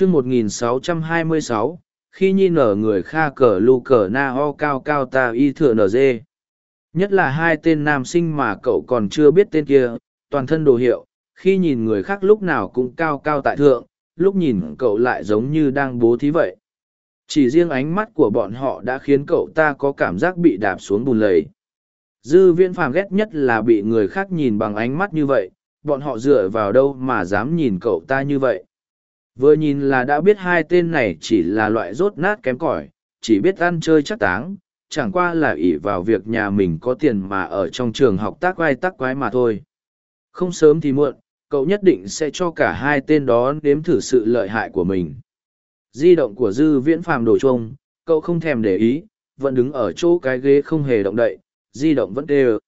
chương 1626, khi nhi nở người kha cờ lu cờ na ho cao cao ta y thừa nở dê. Nhất là hai tên nam sinh mà cậu còn chưa biết tên kia, toàn thân đồ hiệu, khi nhìn người khác lúc nào cũng cao cao tại thượng, lúc nhìn cậu lại giống như đang bố thí vậy. Chỉ riêng ánh mắt của bọn họ đã khiến cậu ta có cảm giác bị đạp xuống bùn lầy. Dư viễn phàm ghét nhất là bị người khác nhìn bằng ánh mắt như vậy, bọn họ dựa vào đâu mà dám nhìn cậu ta như vậy. Vừa nhìn là đã biết hai tên này chỉ là loại rốt nát kém cỏi, chỉ biết ăn chơi chắc táng, chẳng qua là ỷ vào việc nhà mình có tiền mà ở trong trường học tác quái tác quái mà thôi. Không sớm thì muộn, cậu nhất định sẽ cho cả hai tên đó nếm thử sự lợi hại của mình. Di động của dư viễn phàm đổ chuông, cậu không thèm để ý, vẫn đứng ở chỗ cái ghế không hề động đậy, di động vẫn đều.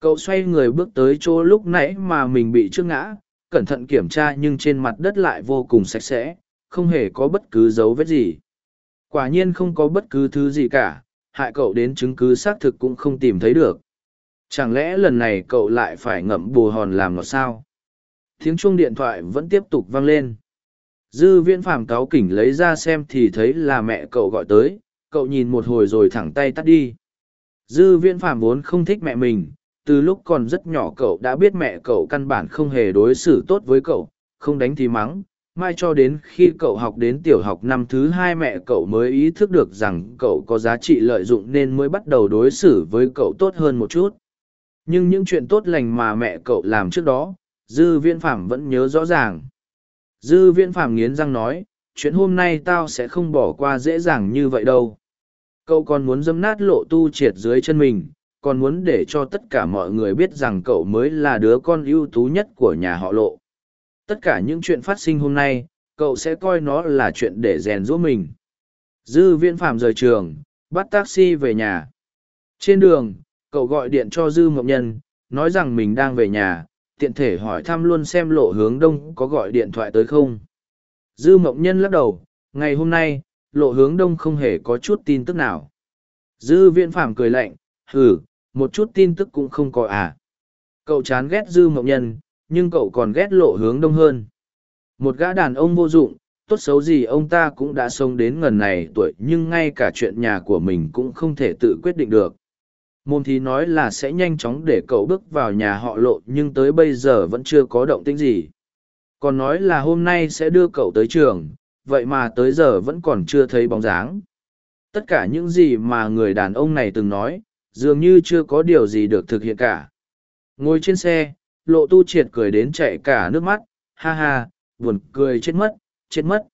Cậu xoay người bước tới chỗ lúc nãy mà mình bị trước ngã, cẩn thận kiểm tra nhưng trên mặt đất lại vô cùng sạch sẽ, không hề có bất cứ dấu vết gì. Quả nhiên không có bất cứ thứ gì cả, hại cậu đến chứng cứ xác thực cũng không tìm thấy được. Chẳng lẽ lần này cậu lại phải ngậm bù hòn làm ngọt sao? Tiếng chuông điện thoại vẫn tiếp tục vang lên. Dư viễn phàm cáo kỉnh lấy ra xem thì thấy là mẹ cậu gọi tới, cậu nhìn một hồi rồi thẳng tay tắt đi. Dư viễn phàm vốn không thích mẹ mình, từ lúc còn rất nhỏ cậu đã biết mẹ cậu căn bản không hề đối xử tốt với cậu, không đánh thì mắng. Mai cho đến khi cậu học đến tiểu học năm thứ hai mẹ cậu mới ý thức được rằng cậu có giá trị lợi dụng nên mới bắt đầu đối xử với cậu tốt hơn một chút. Nhưng những chuyện tốt lành mà mẹ cậu làm trước đó, Dư Viễn Phạm vẫn nhớ rõ ràng. Dư Viễn Phạm nghiến răng nói, chuyện hôm nay tao sẽ không bỏ qua dễ dàng như vậy đâu. Cậu còn muốn dâm nát lộ tu triệt dưới chân mình, còn muốn để cho tất cả mọi người biết rằng cậu mới là đứa con ưu tú nhất của nhà họ lộ. Tất cả những chuyện phát sinh hôm nay, cậu sẽ coi nó là chuyện để rèn rũa mình. Dư viễn phạm rời trường, bắt taxi về nhà. Trên đường, cậu gọi điện cho Dư Mộng Nhân, nói rằng mình đang về nhà, tiện thể hỏi thăm luôn xem lộ hướng đông có gọi điện thoại tới không. Dư Mộng Nhân lắc đầu, ngày hôm nay, lộ hướng đông không hề có chút tin tức nào. Dư viễn phạm cười lạnh, ừ một chút tin tức cũng không có à. Cậu chán ghét dư mộng nhân, nhưng cậu còn ghét lộ hướng đông hơn. Một gã đàn ông vô dụng, tốt xấu gì ông ta cũng đã sống đến ngần này tuổi nhưng ngay cả chuyện nhà của mình cũng không thể tự quyết định được. Môn thì nói là sẽ nhanh chóng để cậu bước vào nhà họ lộ nhưng tới bây giờ vẫn chưa có động tĩnh gì. Còn nói là hôm nay sẽ đưa cậu tới trường, vậy mà tới giờ vẫn còn chưa thấy bóng dáng. Tất cả những gì mà người đàn ông này từng nói, dường như chưa có điều gì được thực hiện cả. Ngồi trên xe, lộ tu triệt cười đến chạy cả nước mắt, ha ha, buồn cười chết mất, chết mất.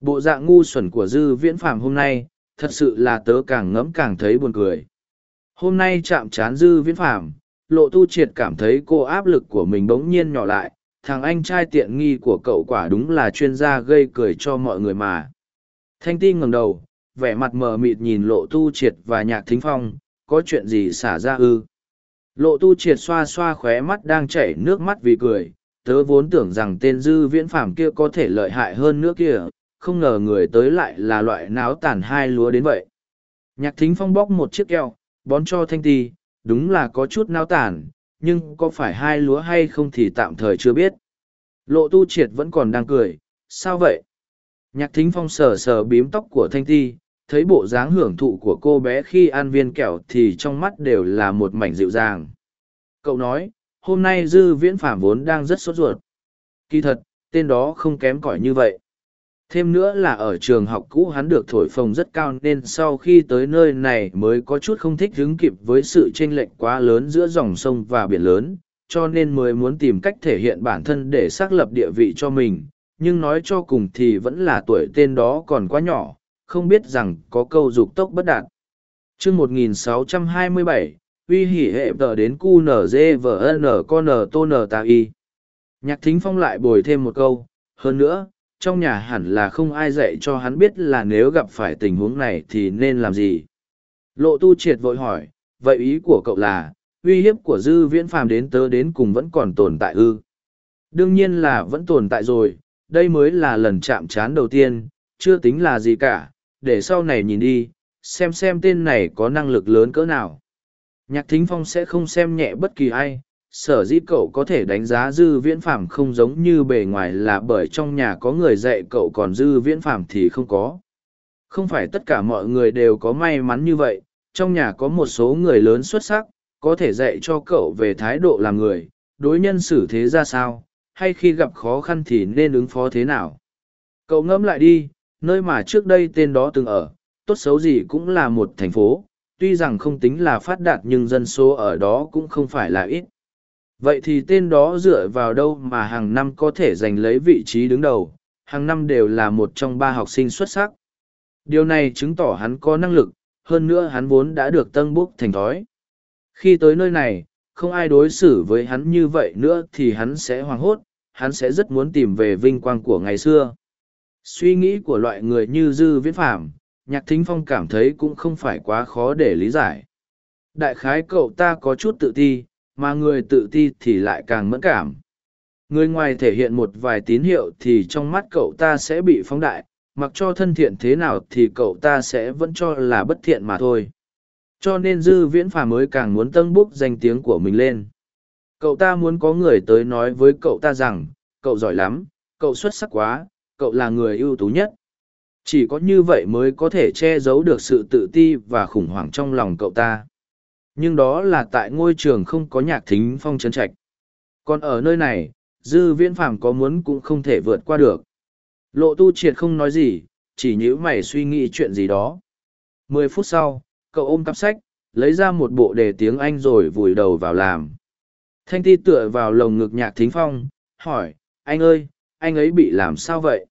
Bộ dạng ngu xuẩn của dư viễn phàm hôm nay, thật sự là tớ càng ngẫm càng thấy buồn cười. Hôm nay chạm chán dư viễn phàm, lộ tu triệt cảm thấy cô áp lực của mình bỗng nhiên nhỏ lại, thằng anh trai tiện nghi của cậu quả đúng là chuyên gia gây cười cho mọi người mà. Thanh ti ngẩng đầu, vẻ mặt mờ mịt nhìn lộ tu triệt và nhạc thính phong, có chuyện gì xả ra ư? Lộ tu triệt xoa xoa khóe mắt đang chảy nước mắt vì cười, tớ vốn tưởng rằng tên dư viễn phàm kia có thể lợi hại hơn nữa kia không ngờ người tới lại là loại náo tàn hai lúa đến vậy. Nhạc thính phong bóc một chiếc keo, bón cho thanh ti, đúng là có chút náo tàn, nhưng có phải hai lúa hay không thì tạm thời chưa biết. Lộ tu triệt vẫn còn đang cười, sao vậy? Nhạc thính phong sờ sờ bím tóc của thanh ti thấy bộ dáng hưởng thụ của cô bé khi ăn viên kẹo thì trong mắt đều là một mảnh dịu dàng. Cậu nói, hôm nay dư viễn phảm vốn đang rất sốt ruột. Kỳ thật, tên đó không kém cỏi như vậy. Thêm nữa là ở trường học cũ hắn được thổi phồng rất cao nên sau khi tới nơi này mới có chút không thích hứng kịp với sự chênh lệch quá lớn giữa dòng sông và biển lớn, cho nên mới muốn tìm cách thể hiện bản thân để xác lập địa vị cho mình. Nhưng nói cho cùng thì vẫn là tuổi tên đó còn quá nhỏ không biết rằng có câu dục tốc bất đạt. chương 1627, uy hỉ hệ tờ đến cu nở dê vờ e n con nở tô nở tà y. Nhạc thính phong lại bồi thêm một câu, hơn nữa, trong nhà hẳn là không ai dạy cho hắn biết là nếu gặp phải tình huống này thì nên làm gì. Lộ tu triệt vội hỏi, vậy ý của cậu là, uy hiếp của dư viễn phàm đến tớ đến cùng vẫn còn tồn tại ư? Đương nhiên là vẫn tồn tại rồi, đây mới là lần chạm trán đầu tiên, chưa tính là gì cả, để sau này nhìn đi, xem xem tên này có năng lực lớn cỡ nào. Nhạc thính phong sẽ không xem nhẹ bất kỳ ai, sở dĩ cậu có thể đánh giá dư viễn phàm không giống như bề ngoài là bởi trong nhà có người dạy cậu còn dư viễn phàm thì không có không phải tất cả mọi người đều có may mắn như vậy trong nhà có một số người lớn xuất sắc có thể dạy cho cậu về thái độ làm người đối nhân xử thế ra sao hay khi gặp khó khăn thì nên ứng phó thế nào cậu ngẫm lại đi nơi mà trước đây tên đó từng ở, tốt xấu gì cũng là một thành phố, tuy rằng không tính là phát đạt nhưng dân số ở đó cũng không phải là ít. Vậy thì tên đó dựa vào đâu mà hàng năm có thể giành lấy vị trí đứng đầu, hàng năm đều là một trong ba học sinh xuất sắc. Điều này chứng tỏ hắn có năng lực, hơn nữa hắn vốn đã được tân búc thành thói. Khi tới nơi này, không ai đối xử với hắn như vậy nữa thì hắn sẽ hoảng hốt, hắn sẽ rất muốn tìm về vinh quang của ngày xưa suy nghĩ của loại người như dư viễn phạm nhạc thính phong cảm thấy cũng không phải quá khó để lý giải. Đại khái cậu ta có chút tự ti, mà người tự ti thì lại càng mẫn cảm. Người ngoài thể hiện một vài tín hiệu thì trong mắt cậu ta sẽ bị phóng đại, mặc cho thân thiện thế nào thì cậu ta sẽ vẫn cho là bất thiện mà thôi. Cho nên dư viễn phà mới càng muốn tân búc danh tiếng của mình lên. Cậu ta muốn có người tới nói với cậu ta rằng, cậu giỏi lắm, cậu xuất sắc quá cậu là người ưu tú nhất. Chỉ có như vậy mới có thể che giấu được sự tự ti và khủng hoảng trong lòng cậu ta. Nhưng đó là tại ngôi trường không có nhạc thính phong trấn trạch. Còn ở nơi này, dư viễn phàm có muốn cũng không thể vượt qua được. Lộ tu triệt không nói gì, chỉ nhíu mày suy nghĩ chuyện gì đó. Mười phút sau, cậu ôm cặp sách, lấy ra một bộ đề tiếng anh rồi vùi đầu vào làm. Thanh ti tựa vào lồng ngực nhạc thính phong, hỏi, anh ơi anh ấy bị làm sao vậy?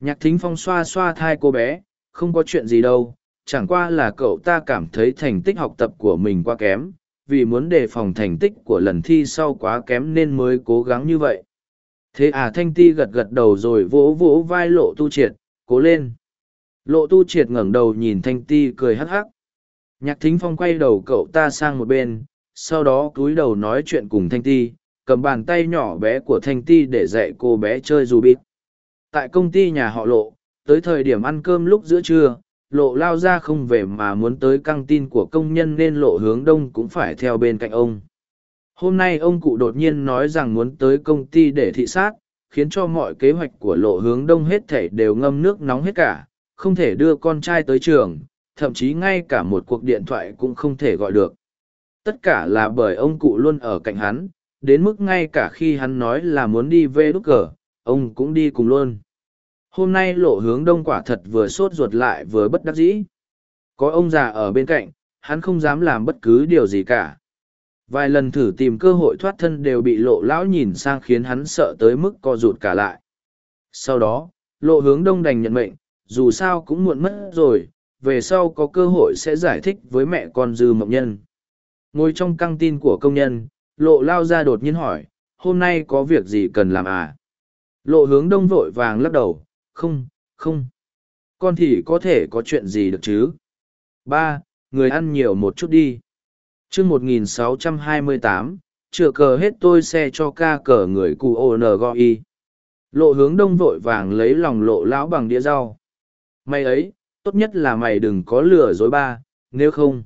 Nhạc thính phong xoa xoa thai cô bé, không có chuyện gì đâu, chẳng qua là cậu ta cảm thấy thành tích học tập của mình quá kém, vì muốn đề phòng thành tích của lần thi sau quá kém nên mới cố gắng như vậy. Thế à thanh ti gật gật đầu rồi vỗ vỗ vai lộ tu triệt, cố lên. Lộ tu triệt ngẩng đầu nhìn thanh ti cười hắc hắc. Nhạc thính phong quay đầu cậu ta sang một bên, sau đó cúi đầu nói chuyện cùng thanh ti cầm bàn tay nhỏ bé của thanh ti để dạy cô bé chơi dù bịt tại công ty nhà họ lộ, tới thời điểm ăn cơm lúc giữa trưa, lộ lao ra không về mà muốn tới căng tin của công nhân nên lộ hướng đông cũng phải theo bên cạnh ông. Hôm nay ông cụ đột nhiên nói rằng muốn tới công ty để thị sát, khiến cho mọi kế hoạch của lộ hướng đông hết thể đều ngâm nước nóng hết cả, không thể đưa con trai tới trường, thậm chí ngay cả một cuộc điện thoại cũng không thể gọi được. Tất cả là bởi ông cụ luôn ở cạnh hắn đến mức ngay cả khi hắn nói là muốn đi về đúc cờ, ông cũng đi cùng luôn. Hôm nay lộ hướng đông quả thật vừa sốt ruột lại vừa bất đắc dĩ. Có ông già ở bên cạnh, hắn không dám làm bất cứ điều gì cả. Vài lần thử tìm cơ hội thoát thân đều bị lộ lão nhìn sang khiến hắn sợ tới mức co rụt cả lại. Sau đó, lộ hướng đông đành nhận mệnh, dù sao cũng muộn mất rồi, về sau có cơ hội sẽ giải thích với mẹ con dư mộng nhân. Ngồi trong căng tin của công nhân lộ lao ra đột nhiên hỏi, hôm nay có việc gì cần làm à? Lộ hướng đông vội vàng lắc đầu, không không. Con thì có thể có chuyện gì được chứ? Ba, người ăn nhiều một chút đi. Chương một nghìn cờ hết tôi xe cho ca cờ người cụ ô lộ hướng đông vội vàng lấy lòng lộ lão bằng đĩa rau. Mày ấy, tốt nhất là mày đừng có lừa dối ba, nếu không.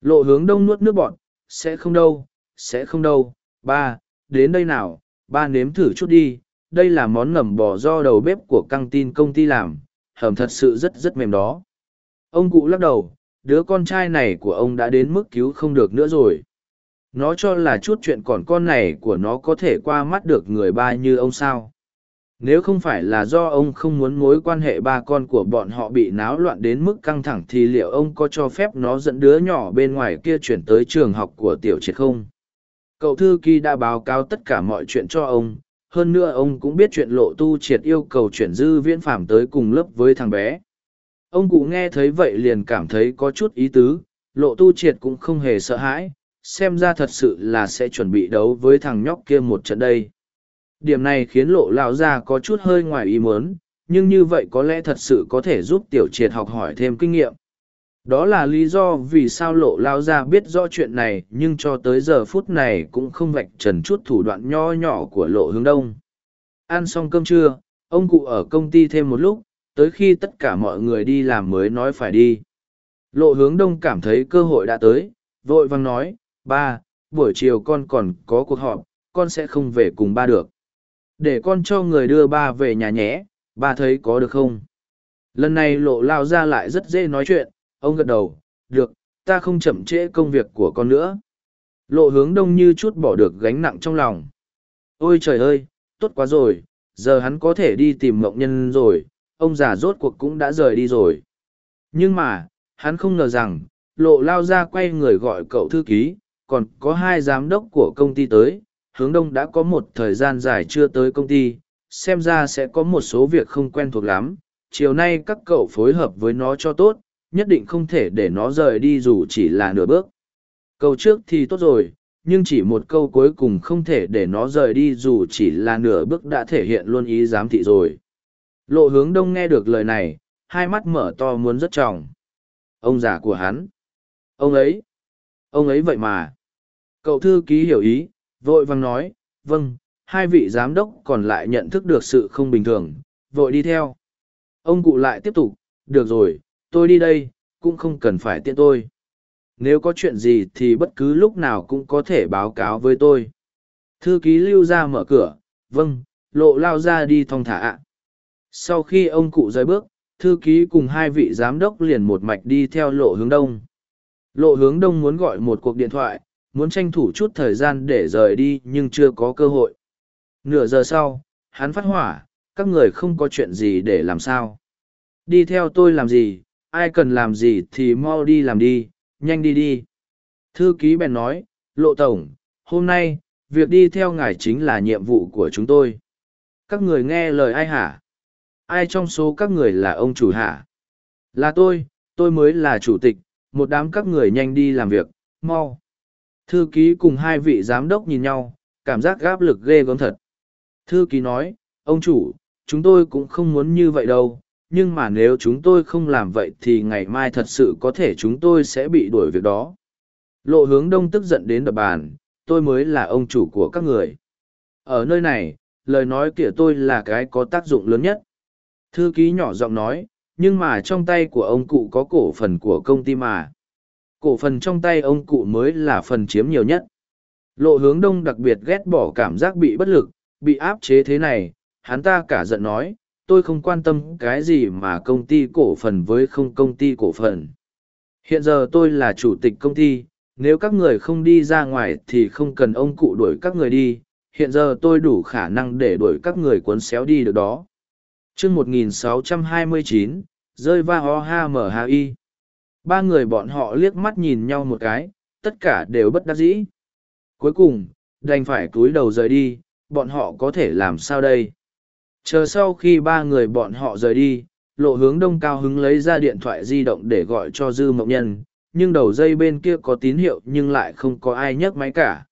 Lộ hướng đông nuốt nước bọn sẽ không đâu sẽ không đâu. Ba, đến đây nào, ba nếm thử chút đi. Đây là món ngầm bò do đầu bếp của căng tin công ty làm. Hầm thật sự rất rất mềm đó. Ông cụ lắc đầu, đứa con trai này của ông đã đến mức cứu không được nữa rồi. Nó cho là chút chuyện còn con này của nó có thể qua mắt được người ba như ông sao. Nếu không phải là do ông không muốn mối quan hệ ba con của bọn họ bị náo loạn đến mức căng thẳng thì liệu ông có cho phép nó dẫn đứa nhỏ bên ngoài kia chuyển tới trường học của tiểu triệt không? Cậu thư ký đã báo cáo tất cả mọi chuyện cho ông, hơn nữa ông cũng biết chuyện lộ tu triệt yêu cầu chuyển dư viễn phàm tới cùng lớp với thằng bé. Ông cụ nghe thấy vậy liền cảm thấy có chút ý tứ, lộ tu triệt cũng không hề sợ hãi, xem ra thật sự là sẽ chuẩn bị đấu với thằng nhóc kia một trận đây. Điểm này khiến lộ lao ra có chút hơi ngoài ý muốn, nhưng như vậy có lẽ thật sự có thể giúp tiểu triệt học hỏi thêm kinh nghiệm đó là lý do vì sao lộ lao ra biết rõ chuyện này nhưng cho tới giờ phút này cũng không vạch trần chút thủ đoạn nho nhỏ của lộ hướng đông ăn xong cơm trưa ông cụ ở công ty thêm một lúc tới khi tất cả mọi người đi làm mới nói phải đi lộ hướng đông cảm thấy cơ hội đã tới vội vàng nói ba buổi chiều con còn có cuộc họp, con sẽ không về cùng ba được. Để con cho người đưa ba về nhà nhé, ba thấy có được không? Lần này lộ lao ra lại rất dễ nói chuyện, ông gật đầu, được, ta không chậm trễ công việc của con nữa. Lộ hướng đông như chút bỏ được gánh nặng trong lòng. Ôi trời ơi, tốt quá rồi, giờ hắn có thể đi tìm mộng nhân rồi, ông già rốt cuộc cũng đã rời đi rồi. Nhưng mà, hắn không ngờ rằng, lộ lao ra quay người gọi cậu thư ký, còn có hai giám đốc của công ty tới, hướng đông đã có một thời gian dài chưa tới công ty, xem ra sẽ có một số việc không quen thuộc lắm, chiều nay các cậu phối hợp với nó cho tốt, nhất định không thể để nó rời đi dù chỉ là nửa bước. Câu trước thì tốt rồi, nhưng chỉ một câu cuối cùng không thể để nó rời đi dù chỉ là nửa bước đã thể hiện luôn ý giám thị rồi. Lộ hướng đông nghe được lời này, hai mắt mở to muốn rất trọng. Ông già của hắn. Ông ấy. Ông ấy vậy mà. Cậu thư ký hiểu ý, vội vàng nói, vâng, hai vị giám đốc còn lại nhận thức được sự không bình thường, vội đi theo. Ông cụ lại tiếp tục, được rồi, tôi đi đây, cũng không cần phải tiện tôi. Nếu có chuyện gì thì bất cứ lúc nào cũng có thể báo cáo với tôi. Thư ký lưu ra mở cửa, vâng, lộ lao ra đi thong thả ạ. Sau khi ông cụ rời bước, thư ký cùng hai vị giám đốc liền một mạch đi theo lộ hướng đông. Lộ hướng đông muốn gọi một cuộc điện thoại, muốn tranh thủ chút thời gian để rời đi nhưng chưa có cơ hội. Nửa giờ sau, hắn phát hỏa, các người không có chuyện gì để làm sao. Đi theo tôi làm gì, ai cần làm gì thì mau đi làm đi, nhanh đi đi. Thư ký bèn nói, lộ tổng, hôm nay, việc đi theo ngài chính là nhiệm vụ của chúng tôi. Các người nghe lời ai hả? Ai trong số các người là ông chủ hả? Là tôi, tôi mới là chủ tịch, một đám các người nhanh đi làm việc, mau. Thư ký cùng hai vị giám đốc nhìn nhau, cảm giác gáp lực ghê gớm thật. Thư ký nói, ông chủ, chúng tôi cũng không muốn như vậy đâu, nhưng mà nếu chúng tôi không làm vậy thì ngày mai thật sự có thể chúng tôi sẽ bị đuổi việc đó. Lộ hướng đông tức giận đến đập bàn, tôi mới là ông chủ của các người. Ở nơi này, lời nói kìa tôi là cái có tác dụng lớn nhất. Thư ký nhỏ giọng nói, nhưng mà trong tay của ông cụ có cổ phần của công ty mà. Cổ phần trong tay ông cụ mới là phần chiếm nhiều nhất. Lộ hướng đông đặc biệt ghét bỏ cảm giác bị bất lực, bị áp chế thế này, hắn ta cả giận nói, tôi không quan tâm cái gì mà công ty cổ phần với không công ty cổ phần. Hiện giờ tôi là chủ tịch công ty, nếu các người không đi ra ngoài thì không cần ông cụ đuổi các người đi, hiện giờ tôi đủ khả năng để đuổi các người cuốn xéo đi được đó. chương 1629, rơi va ho ha mở ha y. Ba người bọn họ liếc mắt nhìn nhau một cái, tất cả đều bất đắc dĩ. Cuối cùng, đành phải cúi đầu rời đi, bọn họ có thể làm sao đây? Chờ sau khi ba người bọn họ rời đi, lộ hướng đông cao hứng lấy ra điện thoại di động để gọi cho dư mộng nhân, nhưng đầu dây bên kia có tín hiệu nhưng lại không có ai nhấc máy cả.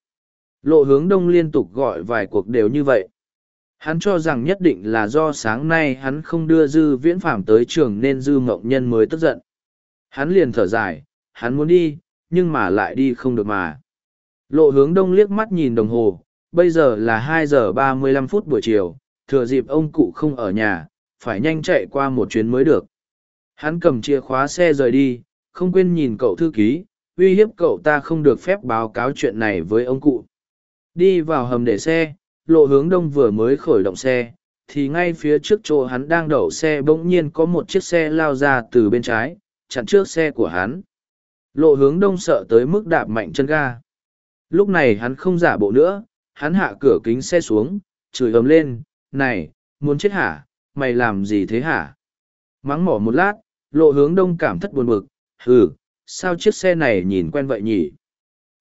Lộ hướng đông liên tục gọi vài cuộc đều như vậy. Hắn cho rằng nhất định là do sáng nay hắn không đưa dư viễn phảm tới trường nên dư mộng nhân mới tức giận. Hắn liền thở dài, hắn muốn đi, nhưng mà lại đi không được mà. Lộ hướng đông liếc mắt nhìn đồng hồ, bây giờ là hai giờ ba mươi lăm phút buổi chiều, thừa dịp ông cụ không ở nhà, phải nhanh chạy qua một chuyến mới được. Hắn cầm chìa khóa xe rời đi, không quên nhìn cậu thư ký, uy hiếp cậu ta không được phép báo cáo chuyện này với ông cụ. Đi vào hầm để xe, lộ hướng đông vừa mới khởi động xe, thì ngay phía trước chỗ hắn đang đậu xe bỗng nhiên có một chiếc xe lao ra từ bên trái, chặn trước xe của hắn. Lộ hướng đông sợ tới mức đạp mạnh chân ga. Lúc này hắn không giả bộ nữa, hắn hạ cửa kính xe xuống, chửi ấm lên, này, muốn chết hả, mày làm gì thế hả? Mắng mỏ một lát, lộ hướng đông cảm thất buồn bực, hừ, sao chiếc xe này nhìn quen vậy nhỉ?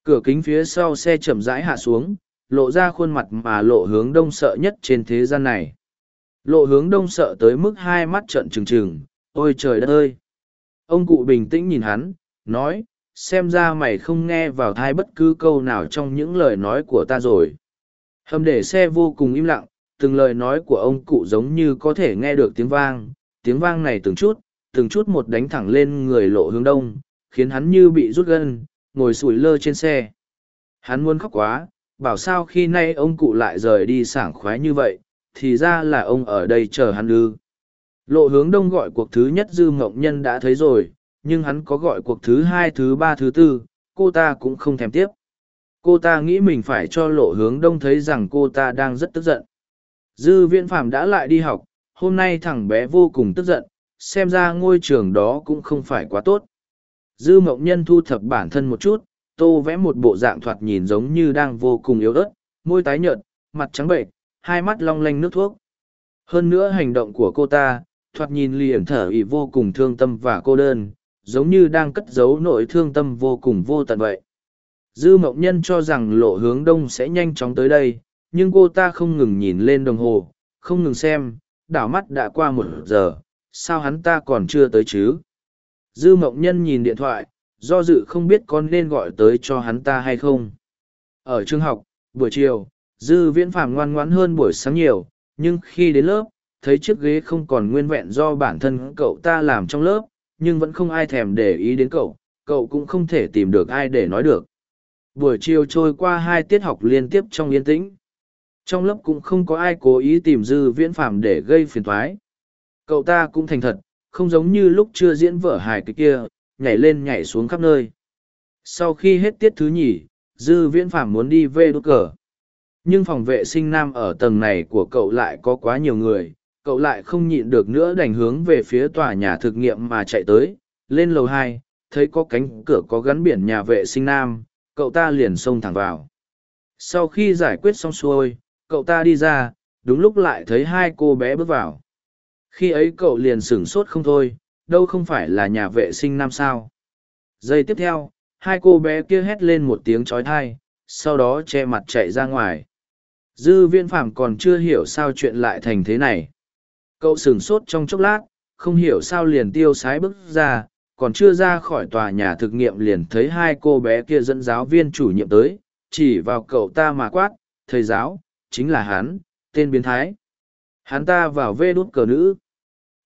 Cửa kính phía sau xe chậm rãi hạ xuống, lộ ra khuôn mặt mà lộ hướng đông sợ nhất trên thế gian này. Lộ hướng đông sợ tới mức hai mắt trợn trừng trừng, ôi trời đất ơi! Ông cụ bình tĩnh nhìn hắn, nói, xem ra mày không nghe vào thai bất cứ câu nào trong những lời nói của ta rồi. Hầm để xe vô cùng im lặng, từng lời nói của ông cụ giống như có thể nghe được tiếng vang, tiếng vang này từng chút, từng chút một đánh thẳng lên người lộ hướng đông, khiến hắn như bị rút gân, ngồi sủi lơ trên xe. Hắn muốn khóc quá, bảo sao khi nay ông cụ lại rời đi sảng khoái như vậy, thì ra là ông ở đây chờ hắn ư. Lộ hướng đông gọi cuộc thứ nhất dư mộng nhân đã thấy rồi, nhưng hắn có gọi cuộc thứ hai thứ ba thứ tư, cô ta cũng không thèm tiếp. cô ta nghĩ mình phải cho lộ hướng đông thấy rằng cô ta đang rất tức giận dư viễn phạm đã lại đi học, hôm nay thằng bé vô cùng tức giận, xem ra ngôi trường đó cũng không phải quá tốt. Dư mộng nhân thu thập bản thân một chút, tô vẽ một bộ dạng thoạt nhìn giống như đang vô cùng yếu ớt, môi tái nhợt, mặt trắng bệnh hai mắt long lanh nước thuốc. Hơn nữa hành động của cô ta, thoạt nhìn liền thở ỉ vô cùng thương tâm và cô đơn, giống như đang cất giấu nỗi thương tâm vô cùng vô tận vậy. Dư mộng nhân cho rằng lộ hướng đông sẽ nhanh chóng tới đây nhưng cô ta không ngừng nhìn lên đồng hồ, không ngừng xem, đảo mắt đã qua một giờ, sao hắn ta còn chưa tới chứ? Dư mộng nhân nhìn điện thoại, do dự không biết con nên gọi tới cho hắn ta hay không. Ở trường học, buổi chiều, dư viễn phàm ngoan ngoãn hơn buổi sáng nhiều, nhưng khi đến lớp, thấy chiếc ghế không còn nguyên vẹn do bản thân cậu ta làm trong lớp, nhưng vẫn không ai thèm để ý đến cậu cậu cũng không thể tìm được ai để nói được. Buổi chiều trôi qua hai tiết học liên tiếp trong yên tĩnh trong lớp cũng không có ai cố ý tìm dư viễn phàm để gây phiền thoái. Cậu ta cũng thành thật, không giống như lúc chưa diễn vở hài kịch kia, nhảy lên nhảy xuống khắp nơi. Sau khi hết tiết thứ nhì, dư viễn phàm muốn đi về đốt cờ. Nhưng phòng vệ sinh nam ở tầng này của cậu lại có quá nhiều người, cậu lại không nhịn được nữa đành hướng về phía tòa nhà thực nghiệm mà chạy tới. Lên lầu hai, thấy có cánh cửa có gắn biển nhà vệ sinh nam, cậu ta liền xông thẳng vào. Sau khi giải quyết xong xuôi cậu ta đi ra, đúng lúc lại thấy hai cô bé bước vào. Khi ấy cậu liền sửng sốt không thôi, đâu không phải là nhà vệ sinh nam sao. Giây tiếp theo, hai cô bé kia hét lên một tiếng trói thai sau đó che mặt chạy ra ngoài. Dư viễn phảng còn chưa hiểu sao chuyện lại thành thế này. Cậu sửng sốt trong chốc lát, không hiểu sao liền tiêu sái bước ra, còn chưa ra khỏi tòa nhà thực nghiệm liền thấy hai cô bé kia dẫn giáo viên chủ nhiệm tới, chỉ vào cậu ta mà quát, thầy giáo chính là hắn, tên biến thái. Hắn ta vào vê đút cờ nữ.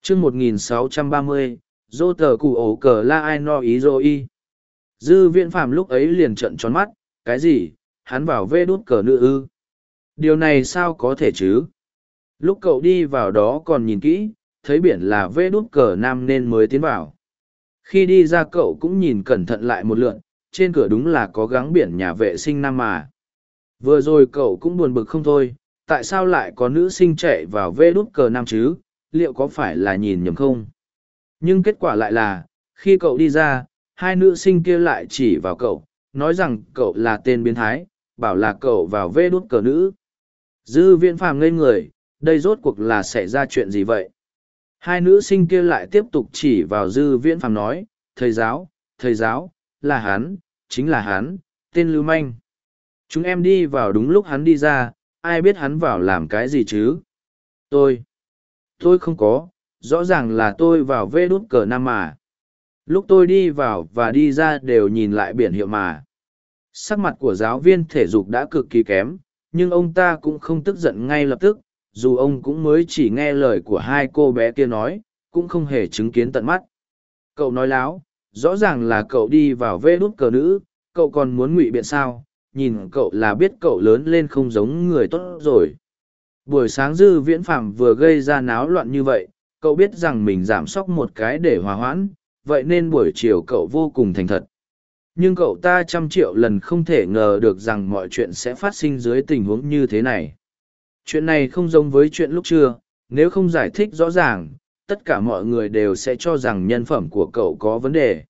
Chương một nghìn sáu trăm ba mươi, dô tờ cụ ổ cờ la ai no ý dô y. Dư viện phạm lúc ấy liền trận tròn mắt, cái gì? Hắn vào vê đút cờ nữ ư? Điều này sao có thể chứ? Lúc cậu đi vào đó còn nhìn kỹ, thấy biển là vê đút cờ nam nên mới tiến vào. Khi đi ra cậu cũng nhìn cẩn thận lại một lượn, trên cửa đúng là có gắng biển nhà vệ sinh nam mà vừa rồi cậu cũng buồn bực không thôi, tại sao lại có nữ sinh chạy vào vê đút cờ nam chứ? Liệu có phải là nhìn nhầm không? Nhưng kết quả lại là, khi cậu đi ra, hai nữ sinh kia lại chỉ vào cậu, nói rằng cậu là tên biến thái, bảo là cậu vào vê đút cờ nữ. Dư viễn phàm ngây người, đây rốt cuộc là xảy ra chuyện gì vậy? Hai nữ sinh kia lại tiếp tục chỉ vào dư viễn phàm nói, thầy giáo thầy giáo, là hắn, chính là hắn, tên lưu manh chúng em đi vào đúng lúc hắn đi ra, ai biết hắn vào làm cái gì chứ? Tôi tôi không có, rõ ràng là tôi vào vê đút cờ nam mà. Lúc tôi đi vào và đi ra đều nhìn lại biển hiệu mà. Sắc mặt của giáo viên thể dục đã cực kỳ kém, nhưng ông ta cũng không tức giận ngay lập tức, dù ông cũng mới chỉ nghe lời của hai cô bé kia nói, cũng không hề chứng kiến tận mắt. Cậu nói láo, rõ ràng là cậu đi vào vê đút cờ nữ, cậu còn muốn ngụy biện sao? Nhìn cậu là biết cậu lớn lên không giống người tốt rồi. Buổi sáng dư viễn phạm vừa gây ra náo loạn như vậy, cậu biết rằng mình giảm sóc một cái để hòa hoãn, vậy nên buổi chiều cậu vô cùng thành thật. Nhưng cậu ta trăm triệu lần không thể ngờ được rằng mọi chuyện sẽ phát sinh dưới tình huống như thế này. Chuyện này không giống với chuyện lúc trưa, nếu không giải thích rõ ràng, tất cả mọi người đều sẽ cho rằng nhân phẩm của cậu có vấn đề.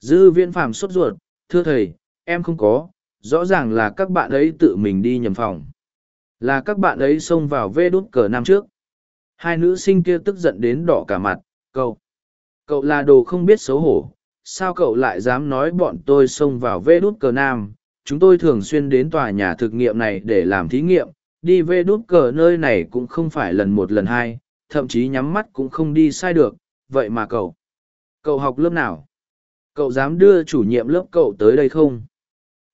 Dư viễn phàm sốt ruột, thưa thầy, em không có rõ ràng là các bạn ấy tự mình đi nhầm phòng. Là các bạn ấy xông vào vê đút cờ năm trước. Hai nữ sinh kia tức giận đến đỏ cả mặt, cậu cậu là đồ không biết xấu hổ, sao cậu lại dám nói bọn tôi xông vào vê đút cờ nam? Chúng tôi thường xuyên đến tòa nhà thực nghiệm này để làm thí nghiệm, đi vê đút cờ nơi này cũng không phải lần một lần hai, thậm chí nhắm mắt cũng không đi sai được, vậy mà cậu cậu học lớp nào? Cậu dám đưa chủ nhiệm lớp cậu tới đây không?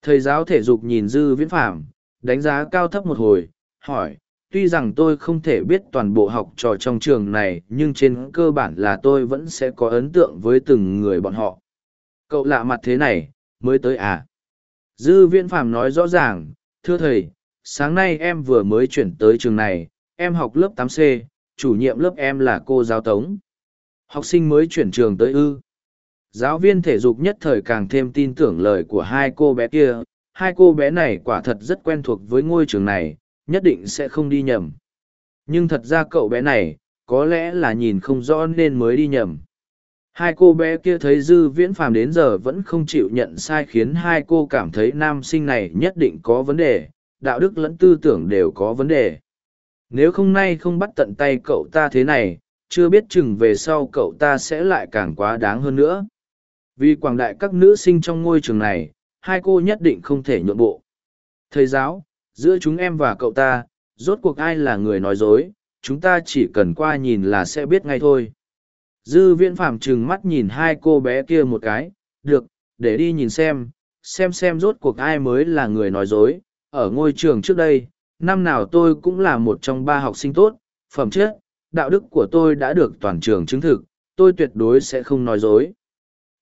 Thầy giáo thể dục nhìn dư viễn phạm đánh giá cao thấp một hồi, hỏi, tuy rằng tôi không thể biết toàn bộ học trò trong trường này, nhưng trên cơ bản là tôi vẫn sẽ có ấn tượng với từng người bọn họ. Cậu lạ mặt thế này, mới tới à? Dư viễn Phạm nói rõ ràng, thưa thầy, sáng nay em vừa mới chuyển tới trường này, em học lớp 8 c, chủ nhiệm lớp em là cô giáo tống. Học sinh mới chuyển trường tới ư? Giáo viên thể dục nhất thời càng thêm tin tưởng lời của hai cô bé kia hai cô bé này quả thật rất quen thuộc với ngôi trường này, nhất định sẽ không đi nhầm. Nhưng thật ra cậu bé này, có lẽ là nhìn không rõ nên mới đi nhầm. Hai cô bé kia thấy Dư Viễn Phàm đến giờ vẫn không chịu nhận sai khiến hai cô cảm thấy nam sinh này nhất định có vấn đề, đạo đức lẫn tư tưởng đều có vấn đề. Nếu không nay không bắt tận tay cậu ta thế này, chưa biết chừng về sau cậu ta sẽ lại càng quá đáng hơn nữa. Vì quảng đại các nữ sinh trong ngôi trường này, hai cô nhất định không thể nhượng bộ. Thầy giáo, giữa chúng em và cậu ta, rốt cuộc ai là người nói dối, chúng ta chỉ cần qua nhìn là sẽ biết ngay thôi. Dư viễn phàm trừng mắt nhìn hai cô bé kia một cái, được, để đi nhìn xem, xem xem rốt cuộc ai mới là người nói dối. Ở ngôi trường trước đây, năm nào tôi cũng là một trong ba học sinh tốt, phẩm chất, đạo đức của tôi đã được toàn trường chứng thực, tôi tuyệt đối sẽ không nói dối.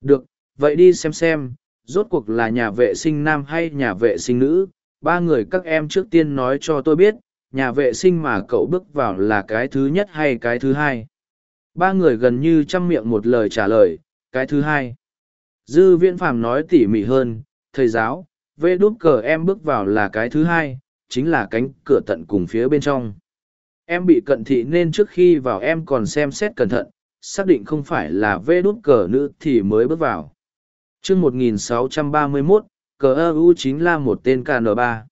Được, vậy đi xem xem, rốt cuộc là nhà vệ sinh nam hay nhà vệ sinh nữ, ba người các em trước tiên nói cho tôi biết, nhà vệ sinh mà cậu bước vào là cái thứ nhất hay cái thứ hai. Ba người gần như chăm miệng một lời trả lời, cái thứ hai. Dư viễn phàm nói tỉ mỉ hơn, thầy giáo, vê đút cờ em bước vào là cái thứ hai, chính là cánh cửa tận cùng phía bên trong. Em bị cận thị nên trước khi vào em còn xem xét cẩn thận, xác định không phải là vê đút cờ nữ thì mới bước vào. chương 1631, cờ ơ u chính là một tên KN3.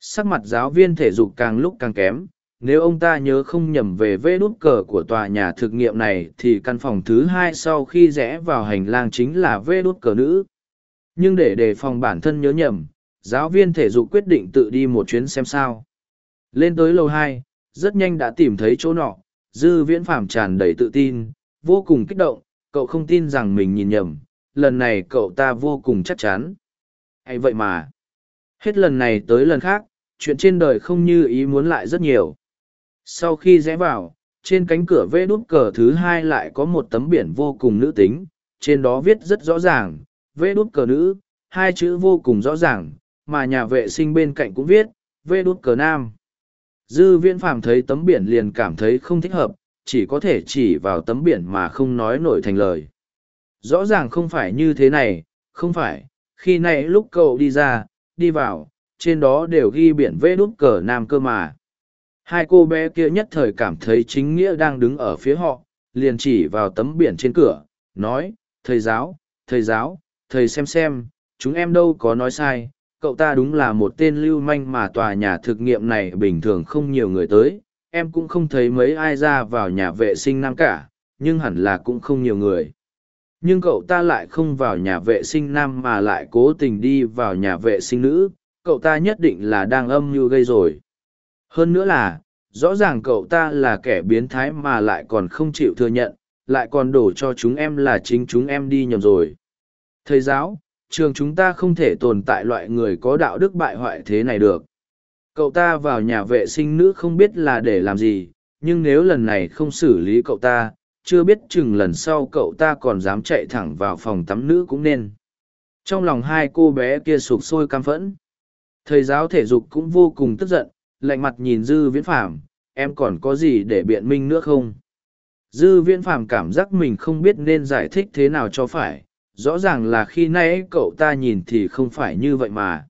Sắc mặt giáo viên thể dục càng lúc càng kém, nếu ông ta nhớ không nhầm về vê đút cờ của tòa nhà thực nghiệm này thì căn phòng thứ hai sau khi rẽ vào hành lang chính là vê đút cờ nữ nhưng để đề phòng bản thân nhớ nhầm giáo viên thể dục quyết định tự đi một chuyến xem sao lên tới lầu hai rất nhanh đã tìm thấy chỗ nọ dư viễn phàm tràn đầy tự tin vô cùng kích động cậu không tin rằng mình nhìn nhầm lần này cậu ta vô cùng chắc chắn. Hay vậy mà. Hết lần này tới lần khác chuyện trên đời không như ý muốn lại rất nhiều. Sau khi rẽ vào, trên cánh cửa vê đút cờ thứ hai lại có một tấm biển vô cùng nữ tính, trên đó viết rất rõ ràng, vê đút cờ nữ, hai chữ vô cùng rõ ràng, mà nhà vệ sinh bên cạnh cũng viết, vê đút cờ nam. Dư viễn phàm thấy tấm biển liền cảm thấy không thích hợp, chỉ có thể chỉ vào tấm biển mà không nói nổi thành lời. Rõ ràng không phải như thế này, không phải, khi này lúc cậu đi ra, đi vào, trên đó đều ghi biển vê đút cờ nam cơ mà. Hai cô bé kia nhất thời cảm thấy chính nghĩa đang đứng ở phía họ, liền chỉ vào tấm biển trên cửa, nói, thầy giáo, thầy giáo, thầy xem xem, chúng em đâu có nói sai, cậu ta đúng là một tên lưu manh mà tòa nhà thực nghiệm này bình thường không nhiều người tới, em cũng không thấy mấy ai ra vào nhà vệ sinh nam cả, nhưng hẳn là cũng không nhiều người. Nhưng cậu ta lại không vào nhà vệ sinh nam mà lại cố tình đi vào nhà vệ sinh nữ, cậu ta nhất định là đang âm mưu gây rồi. Hơn nữa là, rõ ràng cậu ta là kẻ biến thái mà lại còn không chịu thừa nhận, lại còn đổ cho chúng em là chính chúng em đi nhầm rồi. Thầy giáo, trường chúng ta không thể tồn tại loại người có đạo đức bại hoại thế này được. Cậu ta vào nhà vệ sinh nữ không biết là để làm gì, nhưng nếu lần này không xử lý cậu ta, chưa biết chừng lần sau cậu ta còn dám chạy thẳng vào phòng tắm nữ cũng nên. Trong lòng hai cô bé kia sụp sôi cam phẫn. Thầy giáo thể dục cũng vô cùng tức giận, lạnh mặt nhìn dư viễn phàm em còn có gì để biện minh nữa không dư viễn phàm cảm giác mình không biết nên giải thích thế nào cho phải rõ ràng là khi nay cậu ta nhìn thì không phải như vậy mà.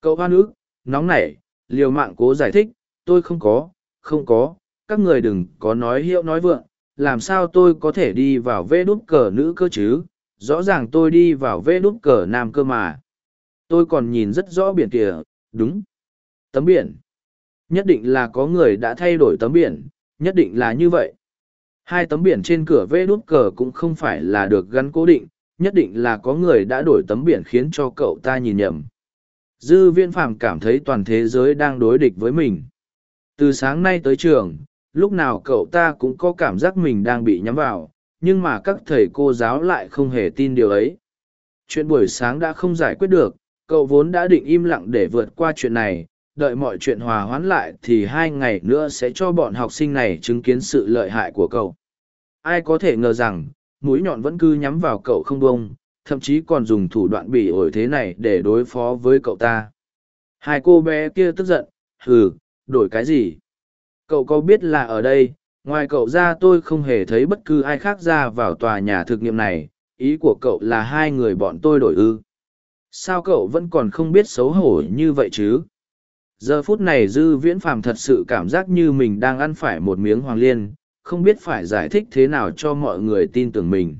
Cậu hoan ức nóng nảy liều mạng cố giải thích tôi không có không có các người đừng có nói hiệu nói vượng làm sao tôi có thể đi vào vê đút cờ nữ cơ chứ? Rõ ràng tôi đi vào vê đút cờ nam cơ mà. Tôi còn nhìn rất rõ biển kìa đúng. Tấm biển. Nhất định là có người đã thay đổi tấm biển, nhất định là như vậy. Hai tấm biển trên cửa vê đút cờ cũng không phải là được gắn cố định, nhất định là có người đã đổi tấm biển khiến cho cậu ta nhìn nhầm. Dư Viễn phàm cảm thấy toàn thế giới đang đối địch với mình. Từ sáng nay tới trường, lúc nào cậu ta cũng có cảm giác mình đang bị nhắm vào, nhưng mà các thầy cô giáo lại không hề tin điều ấy. Chuyện buổi sáng đã không giải quyết được, cậu vốn đã định im lặng để vượt qua chuyện này, đợi mọi chuyện hòa hoãn lại thì hai ngày nữa sẽ cho bọn học sinh này chứng kiến sự lợi hại của cậu ai có thể ngờ rằng mũi nhọn vẫn cứ nhắm vào cậu không bông thậm chí còn dùng thủ đoạn bỉ ổi thế này để đối phó với cậu ta. Hai cô bé kia tức giận, hừ, đổi cái gì? Cậu có biết là ở đây, ngoài cậu ra tôi không hề thấy bất cứ ai khác ra vào tòa nhà thực nghiệm này, ý của cậu là hai người bọn tôi đổi ư? Sao cậu vẫn còn không biết xấu hổ như vậy chứ? Giờ phút này dư viễn phàm thật sự cảm giác như mình đang ăn phải một miếng hoàng liên không biết phải giải thích thế nào cho mọi người tin tưởng mình.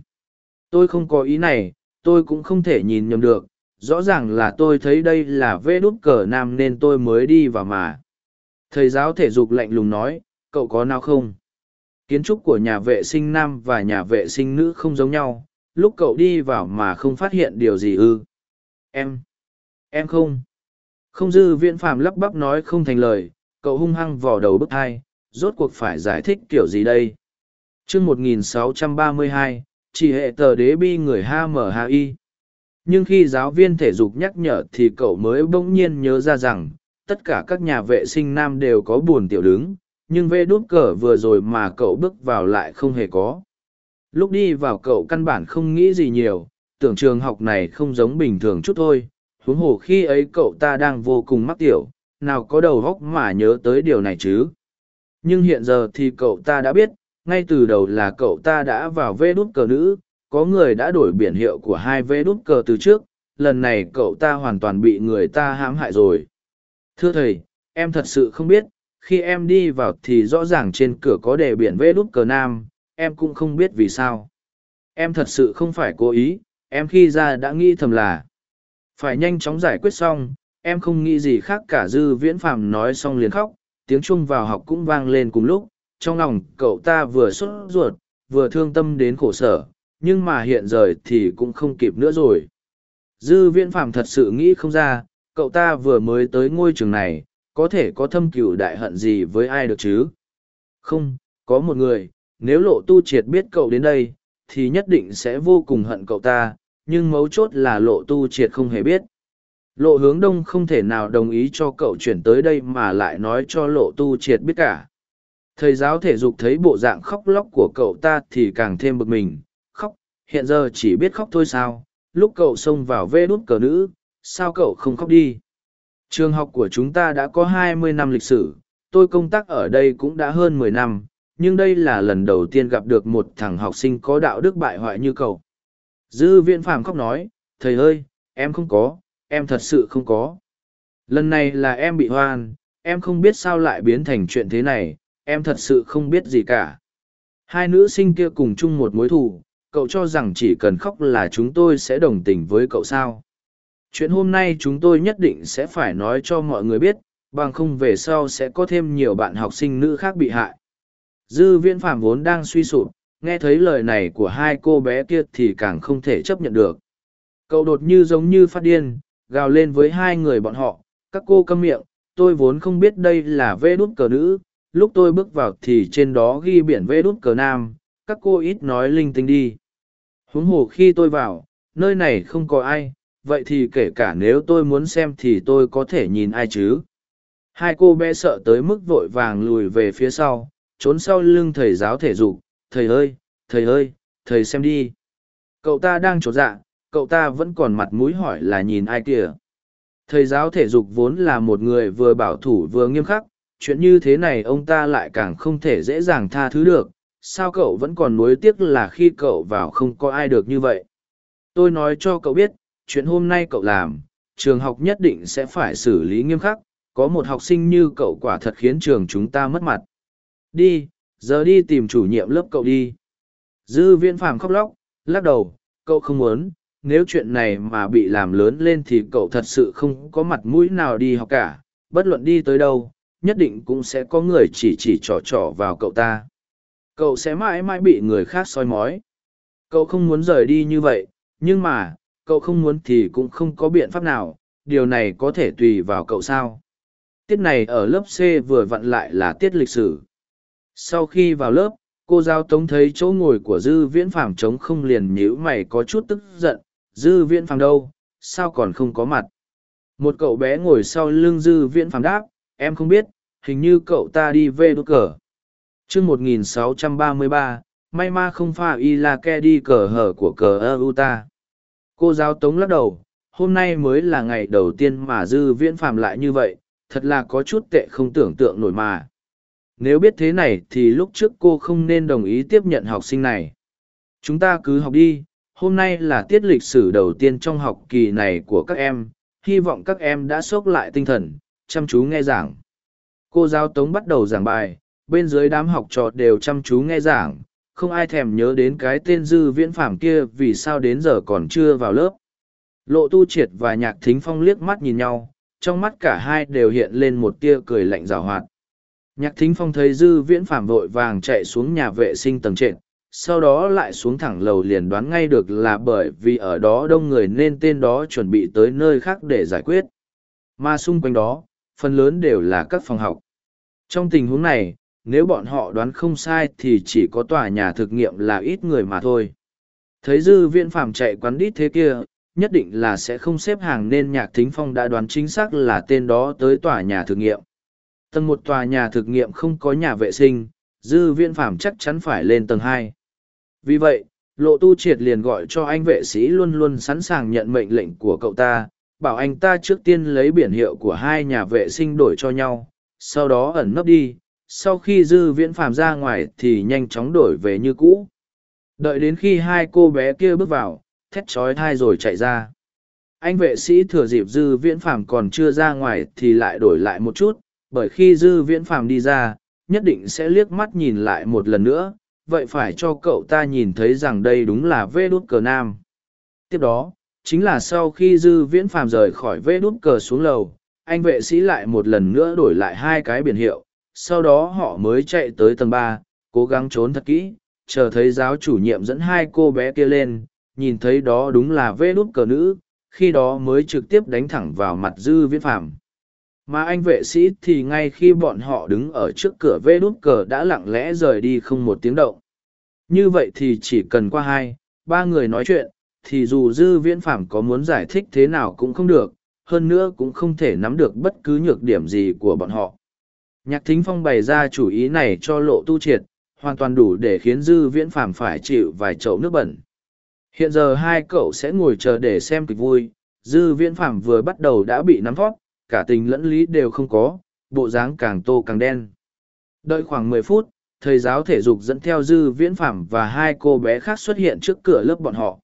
Tôi không có ý này, tôi cũng không thể nhìn nhầm được, rõ ràng là tôi thấy đây là vê đút cờ nam nên tôi mới đi vào mà. Thầy giáo thể dục lạnh lùng nói, cậu có nào không? Kiến trúc của nhà vệ sinh nam và nhà vệ sinh nữ không giống nhau, lúc cậu đi vào mà không phát hiện điều gì ư? Em em không. Không dư viễn phàm lắp bắp nói không thành lời, cậu hung hăng vò đầu bức hai rốt cuộc phải giải thích kiểu gì đây? Chương một nghìn sáu trăm ba mươi hai, chỉ hệ tờ đế bi người hmhi nhưng khi giáo viên thể dục nhắc nhở thì cậu mới bỗng nhiên nhớ ra rằng, tất cả các nhà vệ sinh nam đều có buồn tiểu đứng, nhưng vê đút cờ vừa rồi mà cậu bước vào lại không hề có. Lúc đi vào cậu căn bản không nghĩ gì nhiều, tưởng trường học này không giống bình thường chút thôi. Huống hồ khi ấy cậu ta đang vô cùng mắc tiểu, nào có đầu góc mà nhớ tới điều này chứ? Nhưng hiện giờ thì cậu ta đã biết, ngay từ đầu là cậu ta đã vào vê đút cờ nữ, có người đã đổi biển hiệu của hai vê đút cờ từ trước, lần này cậu ta hoàn toàn bị người ta hãm hại rồi. Thưa thầy, em thật sự không biết, khi em đi vào thì rõ ràng trên cửa có đề biển vê đút cờ nam, em cũng không biết vì sao. Em thật sự không phải cố ý, em khi ra đã nghĩ thầm là, phải nhanh chóng giải quyết xong, em không nghĩ gì khác cả, dư viễn phàm nói xong liền khóc tiếng chuông vào học cũng vang lên cùng lúc, trong lòng cậu ta vừa sốt ruột, vừa thương tâm đến khổ sở, nhưng mà hiện giờ thì cũng không kịp nữa rồi. Dư viễn Phạm thật sự nghĩ không ra, cậu ta vừa mới tới ngôi trường này, có thể có thâm cửu đại hận gì với ai được chứ? Không, có một người, nếu lộ tu triệt biết cậu đến đây, thì nhất định sẽ vô cùng hận cậu ta, nhưng mấu chốt là lộ tu triệt không hề biết lộ hướng đông không thể nào đồng ý cho cậu chuyển tới đây mà lại nói cho lộ tu triệt biết cả. Thầy giáo thể dục thấy bộ dạng khóc lóc của cậu ta thì càng thêm bực mình. Khóc, hiện giờ chỉ biết khóc thôi sao? Lúc cậu xông vào vê đút cờ nữ, sao cậu không khóc đi? Trường học của chúng ta đã có hai mươi năm lịch sử, tôi công tác ở đây cũng đã hơn mười năm, nhưng đây là lần đầu tiên gặp được một thằng học sinh có đạo đức bại hoại như cậu. Dư viễn phàm khóc nói, thầy ơi, em không có em thật sự không có. Lần này là em bị hoan, em không biết sao lại biến thành chuyện thế này, em thật sự không biết gì cả. Hai nữ sinh kia cùng chung một mối thù, cậu cho rằng chỉ cần khóc là chúng tôi sẽ đồng tình với cậu sao? Chuyện hôm nay chúng tôi nhất định sẽ phải nói cho mọi người biết, bằng không về sau sẽ có thêm nhiều bạn học sinh nữ khác bị hại. Dư viễn phạm vốn đang suy sụp, nghe thấy lời này của hai cô bé kia thì càng không thể chấp nhận được. Cậu đột như giống như phát điên gào lên với hai người bọn họ, các cô câm miệng, tôi vốn không biết đây là vê đút cờ nữ, lúc tôi bước vào thì trên đó ghi biển vê đút cờ nam, các cô ít nói linh tinh đi. Huống hồ khi tôi vào, nơi này không có ai, vậy thì kể cả nếu tôi muốn xem thì tôi có thể nhìn ai chứ? Hai cô bé sợ tới mức vội vàng lùi về phía sau, trốn sau lưng thầy giáo thể dục, thầy ơi thầy ơi, thầy xem đi. Cậu ta đang trột dạ cậu ta vẫn còn mặt mũi hỏi là nhìn ai kìa. Thầy giáo thể dục vốn là một người vừa bảo thủ vừa nghiêm khắc, chuyện như thế này ông ta lại càng không thể dễ dàng tha thứ được. Sao cậu vẫn còn nuối tiếc là khi cậu vào không có ai được như vậy? Tôi nói cho cậu biết, chuyện hôm nay cậu làm, trường học nhất định sẽ phải xử lý nghiêm khắc. Có một học sinh như cậu quả thật khiến trường chúng ta mất mặt. Đi, giờ đi tìm chủ nhiệm lớp cậu đi. Dư viễn phàm khóc lóc, lắc đầu, cậu không muốn nếu chuyện này mà bị làm lớn lên thì cậu thật sự không có mặt mũi nào đi học cả, bất luận đi tới đâu, nhất định cũng sẽ có người chỉ chỉ trỏ trỏ vào cậu ta. Cậu sẽ mãi mãi bị người khác soi mói. Cậu không muốn rời đi như vậy, nhưng mà, cậu không muốn thì cũng không có biện pháp nào, điều này có thể tùy vào cậu sao. Tiết này ở lớp c vừa vặn lại là tiết lịch sử. Sau khi vào lớp, cô giao tống thấy chỗ ngồi của dư viễn phàm trống không liền nhíu mày có chút tức giận dư viễn phàm đâu? Sao còn không có mặt? Một cậu bé ngồi sau lưng dư viễn phàm đáp, em không biết, hình như cậu ta đi về đốt cờ. Chương một nghìn sáu trăm ba mươi ba, may ma không pha y la ke đi cờ hở của cờ ơ u ta. Cô giáo tống lắc đầu, hôm nay mới là ngày đầu tiên mà dư viễn phàm lại như vậy, thật là có chút tệ không tưởng tượng nổi mà. Nếu biết thế này thì lúc trước cô không nên đồng ý tiếp nhận học sinh này. Chúng ta cứ học đi hôm nay là tiết lịch sử đầu tiên trong học kỳ này của các em, hy vọng các em đã xốc lại tinh thần, chăm chú nghe giảng. Cô giáo tống bắt đầu giảng bài, bên dưới đám học trò đều chăm chú nghe giảng, không ai thèm nhớ đến cái tên dư viễn phạm kia vì sao đến giờ còn chưa vào lớp. Lộ tu triệt và nhạc thính phong liếc mắt nhìn nhau, trong mắt cả hai đều hiện lên một tia cười lạnh rào hoạt. Nhạc thính phong thấy dư viễn phạm vội vàng chạy xuống nhà vệ sinh tầng trệt sau đó lại xuống thẳng lầu liền đoán ngay được là bởi vì ở đó đông người nên tên đó chuẩn bị tới nơi khác để giải quyết. Mà xung quanh đó, phần lớn đều là các phòng học. Trong tình huống này, nếu bọn họ đoán không sai thì chỉ có tòa nhà thực nghiệm là ít người mà thôi. Thấy dư viễn phàm chạy quán đít thế kia, nhất định là sẽ không xếp hàng nên nhạc thính phong đã đoán chính xác là tên đó tới tòa nhà thực nghiệm. Tầng một tòa nhà thực nghiệm không có nhà vệ sinh, dư viễn phàm chắc chắn phải lên tầng hai vì vậy, lộ tu triệt liền gọi cho anh vệ sĩ luôn luôn sẵn sàng nhận mệnh lệnh của cậu ta, bảo anh ta trước tiên lấy biển hiệu của hai nhà vệ sinh đổi cho nhau, sau đó ẩn nấp đi, sau khi dư viễn phàm ra ngoài thì nhanh chóng đổi về như cũ. Đợi đến khi hai cô bé kia bước vào, thét trói thai rồi chạy ra. Anh vệ sĩ thừa dịp dư viễn phàm còn chưa ra ngoài thì lại đổi lại một chút, bởi khi dư viễn phàm đi ra, nhất định sẽ liếc mắt nhìn lại một lần nữa vậy phải cho cậu ta nhìn thấy rằng đây đúng là vê đút cờ nam. Tiếp đó, chính là sau khi dư viễn phàm rời khỏi vê đút cờ xuống lầu, anh vệ sĩ lại một lần nữa đổi lại hai cái biển hiệu, sau đó họ mới chạy tới tầng ba, cố gắng trốn thật kỹ, chờ thấy giáo chủ nhiệm dẫn hai cô bé kia lên, nhìn thấy đó đúng là vê đút cờ nữ, khi đó mới trực tiếp đánh thẳng vào mặt dư viễn phàm mà anh vệ sĩ thì ngay khi bọn họ đứng ở trước cửa vê đút cờ đã lặng lẽ rời đi không một tiếng động. Như vậy thì chỉ cần qua hai, ba người nói chuyện, thì dù dư viễn Phạm có muốn giải thích thế nào cũng không được, hơn nữa cũng không thể nắm được bất cứ nhược điểm gì của bọn họ. Nhạc thính phong bày ra chủ ý này cho lộ tu triệt, hoàn toàn đủ để khiến dư viễn phàm phải chịu vài chậu nước bẩn. Hiện giờ hai cậu sẽ ngồi chờ để xem kịch vui, dư viễn phàm vừa bắt đầu đã bị nắm vót cả tình lẫn lý đều không có, bộ dáng càng tô càng đen. Đợi khoảng mười phút, thầy giáo thể dục dẫn theo dư viễn phạm và hai cô bé khác xuất hiện trước cửa lớp bọn họ.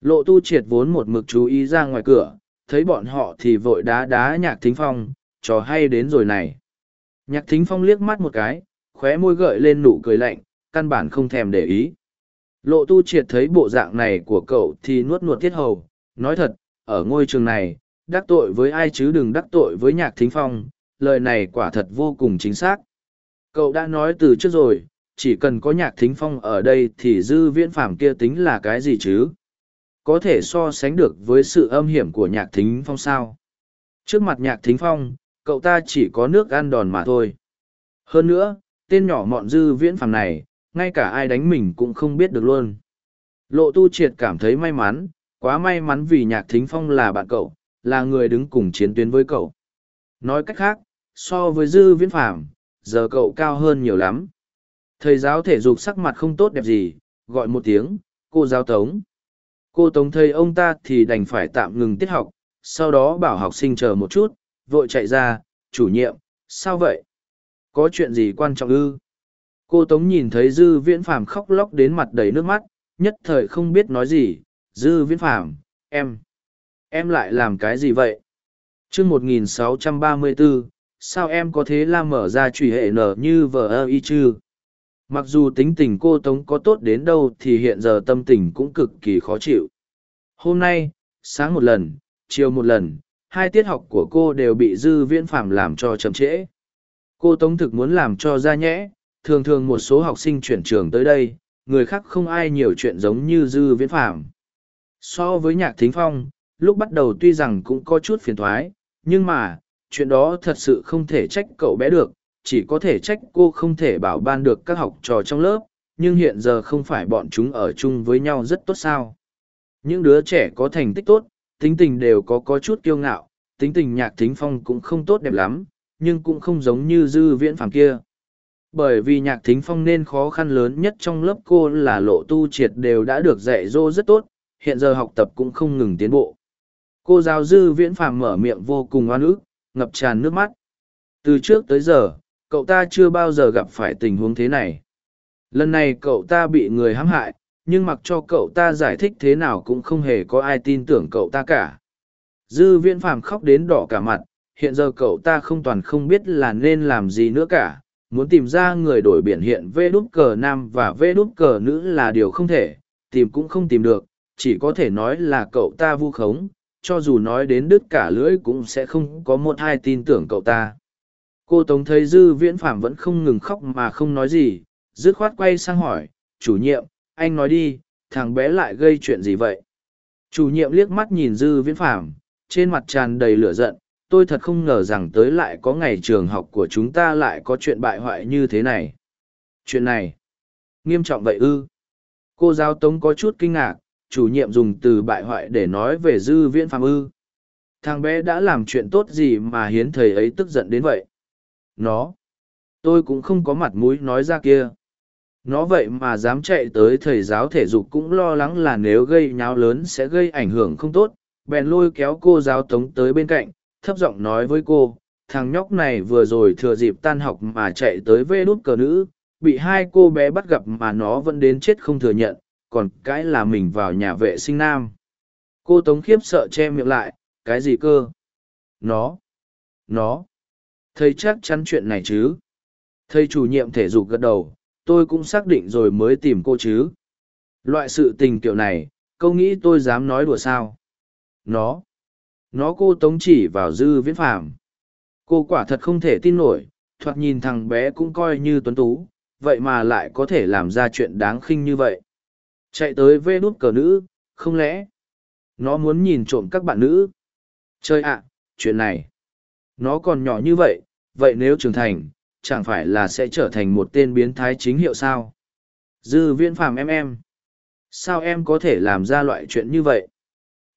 Lộ tu triệt vốn một mực chú ý ra ngoài cửa, thấy bọn họ thì vội đá đá nhạc thính phong, trò hay đến rồi này. Nhạc thính phong liếc mắt một cái, khóe môi gợi lên nụ cười lạnh, căn bản không thèm để ý. Lộ tu triệt thấy bộ dạng này của cậu thì nuốt nuốt tiết hầu, nói thật, ở ngôi trường này, đắc tội với ai chứ đừng đắc tội với nhạc thính phong, lời này quả thật vô cùng chính xác. Cậu đã nói từ trước rồi, chỉ cần có nhạc thính phong ở đây thì dư viễn phàm kia tính là cái gì chứ? Có thể so sánh được với sự âm hiểm của nhạc thính phong sao? Trước mặt nhạc thính phong, cậu ta chỉ có nước ăn đòn mà thôi. Hơn nữa, tên nhỏ mọn dư viễn phàm này, ngay cả ai đánh mình cũng không biết được luôn. Lộ tu triệt cảm thấy may mắn, quá may mắn vì nhạc thính phong là bạn cậu, là người đứng cùng chiến tuyến với cậu. Nói cách khác, so với dư viễn Phàm, giờ cậu cao hơn nhiều lắm. Thầy giáo thể dục sắc mặt không tốt đẹp gì, gọi một tiếng, cô giáo tống. Cô tống thầy ông ta thì đành phải tạm ngừng tiết học, sau đó bảo học sinh chờ một chút, vội chạy ra, chủ nhiệm, sao vậy? Có chuyện gì quan trọng ư? Cô tống nhìn thấy dư viễn phàm khóc lóc đến mặt đầy nước mắt, nhất thời không biết nói gì, dư viễn phàm, em em lại làm cái gì vậy? Chương một nghìn sáu trăm ba mươi bốn sao em có thế la mở ra trùy hệ nở như vờ ơ y chư mặc dù tính tình cô tống có tốt đến đâu thì hiện giờ tâm tình cũng cực kỳ khó chịu. Hôm nay, sáng một lần, chiều một lần, hai tiết học của cô đều bị dư viễn phạm làm cho chậm trễ. Cô tống thực muốn làm cho ra nhẽ, thường thường một số học sinh chuyển trường tới đây, người khác không ai nhiều chuyện giống như dư viễn phạm. So với nhạc thính phong lúc bắt đầu tuy rằng cũng có chút phiền thoái, nhưng mà, chuyện đó thật sự không thể trách cậu bé được, chỉ có thể trách cô không thể bảo ban được các học trò trong lớp, nhưng hiện giờ không phải bọn chúng ở chung với nhau rất tốt sao. Những đứa trẻ có thành tích tốt, tính tình đều có có chút kiêu ngạo, tính tình nhạc thính phong cũng không tốt đẹp lắm, nhưng cũng không giống như dư viễn phàm kia. Bởi vì nhạc thính phong nên khó khăn lớn nhất trong lớp cô là lộ tu triệt đều đã được dạy dỗ rất tốt, hiện giờ học tập cũng không ngừng tiến bộ cô giáo dư viễn phàm mở miệng vô cùng oan ức, ngập tràn nước mắt. Từ trước tới giờ, cậu ta chưa bao giờ gặp phải tình huống thế này. Lần này cậu ta bị người hãm hại, nhưng mặc cho cậu ta giải thích thế nào cũng không hề có ai tin tưởng cậu ta cả. Dư viễn phàm khóc đến đỏ cả mặt, hiện giờ cậu ta không toàn không biết là nên làm gì nữa cả, muốn tìm ra người đổi biển hiện vê đút cờ nam và vê đút cờ nữ là điều không thể, tìm cũng không tìm được, chỉ có thể nói là cậu ta vu khống cho dù nói đến đứt cả lưỡi cũng sẽ không có một hai tin tưởng cậu ta. Cô tống thấy dư viễn phạm vẫn không ngừng khóc mà không nói gì, dứt khoát quay sang hỏi, chủ nhiệm, anh nói đi, thằng bé lại gây chuyện gì vậy? Chủ nhiệm liếc mắt nhìn dư viễn phạm trên mặt tràn đầy lửa giận, tôi thật không ngờ rằng tới lại có ngày trường học của chúng ta lại có chuyện bại hoại như thế này. Chuyện này? Nghiêm trọng vậy ư? Cô giáo tống có chút kinh ngạc chủ nhiệm dùng từ bại hoại để nói về dư viễn phạm ư. Thằng bé đã làm chuyện tốt gì mà hiến thầy ấy tức giận đến vậy? Nó, tôi cũng không có mặt mũi nói ra kia. Nó vậy mà dám chạy tới thầy giáo thể dục cũng lo lắng là nếu gây nháo lớn sẽ gây ảnh hưởng không tốt. Bèn lôi kéo cô giáo tống tới bên cạnh, thấp giọng nói với cô, thằng nhóc này vừa rồi thừa dịp tan học mà chạy tới vê đút cờ nữ, bị hai cô bé bắt gặp mà nó vẫn đến chết không thừa nhận còn cãi là mình vào nhà vệ sinh nam. Cô tống khiếp sợ che miệng lại, cái gì cơ? Nó nó, thầy chắc chắn chuyện này chứ? Thầy chủ nhiệm thể dục gật đầu, tôi cũng xác định rồi mới tìm cô chứ. Loại sự tình kiểu này câu nghĩ tôi dám nói đùa sao? Nó nó cô tống chỉ vào dư viễn phàm. Cô quả thật không thể tin nổi, thoạt nhìn thằng bé cũng coi như tuấn tú, vậy mà lại có thể làm ra chuyện đáng khinh như vậy chạy tới vê đút cờ nữ, không lẽ nó muốn nhìn trộm các bạn nữ? Chơi ạ, chuyện này, nó còn nhỏ như vậy vậy nếu trưởng thành, chẳng phải là sẽ trở thành một tên biến thái chính hiệu sao? Dư viễn phàm em em, sao em có thể làm ra loại chuyện như vậy?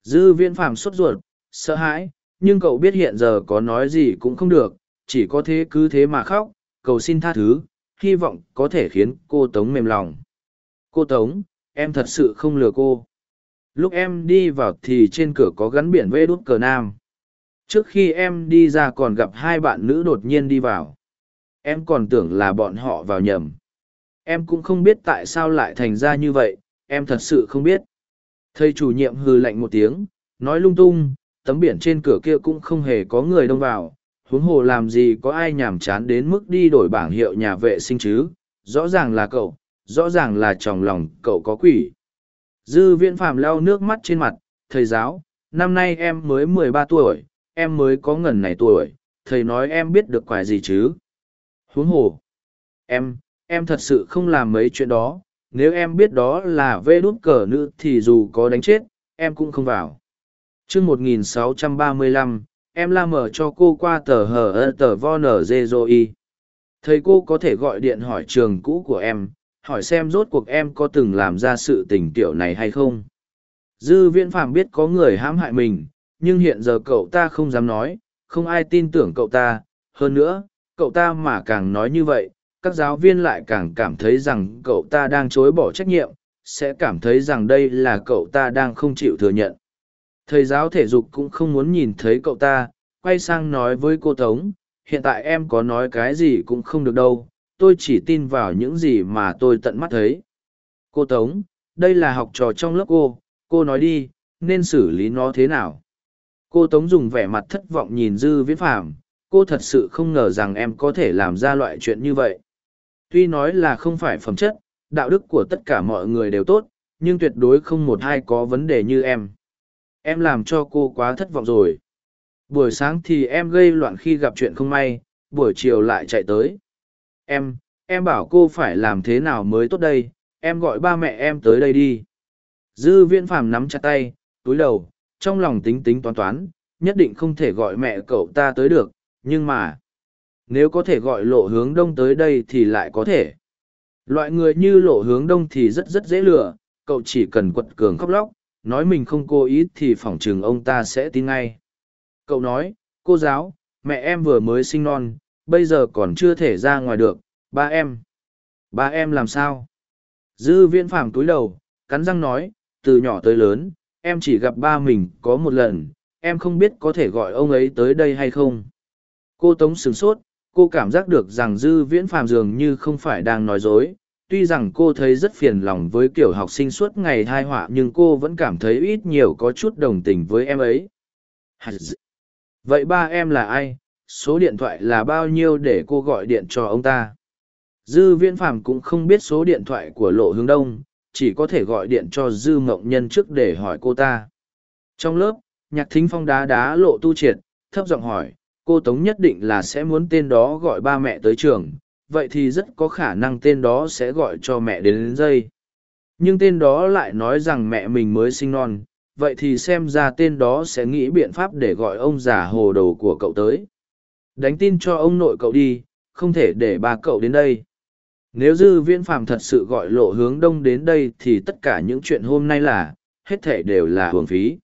Dư viễn phàm sốt ruột, sợ hãi, nhưng cậu biết hiện giờ có nói gì cũng không được, chỉ có thế cứ thế mà khóc, cầu xin tha thứ, hy vọng có thể khiến cô tống mềm lòng. Cô tống em thật sự không lừa cô. Lúc em đi vào thì trên cửa có gắn biển vê đút cờ nam. Trước khi em đi ra còn gặp hai bạn nữ đột nhiên đi vào. Em còn tưởng là bọn họ vào nhầm. Em cũng không biết tại sao lại thành ra như vậy, em thật sự không biết. Thầy chủ nhiệm hừ lạnh một tiếng, nói lung tung, tấm biển trên cửa kia cũng không hề có người đông vào. Huống hồ làm gì có ai nhàm chán đến mức đi đổi bảng hiệu nhà vệ sinh chứ? Rõ ràng là cậu rõ ràng là trong lòng cậu có quỷ. Dư viễn phàm lau nước mắt trên mặt, thầy giáo, năm nay em mới mười ba tuổi, em mới có ngần này tuổi, thầy nói em biết được quài gì chứ? Huống hồ, em em thật sự không làm mấy chuyện đó, nếu em biết đó là vê đút cờ nữ thì dù có đánh chết, em cũng không vào. Chương một nghìn sáu trăm ba mươi lăm, em la mở cho cô qua tờ hờ tờ vo nở dê dô y. Thầy cô có thể gọi điện hỏi trường cũ của em hỏi xem rốt cuộc em có từng làm ra sự tình tiểu này hay không. Dư viễn phàm biết có người hãm hại mình, nhưng hiện giờ cậu ta không dám nói, không ai tin tưởng cậu ta. Hơn nữa, cậu ta mà càng nói như vậy, các giáo viên lại càng cảm thấy rằng cậu ta đang chối bỏ trách nhiệm, sẽ cảm thấy rằng đây là cậu ta đang không chịu thừa nhận. Thầy giáo thể dục cũng không muốn nhìn thấy cậu ta, quay sang nói với cô tống, hiện tại em có nói cái gì cũng không được đâu tôi chỉ tin vào những gì mà tôi tận mắt thấy. Cô tống, đây là học trò trong lớp cô cô nói đi, nên xử lý nó thế nào? Cô tống dùng vẻ mặt thất vọng nhìn dư viễn phàm, cô thật sự không ngờ rằng em có thể làm ra loại chuyện như vậy. Tuy nói là không phải phẩm chất, đạo đức của tất cả mọi người đều tốt, nhưng tuyệt đối không một ai có vấn đề như em. Em làm cho cô quá thất vọng rồi. Buổi sáng thì em gây loạn khi gặp chuyện không may, buổi chiều lại chạy tới em em bảo cô phải làm thế nào mới tốt đây, em gọi ba mẹ em tới đây đi. Dư viễn phàm nắm chặt tay, túi đầu, trong lòng tính tính toán toán, nhất định không thể gọi mẹ cậu ta tới được, nhưng mà, nếu có thể gọi lộ hướng đông tới đây thì lại có thể. Loại người như lộ hướng đông thì rất rất dễ lừa, cậu chỉ cần quật cường khóc lóc, nói mình không cố ý thì phỏng chừng ông ta sẽ tin ngay. Cậu nói, cô giáo, mẹ em vừa mới sinh non bây giờ còn chưa thể ra ngoài được, ba em. Ba em làm sao? Dư viễn phàm túi đầu, cắn răng nói, từ nhỏ tới lớn, em chỉ gặp ba mình có một lần, em không biết có thể gọi ông ấy tới đây hay không. Cô tống sửng sốt, cô cảm giác được rằng dư viễn phàm dường như không phải đang nói dối. Tuy rằng cô thấy rất phiền lòng với kiểu học sinh suốt ngày thai họa, nhưng cô vẫn cảm thấy ít nhiều có chút đồng tình với em ấy. Vậy ba em là ai? Số điện thoại là bao nhiêu để cô gọi điện cho ông ta? Dư viễn phàm cũng không biết số điện thoại của lộ hướng đông chỉ có thể gọi điện cho dư mộng nhân trước để hỏi cô ta. Trong lớp nhạc thính phong đá đá lộ tu triệt thấp giọng hỏi cô tống nhất định là sẽ muốn tên đó gọi ba mẹ tới trường vậy thì rất có khả năng tên đó sẽ gọi cho mẹ đến, đến dây nhưng tên đó lại nói rằng mẹ mình mới sinh non vậy thì xem ra tên đó sẽ nghĩ biện pháp để gọi ông già hồ đồ của cậu tới đánh tin cho ông nội cậu đi, không thể để ba cậu đến đây. Nếu dư viễn phàm thật sự gọi lộ hướng đông đến đây thì tất cả những chuyện hôm nay là, hết thể đều là hưởng phí.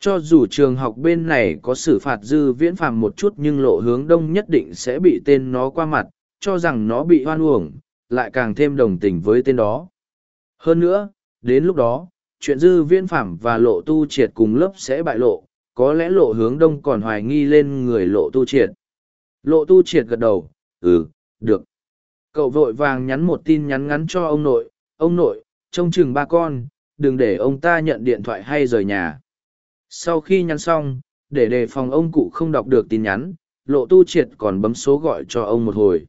Cho dù trường học bên này có xử phạt dư viễn phàm một chút nhưng lộ hướng đông nhất định sẽ bị tên nó qua mặt, cho rằng nó bị hoan uổng, lại càng thêm đồng tình với tên đó. Hơn nữa, đến lúc đó, chuyện dư viễn phàm và lộ tu triệt cùng lớp sẽ bại lộ, có lẽ lộ hướng đông còn hoài nghi lên người lộ tu triệt lộ tu triệt gật đầu ừ được. Cậu vội vàng nhắn một tin nhắn ngắn cho ông nội ông nội, trông chừng ba con, đừng để ông ta nhận điện thoại hay rời nhà. Sau khi nhắn xong, để đề phòng ông cụ không đọc được tin nhắn, lộ tu triệt còn bấm số gọi cho ông một hồi.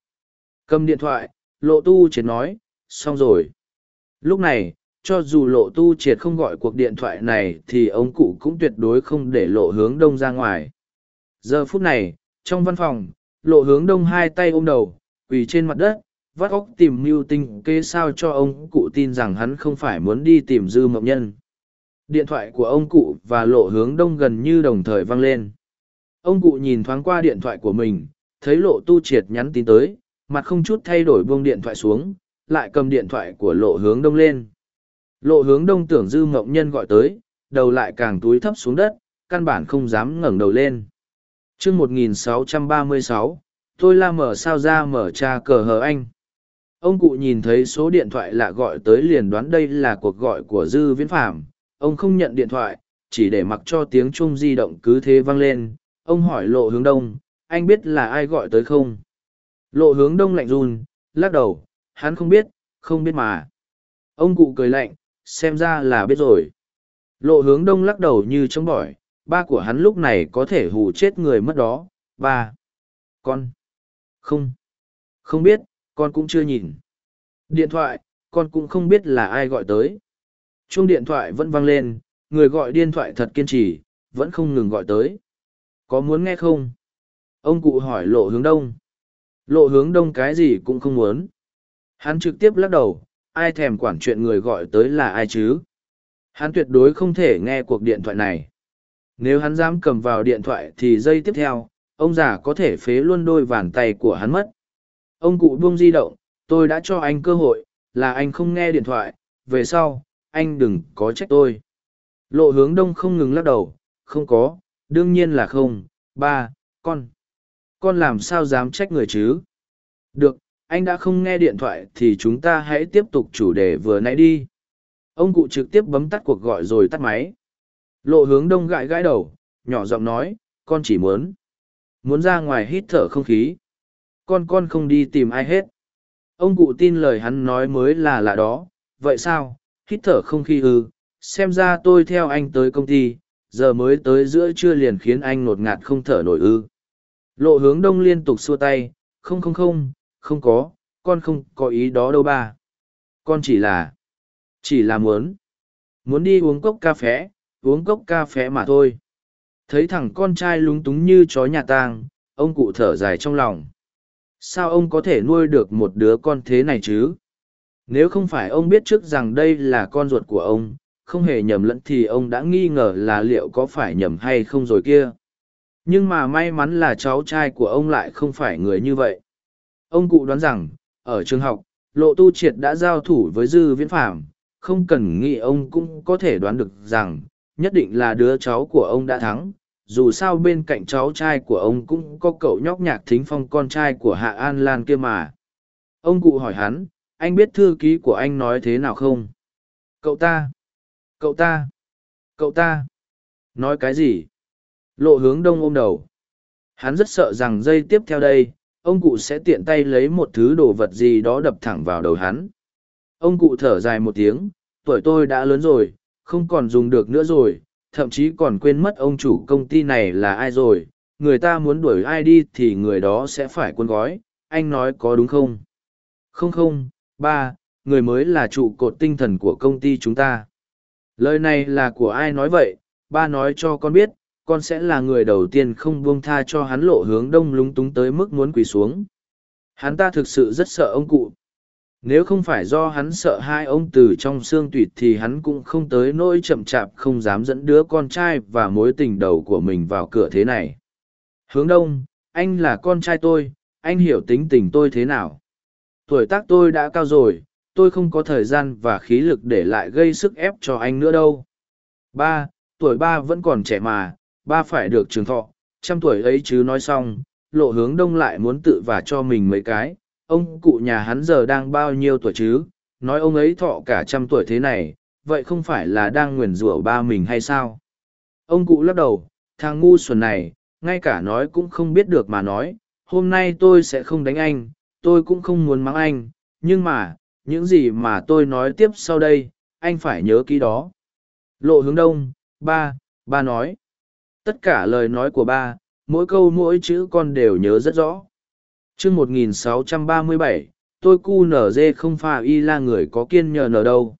Cầm điện thoại, lộ tu triệt nói, xong rồi. Lúc này, cho dù lộ tu triệt không gọi cuộc điện thoại này thì ông cụ cũng tuyệt đối không để lộ hướng đông ra ngoài. Giờ phút này, trong văn phòng lộ hướng đông hai tay ôm đầu, quỳ trên mặt đất, vắt óc tìm mưu tinh kê sao cho ông cụ tin rằng hắn không phải muốn đi tìm dư mộng nhân. Điện thoại của ông cụ và lộ hướng đông gần như đồng thời vang lên. Ông cụ nhìn thoáng qua điện thoại của mình, thấy lộ tu triệt nhắn tin tới, mặt không chút thay đổi buông điện thoại xuống, lại cầm điện thoại của lộ hướng đông lên. Lộ hướng đông tưởng dư mộng nhân gọi tới, đầu lại càng túi thấp xuống đất, căn bản không dám ngẩng đầu lên chương một nghìn sáu trăm ba mươi sáu, tôi la mở sao ra mở cha cờ hờ anh. Ông cụ nhìn thấy số điện thoại lạ gọi tới liền đoán đây là cuộc gọi của dư viễn phạm ông không nhận điện thoại, chỉ để mặc cho tiếng chuông di động cứ thế vang lên. Ông hỏi lộ hướng đông, anh biết là ai gọi tới không? Lộ hướng đông lạnh run, lắc đầu, hắn không biết không biết mà. Ông cụ cười lạnh, xem ra là biết rồi. Lộ hướng đông lắc đầu như chống bỏi ba của hắn lúc này có thể hù chết người mất đó, ba. Con. Không. Không biết, con cũng chưa nhìn. Điện thoại, con cũng không biết là ai gọi tới. Chuông điện thoại vẫn vang lên, người gọi điện thoại thật kiên trì, vẫn không ngừng gọi tới. Có muốn nghe không? Ông cụ hỏi lộ hướng đông. Lộ hướng đông cái gì cũng không muốn. Hắn trực tiếp lắc đầu, ai thèm quản chuyện người gọi tới là ai chứ? Hắn tuyệt đối không thể nghe cuộc điện thoại này nếu hắn dám cầm vào điện thoại thì giây tiếp theo, ông già có thể phế luôn đôi bàn tay của hắn mất. Ông cụ buông di động, tôi đã cho anh cơ hội, là anh không nghe điện thoại, về sau, anh đừng có trách tôi. Lộ hướng đông không ngừng lắc đầu, không có, đương nhiên là không, ba, con. Con làm sao dám trách người chứ? Được, anh đã không nghe điện thoại thì chúng ta hãy tiếp tục chủ đề vừa nãy đi. Ông cụ trực tiếp bấm tắt cuộc gọi rồi tắt máy lộ hướng đông gãi gãi đầu, nhỏ giọng nói, con chỉ muốn muốn ra ngoài hít thở không khí. Con con không đi tìm ai hết. Ông cụ tin lời hắn nói mới là lạ đó. Vậy sao? Hít thở không khí ư? Xem ra tôi theo anh tới công ty, giờ mới tới giữa trưa liền khiến anh ngột ngạt không thở nổi ư. Lộ hướng đông liên tục xua tay, không không không không có, con không có ý đó đâu ba. Con chỉ là chỉ là muốn muốn đi uống cốc cà phé uống cốc cà phé mà thôi. Thấy thằng con trai lúng túng như chó nhà tang, ông cụ thở dài trong lòng. Sao ông có thể nuôi được một đứa con thế này chứ? Nếu không phải ông biết trước rằng đây là con ruột của ông, không hề nhầm lẫn thì ông đã nghi ngờ là liệu có phải nhầm hay không rồi kia. Nhưng mà may mắn là cháu trai của ông lại không phải người như vậy. Ông cụ đoán rằng, ở trường học, lộ tu triệt đã giao thủ với dư viễn phạm không cần nghĩ ông cũng có thể đoán được rằng nhất định là đứa cháu của ông đã thắng dù sao bên cạnh cháu trai của ông cũng có cậu nhóc nhạc thính phong con trai của hạ an lan kia mà. Ông cụ hỏi hắn anh biết thư ký của anh nói thế nào không? Cậu ta cậu ta cậu ta. Nói cái gì? Lộ hướng đông ôm đầu. Hắn rất sợ rằng dây tiếp theo đây ông cụ sẽ tiện tay lấy một thứ đồ vật gì đó đập thẳng vào đầu hắn. Ông cụ thở dài một tiếng, tuổi tôi đã lớn rồi, không còn dùng được nữa rồi, thậm chí còn quên mất ông chủ công ty này là ai rồi. Người ta muốn đuổi ai đi thì người đó sẽ phải quân gói, anh nói có đúng không? Không không, ba, người mới là trụ cột tinh thần của công ty chúng ta. Lời này là của ai nói vậy, ba nói cho con biết, con sẽ là người đầu tiên không buông tha cho hắn lộ hướng đông lúng túng tới mức muốn quỳ xuống. Hắn ta thực sự rất sợ ông cụ. Nếu không phải do hắn sợ hai ông từ trong xương tụy thì hắn cũng không tới nỗi chậm chạp không dám dẫn đứa con trai và mối tình đầu của mình vào cửa thế này. Hướng đông, anh là con trai tôi, anh hiểu tính tình tôi thế nào. Tuổi tác tôi đã cao rồi, tôi không có thời gian và khí lực để lại gây sức ép cho anh nữa đâu. Ba, tuổi ba vẫn còn trẻ mà, ba phải được trường thọ, trăm tuổi ấy chứ nói xong, lộ hướng đông lại muốn tự và cho mình mấy cái, ông cụ nhà hắn giờ đang bao nhiêu tuổi chứ, nói ông ấy thọ cả trăm tuổi thế này, vậy không phải là đang nguyền rủa ba mình hay sao? Ông cụ lắc đầu, thằng ngu xuẩn này, ngay cả nói cũng không biết được mà nói, hôm nay tôi sẽ không đánh anh, tôi cũng không muốn mắng anh, nhưng mà, những gì mà tôi nói tiếp sau đây, anh phải nhớ kỹ đó. Lộ hướng đông, ba, ba nói. Tất cả lời nói của ba, mỗi câu mỗi chữ con đều nhớ rất rõ chương 1637, tôi cu nở dê không pha y là người có kiên nhờ nở đâu.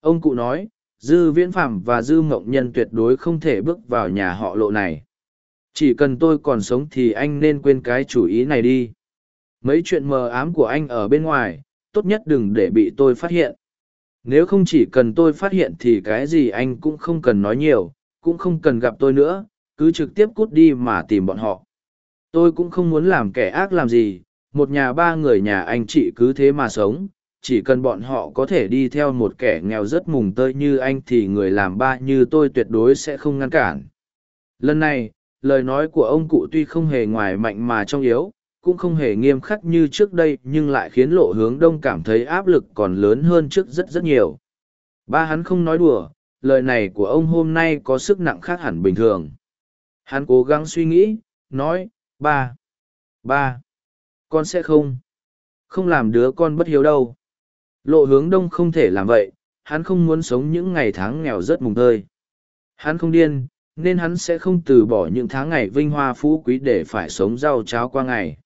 Ông cụ nói, dư viễn phạm và dư mộng nhân tuyệt đối không thể bước vào nhà họ lộ này. Chỉ cần tôi còn sống thì anh nên quên cái chủ ý này đi. Mấy chuyện mờ ám của anh ở bên ngoài, tốt nhất đừng để bị tôi phát hiện. Nếu không chỉ cần tôi phát hiện thì cái gì anh cũng không cần nói nhiều, cũng không cần gặp tôi nữa, cứ trực tiếp cút đi mà tìm bọn họ. Tôi cũng không muốn làm kẻ ác làm gì, một nhà ba người nhà anh chị cứ thế mà sống, chỉ cần bọn họ có thể đi theo một kẻ nghèo rất mùng tơi như anh thì người làm ba như tôi tuyệt đối sẽ không ngăn cản. Lần này, lời nói của ông cụ tuy không hề ngoài mạnh mà trong yếu, cũng không hề nghiêm khắc như trước đây nhưng lại khiến lộ hướng đông cảm thấy áp lực còn lớn hơn trước rất rất nhiều. Ba hắn không nói đùa, lời này của ông hôm nay có sức nặng khác hẳn bình thường. Hắn cố gắng suy nghĩ, nói, ba, ba, con sẽ không, không làm đứa con bất hiếu đâu. Lộ hướng đông không thể làm vậy, hắn không muốn sống những ngày tháng nghèo rất mùng tơi. Hắn không điên, nên hắn sẽ không từ bỏ những tháng ngày vinh hoa phú quý để phải sống rau cháo qua ngày.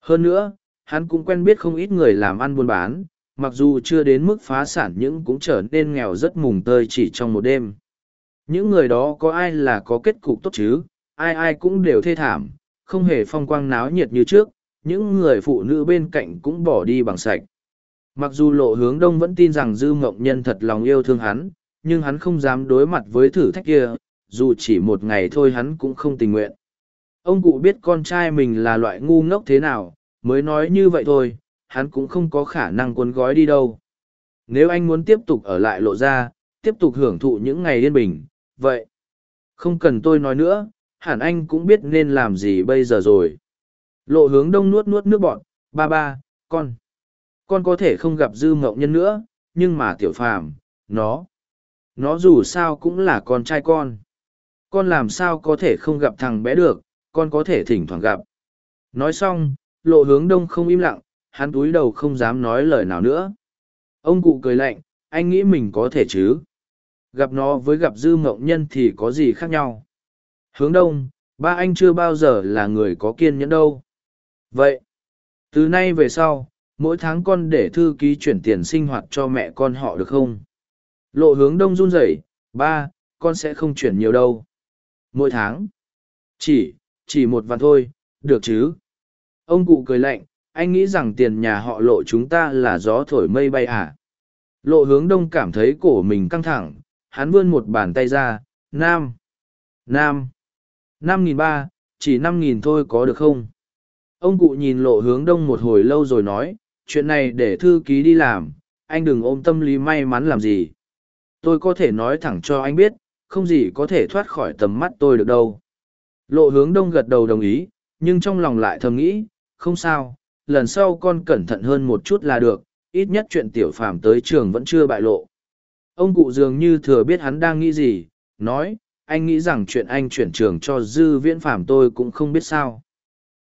Hơn nữa, hắn cũng quen biết không ít người làm ăn buôn bán, mặc dù chưa đến mức phá sản nhưng cũng trở nên nghèo rất mùng tơi chỉ trong một đêm. Những người đó có ai là có kết cục tốt chứ, ai ai cũng đều thê thảm, không hề phong quang náo nhiệt như trước, những người phụ nữ bên cạnh cũng bỏ đi bằng sạch. Mặc dù lộ hướng đông vẫn tin rằng dư mộng nhân thật lòng yêu thương hắn, nhưng hắn không dám đối mặt với thử thách kia, dù chỉ một ngày thôi hắn cũng không tình nguyện. Ông cụ biết con trai mình là loại ngu ngốc thế nào, mới nói như vậy thôi, hắn cũng không có khả năng cuốn gói đi đâu. Nếu anh muốn tiếp tục ở lại lộ ra, tiếp tục hưởng thụ những ngày yên bình, vậy. Không cần tôi nói nữa, hẳn anh cũng biết nên làm gì bây giờ rồi. Lộ hướng đông nuốt nuốt nước bọn, ba ba, con. Con có thể không gặp dư mộng nhân nữa, nhưng mà tiểu phàm, nó. Nó dù sao cũng là con trai con. Con làm sao có thể không gặp thằng bé được, con có thể thỉnh thoảng gặp. Nói xong, lộ hướng đông không im lặng, hắn túi đầu không dám nói lời nào nữa. Ông cụ cười lạnh, anh nghĩ mình có thể chứ. Gặp nó với gặp dư mộng nhân thì có gì khác nhau. Hướng đông, ba anh chưa bao giờ là người có kiên nhẫn đâu. Vậy, từ nay về sau, mỗi tháng con để thư ký chuyển tiền sinh hoạt cho mẹ con họ được không? Lộ hướng đông run rẩy, ba, con sẽ không chuyển nhiều đâu. Mỗi tháng, chỉ, chỉ một vạn thôi, được chứ? Ông cụ cười lạnh, anh nghĩ rằng tiền nhà họ lộ chúng ta là gió thổi mây bay à? Lộ hướng đông cảm thấy cổ mình căng thẳng, hắn vươn một bàn tay ra, nam, nam, năm nghìn ba, chỉ năm nghìn thôi có được không? Ông cụ nhìn lộ hướng đông một hồi lâu rồi nói, chuyện này để thư ký đi làm, anh đừng ôm tâm lý may mắn làm gì. Tôi có thể nói thẳng cho anh biết, không gì có thể thoát khỏi tầm mắt tôi được đâu. Lộ hướng đông gật đầu đồng ý, nhưng trong lòng lại thầm nghĩ, không sao, lần sau con cẩn thận hơn một chút là được, ít nhất chuyện tiểu phàm tới trường vẫn chưa bại lộ. Ông cụ dường như thừa biết hắn đang nghĩ gì, nói, anh nghĩ rằng chuyện anh chuyển trường cho dư viễn phàm tôi cũng không biết sao.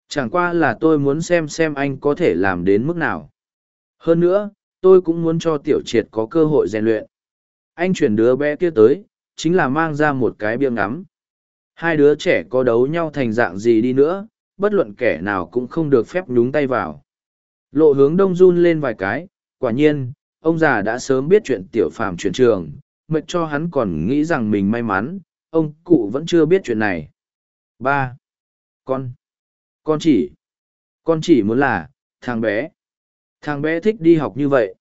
Chẳng qua là tôi muốn xem xem anh có thể làm đến mức nào. Hơn nữa, tôi cũng muốn cho tiểu triệt có cơ hội rèn luyện anh chuyển đứa bé kia tới chính là mang ra một cái bia ngắm hai đứa trẻ có đấu nhau thành dạng gì đi nữa bất luận kẻ nào cũng không được phép nhúng tay vào lộ hướng đông run lên vài cái quả nhiên ông già đã sớm biết chuyện tiểu phàm chuyển trường mệt cho hắn còn nghĩ rằng mình may mắn ông cụ vẫn chưa biết chuyện này. Ba. Con. Con chỉ. Con chỉ muốn là, thằng bé. Thằng bé thích đi học như vậy.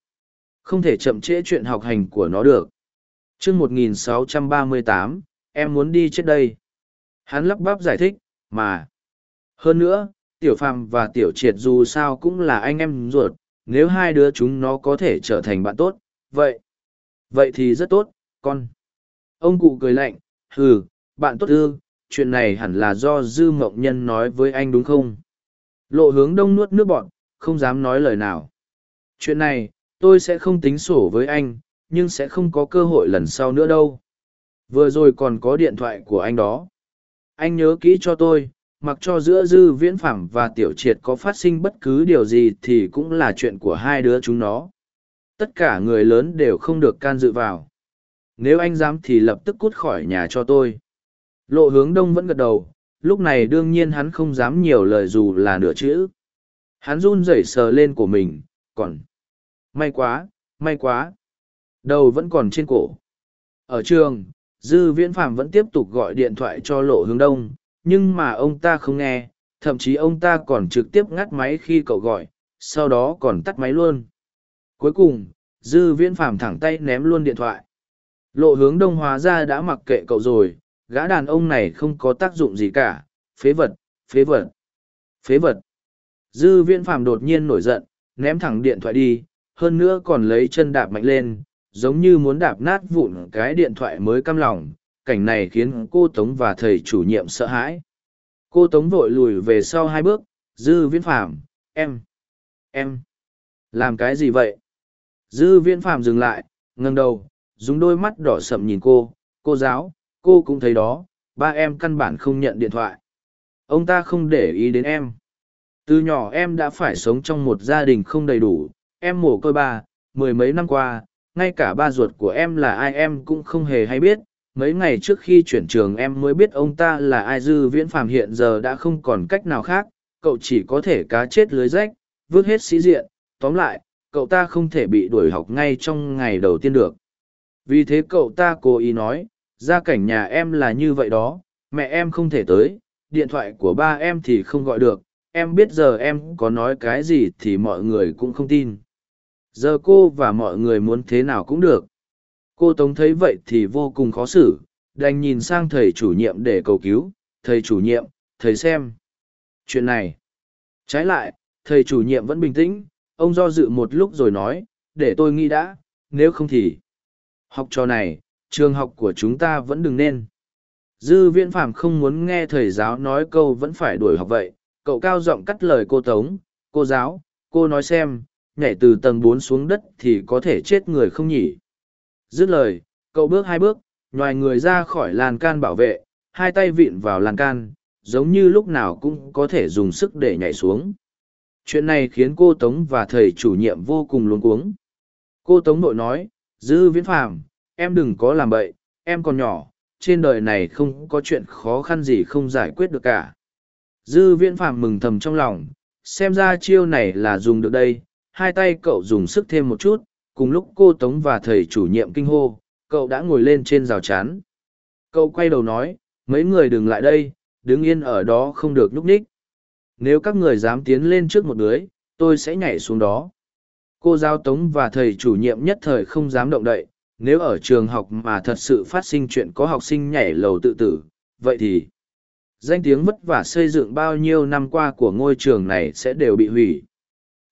Không thể chậm trễ chuyện học hành của nó được. Chương một nghìn sáu trăm ba mươi tám, em muốn đi chết đây. Hắn lắp bắp giải thích, mà. Hơn nữa, tiểu phàm và tiểu triệt dù sao cũng là anh em ruột, nếu hai đứa chúng nó có thể trở thành bạn tốt, vậy. Vậy thì rất tốt, con. Ông cụ cười lạnh ừ bạn tốt ư, chuyện này hẳn là do dư mộng nhân nói với anh đúng không? Lộ hướng đông nuốt nước bọn không dám nói lời nào. Chuyện này, tôi sẽ không tính sổ với anh, nhưng sẽ không có cơ hội lần sau nữa đâu. Vừa rồi còn có điện thoại của anh đó. Anh nhớ kỹ cho tôi, mặc cho giữa dư viễn phẳng và tiểu triệt có phát sinh bất cứ điều gì thì cũng là chuyện của hai đứa chúng nó. Tất cả người lớn đều không được can dự vào nếu anh dám thì lập tức cút khỏi nhà cho tôi. Lộ hướng đông vẫn gật đầu, lúc này đương nhiên hắn không dám nhiều lời dù là nửa chữ. Hắn run rẩy sờ lên của mình, còn, may quá may quá. Đầu vẫn còn trên cổ. Ở trường, dư viễn phạm vẫn tiếp tục gọi điện thoại cho lộ hướng đông, nhưng mà ông ta không nghe, thậm chí ông ta còn trực tiếp ngắt máy khi cậu gọi, sau đó còn tắt máy luôn. Cuối cùng, dư viễn phạm thẳng tay ném luôn điện thoại lộ hướng đông hóa ra đã mặc kệ cậu rồi, gã đàn ông này không có tác dụng gì cả. Phế vật phế vật phế vật. Dư viễn phạm đột nhiên nổi giận, ném thẳng điện thoại đi, hơn nữa còn lấy chân đạp mạnh lên, giống như muốn đạp nát vụn cái điện thoại mới căm lòng. Cảnh này khiến cô tống và thầy chủ nhiệm sợ hãi. Cô tống vội lùi về sau hai bước. Dư viễn phạm em em, làm cái gì vậy? Dư viễn phạm dừng lại ngâng đầu dùng đôi mắt đỏ sậm nhìn cô cô giáo, cô cũng thấy đó, ba em căn bản không nhận điện thoại. Ông ta không để ý đến em. Từ nhỏ em đã phải sống trong một gia đình không đầy đủ, em mồ côi ba, mười mấy năm qua, ngay cả ba ruột của em là ai em cũng không hề hay biết. Mấy ngày trước khi chuyển trường em mới biết ông ta là ai dư viễn phàm hiện giờ đã không còn cách nào khác, cậu chỉ có thể cá chết lưới rách, vứt hết sĩ diện. Tóm lại, cậu ta không thể bị đuổi học ngay trong ngày đầu tiên được vì thế cậu ta cố ý nói, gia cảnh nhà em là như vậy đó, mẹ em không thể tới, điện thoại của ba em thì không gọi được, em biết giờ em có nói cái gì thì mọi người cũng không tin. Giờ cô và mọi người muốn thế nào cũng được. Cô tống thấy vậy thì vô cùng khó xử, đành nhìn sang thầy chủ nhiệm để cầu cứu, thầy chủ nhiệm, thầy xem chuyện này. Trái lại, thầy chủ nhiệm vẫn bình tĩnh, ông do dự một lúc rồi nói, để tôi nghĩ đã, nếu không thì học trò này, trường học của chúng ta vẫn đừng nên. Dư viễn phạm không muốn nghe thầy giáo nói câu vẫn phải đuổi học vậy, cậu cao giọng cắt lời cô tống, cô giáo, cô nói xem, nhảy từ tầng bốn xuống đất thì có thể chết người không nhỉ? Dứt lời, cậu bước hai bước nhoài người ra khỏi lan can bảo vệ, hai tay vịn vào lan can, giống như lúc nào cũng có thể dùng sức để nhảy xuống. Chuyện này khiến cô tống và thầy chủ nhiệm vô cùng luống cuống. Cô tống nội nói dư viễn phàm, em đừng có làm bậy, em còn nhỏ, trên đời này không có chuyện khó khăn gì không giải quyết được cả. Dư viễn phàm mừng thầm trong lòng, xem ra chiêu này là dùng được đây, hai tay cậu dùng sức thêm một chút, cùng lúc cô tống và thầy chủ nhiệm kinh hô, cậu đã ngồi lên trên rào chắn. Cậu quay đầu nói, mấy người đừng lại đây, đứng yên ở đó không được nhúc ních. Nếu các người dám tiến lên trước một đứa, tôi sẽ nhảy xuống đó cô giáo tống và thầy chủ nhiệm nhất thời không dám động đậy, nếu ở trường học mà thật sự phát sinh chuyện có học sinh nhảy lầu tự tử, vậy thì danh tiếng vất vả xây dựng bao nhiêu năm qua của ngôi trường này sẽ đều bị hủy.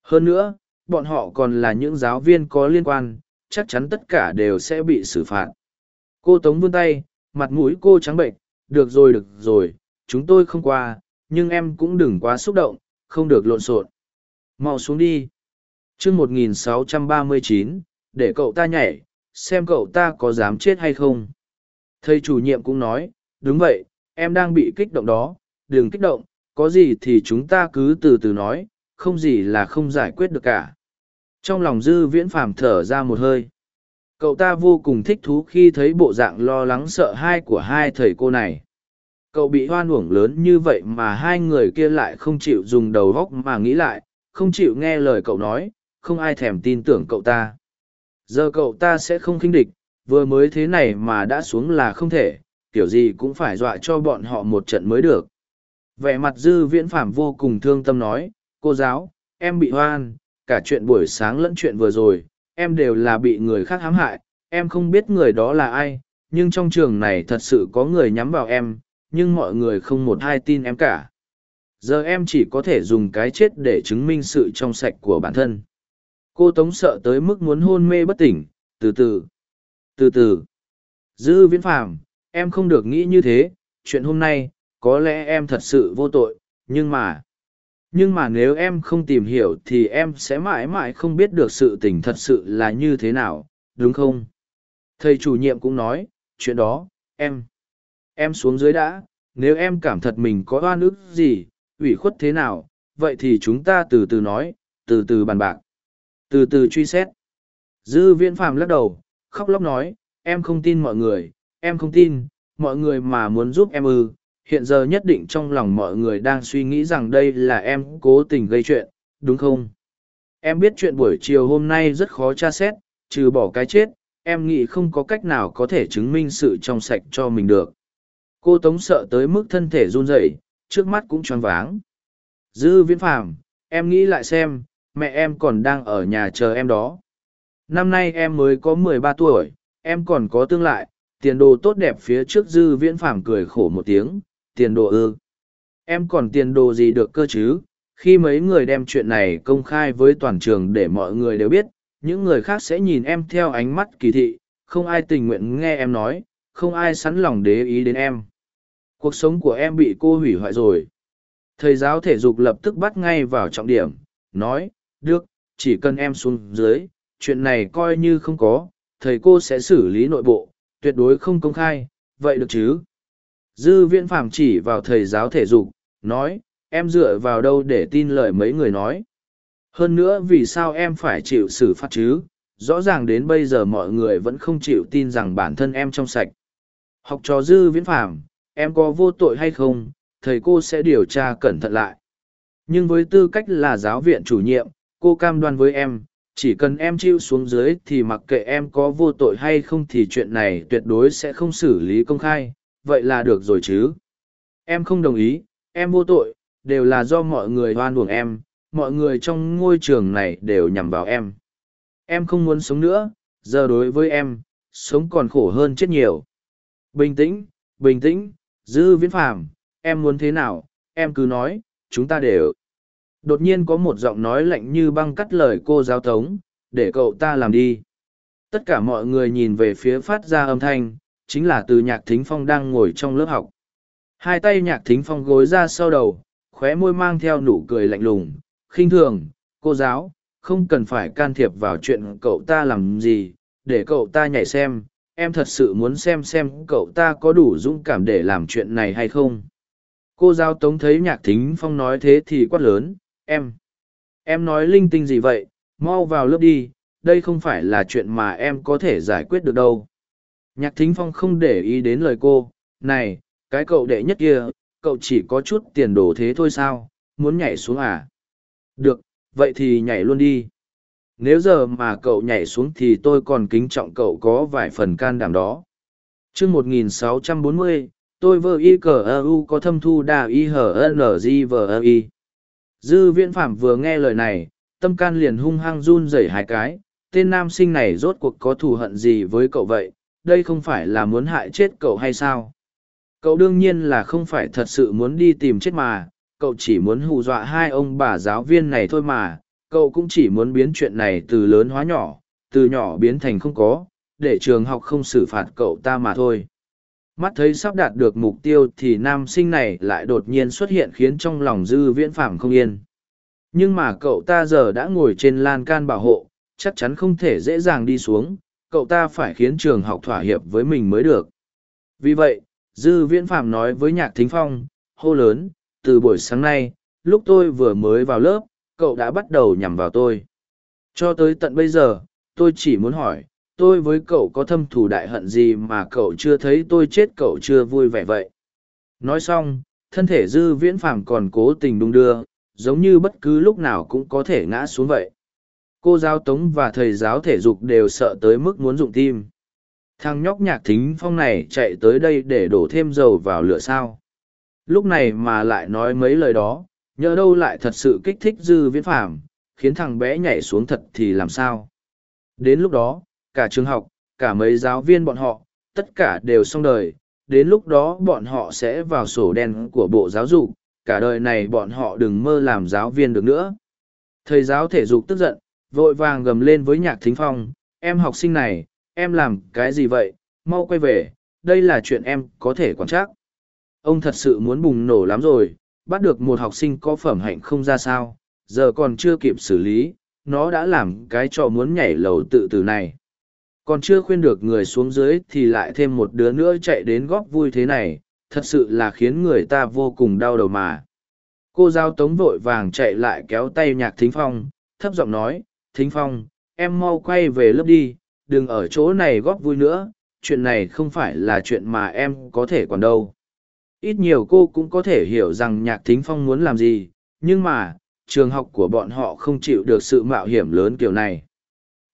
Hơn nữa, bọn họ còn là những giáo viên có liên quan, chắc chắn tất cả đều sẽ bị xử phạt. Cô tống vươn tay, mặt mũi cô trắng bệnh được rồi được rồi, chúng tôi không qua, nhưng em cũng đừng quá xúc động, không được lộn xộn. Mau xuống đi chương một nghìn sáu trăm ba mươi chín để cậu ta nhảy xem cậu ta có dám chết hay không thầy chủ nhiệm cũng nói đúng vậy em đang bị kích động đó đừng kích động có gì thì chúng ta cứ từ từ nói không gì là không giải quyết được cả Trong lòng dư viễn phàm thở ra một hơi. Cậu ta vô cùng thích thú khi thấy bộ dạng lo lắng sợ hai của hai thầy cô này. Cậu bị hoan uổng lớn như vậy mà hai người kia lại không chịu dùng đầu góc mà nghĩ lại, không chịu nghe lời cậu nói, không ai thèm tin tưởng cậu ta. Giờ cậu ta sẽ không khinh địch, vừa mới thế này mà đã xuống là không thể, kiểu gì cũng phải dọa cho bọn họ một trận mới được. Vẻ mặt dư viễn phạm vô cùng thương tâm nói, cô giáo, em bị hoan, cả chuyện buổi sáng lẫn chuyện vừa rồi, em đều là bị người khác hãm hại, em không biết người đó là ai, nhưng trong trường này thật sự có người nhắm vào em, nhưng mọi người không một ai tin em cả. Giờ em chỉ có thể dùng cái chết để chứng minh sự trong sạch của bản thân. Cô Tống sợ tới mức muốn hôn mê bất tỉnh, từ từ, từ từ. Dư viễn phàm, em không được nghĩ như thế, chuyện hôm nay, có lẽ em thật sự vô tội, nhưng mà nhưng mà nếu em không tìm hiểu thì em sẽ mãi mãi không biết được sự tình thật sự là như thế nào đúng không thầy chủ nhiệm cũng nói chuyện đó em em xuống dưới đã nếu em cảm thật mình có oan ức gì ủy khuất thế nào vậy thì chúng ta từ từ nói từ từ bàn bạc từ từ truy xét dư viễn phàm lắc đầu khóc lóc nói em không tin mọi người em không tin mọi người mà muốn giúp em ư hiện giờ nhất định trong lòng mọi người đang suy nghĩ rằng đây là em cố tình gây chuyện, đúng không? Em biết chuyện buổi chiều hôm nay rất khó tra xét, trừ bỏ cái chết, em nghĩ không có cách nào có thể chứng minh sự trong sạch cho mình được. Cô Tống sợ tới mức thân thể run rẩy, trước mắt cũng choáng váng. Dư viễn phàm, em nghĩ lại xem, mẹ em còn đang ở nhà chờ em đó. Năm nay em mới có mười ba tuổi, em còn có tương lai, tiền đồ tốt đẹp phía trước dư viễn phàm cười khổ một tiếng, tiền đồ ư. Em còn tiền đồ gì được cơ chứ? Khi mấy người đem chuyện này công khai với toàn trường để mọi người đều biết, những người khác sẽ nhìn em theo ánh mắt kỳ thị, không ai tình nguyện nghe em nói, không ai sẵn lòng để ý đến em. Cuộc sống của em bị cô hủy hoại rồi. Thầy giáo thể dục lập tức bắt ngay vào trọng điểm, nói, được, chỉ cần em xuống dưới, chuyện này coi như không có, thầy cô sẽ xử lý nội bộ, tuyệt đối không công khai, vậy được chứ? Dư viễn phàm chỉ vào thầy giáo thể dục, nói, em dựa vào đâu để tin lời mấy người nói. Hơn nữa vì sao em phải chịu xử phạt chứ, rõ ràng đến bây giờ mọi người vẫn không chịu tin rằng bản thân em trong sạch. Học trò dư viễn phàm, em có vô tội hay không, thầy cô sẽ điều tra cẩn thận lại. Nhưng với tư cách là giáo viện chủ nhiệm, cô cam đoan với em, chỉ cần em chịu xuống dưới thì mặc kệ em có vô tội hay không thì chuyện này tuyệt đối sẽ không xử lý công khai, vậy là được rồi chứ. Em không đồng ý, em vô tội, đều là do mọi người hoan uổng em, mọi người trong ngôi trường này đều nhằm vào em. Em không muốn sống nữa, giờ đối với em, sống còn khổ hơn chết nhiều. Bình tĩnh, bình tĩnh, dư viễn phàm, em muốn thế nào, em cứ nói, chúng ta đều. Đột nhiên có một giọng nói lạnh như băng cắt lời cô giáo tống, để cậu ta làm đi. Tất cả mọi người nhìn về phía phát ra âm thanh, chính là từ nhạc thính phong đang ngồi trong lớp học. Hai tay nhạc thính phong gối ra sau đầu, khóe môi mang theo nụ cười lạnh lùng, khinh thường, cô giáo, không cần phải can thiệp vào chuyện cậu ta làm gì, để cậu ta nhảy xem, em thật sự muốn xem xem cậu ta có đủ dũng cảm để làm chuyện này hay không. Cô giáo tống thấy nhạc thính phong nói thế thì quát lớn, em, em nói linh tinh gì vậy, mau vào lớp đi, đây không phải là chuyện mà em có thể giải quyết được đâu. Nhạc thính phong không để ý đến lời cô, này, cái cậu đệ nhất kia, cậu chỉ có chút tiền đồ thế thôi sao, muốn nhảy xuống à? Được, vậy thì nhảy luôn đi. Nếu giờ mà cậu nhảy xuống thì tôi còn kính trọng cậu có vài phần can đảm đó. chương 1640, tôi vơ y cờ e u có thâm thu đa y hờ e n g vờ e y. Dư viễn phạm vừa nghe lời này, tâm can liền hung hăng run rẩy hai cái, tên nam sinh này rốt cuộc có thù hận gì với cậu vậy, đây không phải là muốn hại chết cậu hay sao? Cậu đương nhiên là không phải thật sự muốn đi tìm chết mà, cậu chỉ muốn hù dọa hai ông bà giáo viên này thôi mà, cậu cũng chỉ muốn biến chuyện này từ lớn hóa nhỏ, từ nhỏ biến thành không có, để trường học không xử phạt cậu ta mà thôi. Mắt thấy sắp đạt được mục tiêu thì nam sinh này lại đột nhiên xuất hiện khiến trong lòng dư viễn phạm không yên. Nhưng mà cậu ta giờ đã ngồi trên lan can bảo hộ, chắc chắn không thể dễ dàng đi xuống, cậu ta phải khiến trường học thỏa hiệp với mình mới được. Vì vậy, Dư Viễn Phạm nói với Nhạc Thính Phong, hô lớn, từ buổi sáng nay, lúc tôi vừa mới vào lớp, cậu đã bắt đầu nhằm vào tôi. Cho tới tận bây giờ, tôi chỉ muốn hỏi, tôi với cậu có thâm thù đại hận gì mà cậu chưa thấy tôi chết cậu chưa vui vẻ vậy. Nói xong, thân thể dư viễn phàm còn cố tình đung đưa, giống như bất cứ lúc nào cũng có thể ngã xuống vậy. Cô giáo tống và thầy giáo thể dục đều sợ tới mức muốn rụng tim. Thằng nhóc nhạc thính phong này chạy tới đây để đổ thêm dầu vào lửa sao. Lúc này mà lại nói mấy lời đó, nhỡ đâu lại thật sự kích thích dư viễn phàm, khiến thằng bé nhảy xuống thật thì làm sao. Đến lúc đó, cả trường học, cả mấy giáo viên bọn họ, tất cả đều xong đời, đến lúc đó bọn họ sẽ vào sổ đen của bộ giáo dục, cả đời này bọn họ đừng mơ làm giáo viên được nữa. Thầy giáo thể dục tức giận, vội vàng gầm lên với nhạc thính phong, em học sinh này, em làm cái gì vậy, mau quay về, đây là chuyện em có thể quản trắc. Ông thật sự muốn bùng nổ lắm rồi, bắt được một học sinh có phẩm hạnh không ra sao, giờ còn chưa kịp xử lý, nó đã làm cái trò muốn nhảy lầu tự tử này. Còn chưa khuyên được người xuống dưới thì lại thêm một đứa nữa chạy đến góp vui thế này, thật sự là khiến người ta vô cùng đau đầu mà. Cô giao tống vội vàng chạy lại kéo tay nhạc thính phong, thấp giọng nói, thính phong, em mau quay về lớp đi, đừng ở chỗ này góp vui nữa, chuyện này không phải là chuyện mà em có thể còn đâu. Ít nhiều cô cũng có thể hiểu rằng nhạc thính phong muốn làm gì, nhưng mà, trường học của bọn họ không chịu được sự mạo hiểm lớn kiểu này.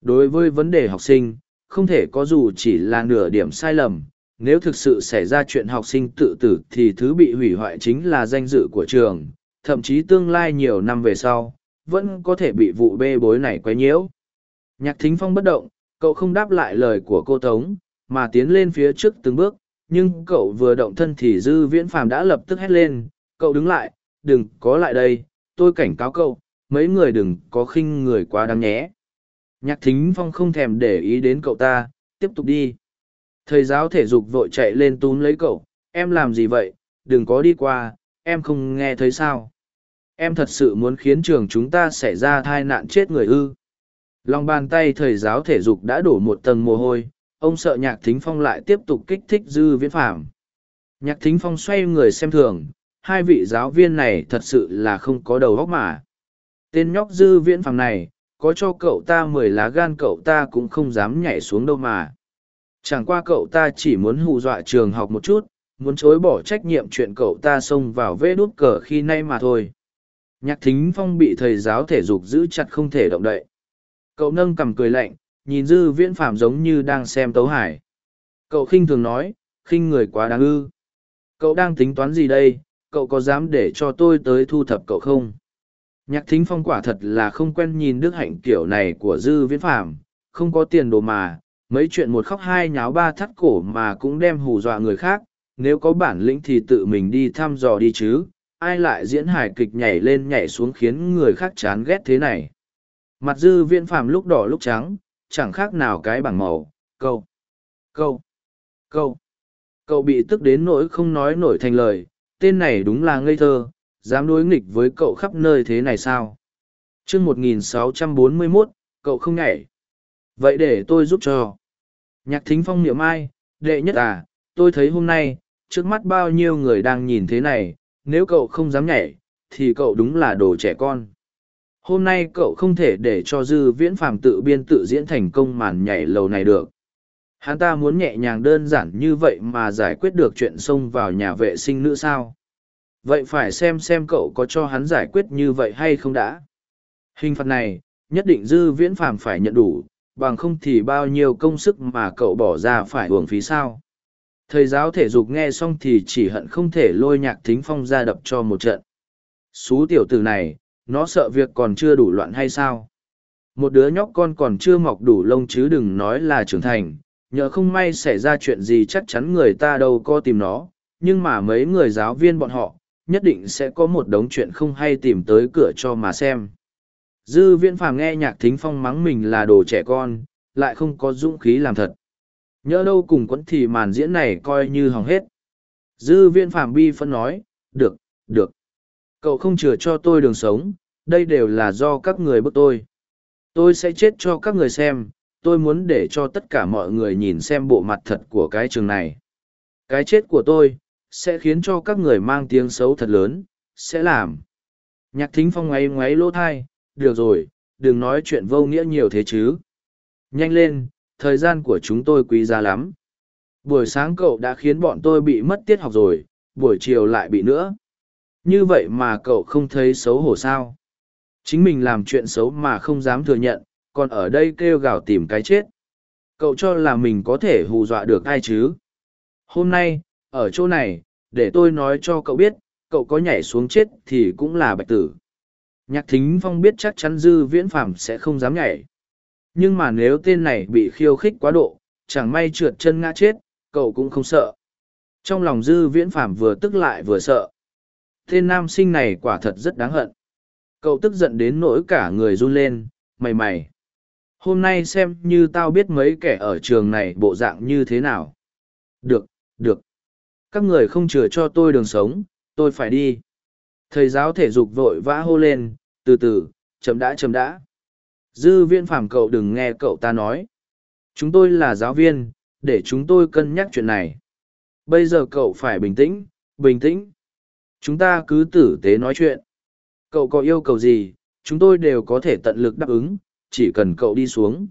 Đối với vấn đề học sinh, không thể có dù chỉ là nửa điểm sai lầm. Nếu thực sự xảy ra chuyện học sinh tự tử thì thứ bị hủy hoại chính là danh dự của trường, thậm chí tương lai nhiều năm về sau, vẫn có thể bị vụ bê bối này quấy nhiễu. Nhạc thính phong bất động, cậu không đáp lại lời của cô Tống, mà tiến lên phía trước từng bước, nhưng cậu vừa động thân thì dư viễn phàm đã lập tức hét lên, cậu đứng lại, đừng có lại đây, tôi cảnh cáo cậu, mấy người đừng có khinh người quá đáng nhé. Nhạc thính phong không thèm để ý đến cậu ta, tiếp tục đi. Thầy giáo thể dục vội chạy lên túm lấy cậu, em làm gì vậy, đừng có đi qua, em không nghe thấy sao. Em thật sự muốn khiến trường chúng ta xảy ra tai nạn chết người ư. Lòng bàn tay thầy giáo thể dục đã đổ một tầng mồ hôi, ông sợ nhạc thính phong lại tiếp tục kích thích dư viễn phạm. Nhạc thính phong xoay người xem thường, hai vị giáo viên này thật sự là không có đầu óc mà. Tên nhóc dư viễn phạm này, có cho cậu ta mười lá gan cậu ta cũng không dám nhảy xuống đâu mà. Chẳng qua cậu ta chỉ muốn hù dọa trường học một chút, muốn chối bỏ trách nhiệm chuyện cậu ta xông vào vê đút cờ khi nay mà thôi. Nhạc thính phong bị thầy giáo thể dục giữ chặt không thể động đậy. Cậu nâng cằm cười lạnh, nhìn dư viễn phạm giống như đang xem tấu hải. Cậu khinh thường nói, khinh người quá đáng ư. Cậu đang tính toán gì đây, cậu có dám để cho tôi tới thu thập cậu không? Nhạc thính phong quả thật là không quen nhìn đức hạnh kiểu này của dư viễn phạm, không có tiền đồ mà, mấy chuyện một khóc hai nháo ba thắt cổ mà cũng đem hù dọa người khác, nếu có bản lĩnh thì tự mình đi thăm dò đi chứ, ai lại diễn hài kịch nhảy lên nhảy xuống khiến người khác chán ghét thế này. Mặt dư viễn phạm lúc đỏ lúc trắng, chẳng khác nào cái bảng màu, câu, câu, câu. Cậu bị tức đến nỗi không nói nổi thành lời, tên này đúng là ngây thơ, dám đối nghịch với cậu khắp nơi thế này sao? chương 1641, cậu không nhảy. Vậy để tôi giúp cho. Nhạc thính phong niệm ai, đệ nhất à, tôi thấy hôm nay, trước mắt bao nhiêu người đang nhìn thế này, nếu cậu không dám nhảy, thì cậu đúng là đồ trẻ con. Hôm nay cậu không thể để cho dư viễn phàm tự biên tự diễn thành công màn nhảy lầu này được. Hắn ta muốn nhẹ nhàng đơn giản như vậy mà giải quyết được chuyện xông vào nhà vệ sinh nữ sao vậy phải xem xem cậu có cho hắn giải quyết như vậy hay không đã. Hình phạt này, nhất định dư viễn phàm phải nhận đủ, bằng không thì bao nhiêu công sức mà cậu bỏ ra phải uổng phí sao? Thầy giáo thể dục nghe xong thì chỉ hận không thể lôi nhạc thính phong ra đập cho một trận. Xú tiểu tử này, nó sợ việc còn chưa đủ loạn hay sao? Một đứa nhóc con còn chưa mọc đủ lông chứ đừng nói là trưởng thành, nhờ không may xảy ra chuyện gì chắc chắn người ta đâu có tìm nó, nhưng mà mấy người giáo viên bọn họ nhất định sẽ có một đống chuyện không hay tìm tới cửa cho mà xem. Dư viễn phàm nghe nhạc thính phong mắng mình là đồ trẻ con, lại không có dũng khí làm thật. Nhớ đâu cùng quẫn thì màn diễn này coi như hỏng hết. Dư viễn phàm bi phân nói, được, được. Cậu không chừa cho tôi đường sống, đây đều là do các người bức tôi. Tôi sẽ chết cho các người xem, tôi muốn để cho tất cả mọi người nhìn xem bộ mặt thật của cái trường này. Cái chết của tôi, sẽ khiến cho các người mang tiếng xấu thật lớn, sẽ làm. Nhạc thính phong ngoáy ngoáy lỗ thai, được rồi, đừng nói chuyện vô nghĩa nhiều thế chứ. Nhanh lên, thời gian của chúng tôi quý giá lắm. Buổi sáng cậu đã khiến bọn tôi bị mất tiết học rồi, buổi chiều lại bị nữa. Như vậy mà cậu không thấy xấu hổ sao? Chính mình làm chuyện xấu mà không dám thừa nhận, còn ở đây kêu gào tìm cái chết. Cậu cho là mình có thể hù dọa được ai chứ? Hôm nay, ở chỗ này, để tôi nói cho cậu biết, cậu có nhảy xuống chết thì cũng là bạch tử. Nhạc thính phong biết chắc chắn dư viễn phạm sẽ không dám nhảy. Nhưng mà nếu tên này bị khiêu khích quá độ, chẳng may trượt chân ngã chết, cậu cũng không sợ. Trong lòng dư viễn phạm vừa tức lại vừa sợ. Tên nam sinh này quả thật rất đáng hận. Cậu tức giận đến nỗi cả người run lên, mày mày. Hôm nay xem như tao biết mấy kẻ ở trường này bộ dạng như thế nào. Được, được. Các người không chừa cho tôi đường sống, tôi phải đi. Thầy giáo thể dục vội vã hô lên, từ từ, chấm đã chấm đã. Dư viên phàm cậu đừng nghe cậu ta nói. Chúng tôi là giáo viên, để chúng tôi cân nhắc chuyện này. Bây giờ cậu phải bình tĩnh, bình tĩnh. Chúng ta cứ tử tế nói chuyện. Cậu có yêu cầu gì, chúng tôi đều có thể tận lực đáp ứng, chỉ cần cậu đi xuống.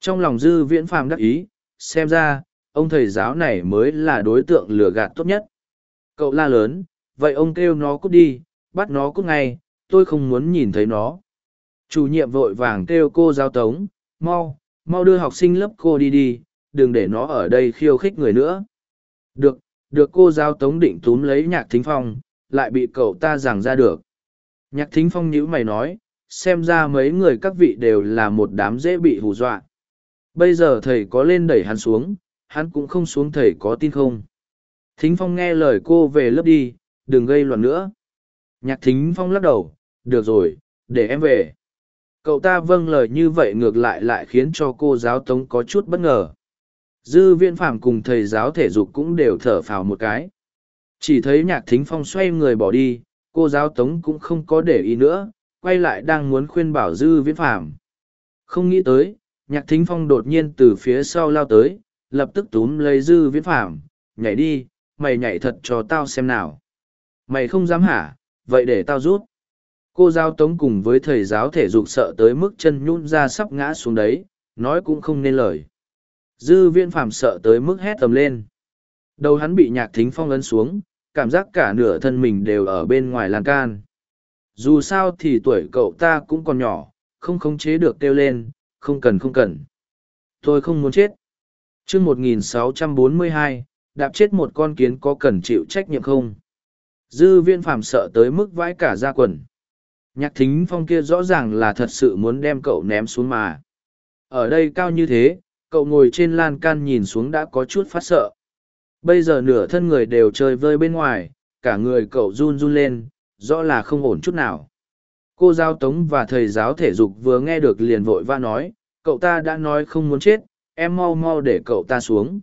Trong lòng dư viễn phàm đắc ý, xem ra, ông thầy giáo này mới là đối tượng lừa gạt tốt nhất. Cậu la lớn, vậy ông kêu nó cút đi, bắt nó cút ngay, tôi không muốn nhìn thấy nó. Chủ nhiệm vội vàng kêu cô giáo tống, mau, mau đưa học sinh lớp cô đi đi, đừng để nó ở đây khiêu khích người nữa. Được, được cô giáo tống định túm lấy nhạc thính phong, lại bị cậu ta giằng ra được. Nhạc thính phong nhữ mày nói, xem ra mấy người các vị đều là một đám dễ bị hù dọa. Bây giờ thầy có lên đẩy hắn xuống, hắn cũng không xuống thầy có tin không. Thính phong nghe lời cô về lớp đi, đừng gây loạn nữa. Nhạc thính phong lắc đầu, được rồi, để em về. Cậu ta vâng lời như vậy ngược lại lại khiến cho cô giáo tống có chút bất ngờ. Dư viên phạm cùng thầy giáo thể dục cũng đều thở phào một cái. Chỉ thấy nhạc thính phong xoay người bỏ đi, cô giáo tống cũng không có để ý nữa, quay lại đang muốn khuyên bảo dư viễn phạm. Không nghĩ tới, nhạc thính phong đột nhiên từ phía sau lao tới, lập tức túm lấy dư viễn phạm, nhảy đi, mày nhảy thật cho tao xem nào. Mày không dám hả, vậy để tao rút. Cô giáo tống cùng với thầy giáo thể dục sợ tới mức chân nhún ra sắp ngã xuống đấy, nói cũng không nên lời. Dư viễn phạm sợ tới mức hét tầm lên. Đầu hắn bị nhạc thính phong ấn xuống, cảm giác cả nửa thân mình đều ở bên ngoài lan can dù sao thì tuổi cậu ta cũng còn nhỏ không khống chế được kêu lên không cần không cần tôi không muốn chết chương một nghìn sáu trăm bốn mươi hai đạp chết một con kiến có cần chịu trách nhiệm không? Dư viên phàm sợ tới mức vãi cả ra quần. Nhạc thính phong kia rõ ràng là thật sự muốn đem cậu ném xuống mà. Ở đây cao như thế cậu ngồi trên lan can nhìn xuống đã có chút phát sợ. Bây giờ nửa thân người đều chơi vơi bên ngoài cả người cậu run run lên rõ là không ổn chút nào. Cô giáo tống và thầy giáo thể dục vừa nghe được liền vội va nói, cậu ta đã nói không muốn chết, em mau mau để cậu ta xuống.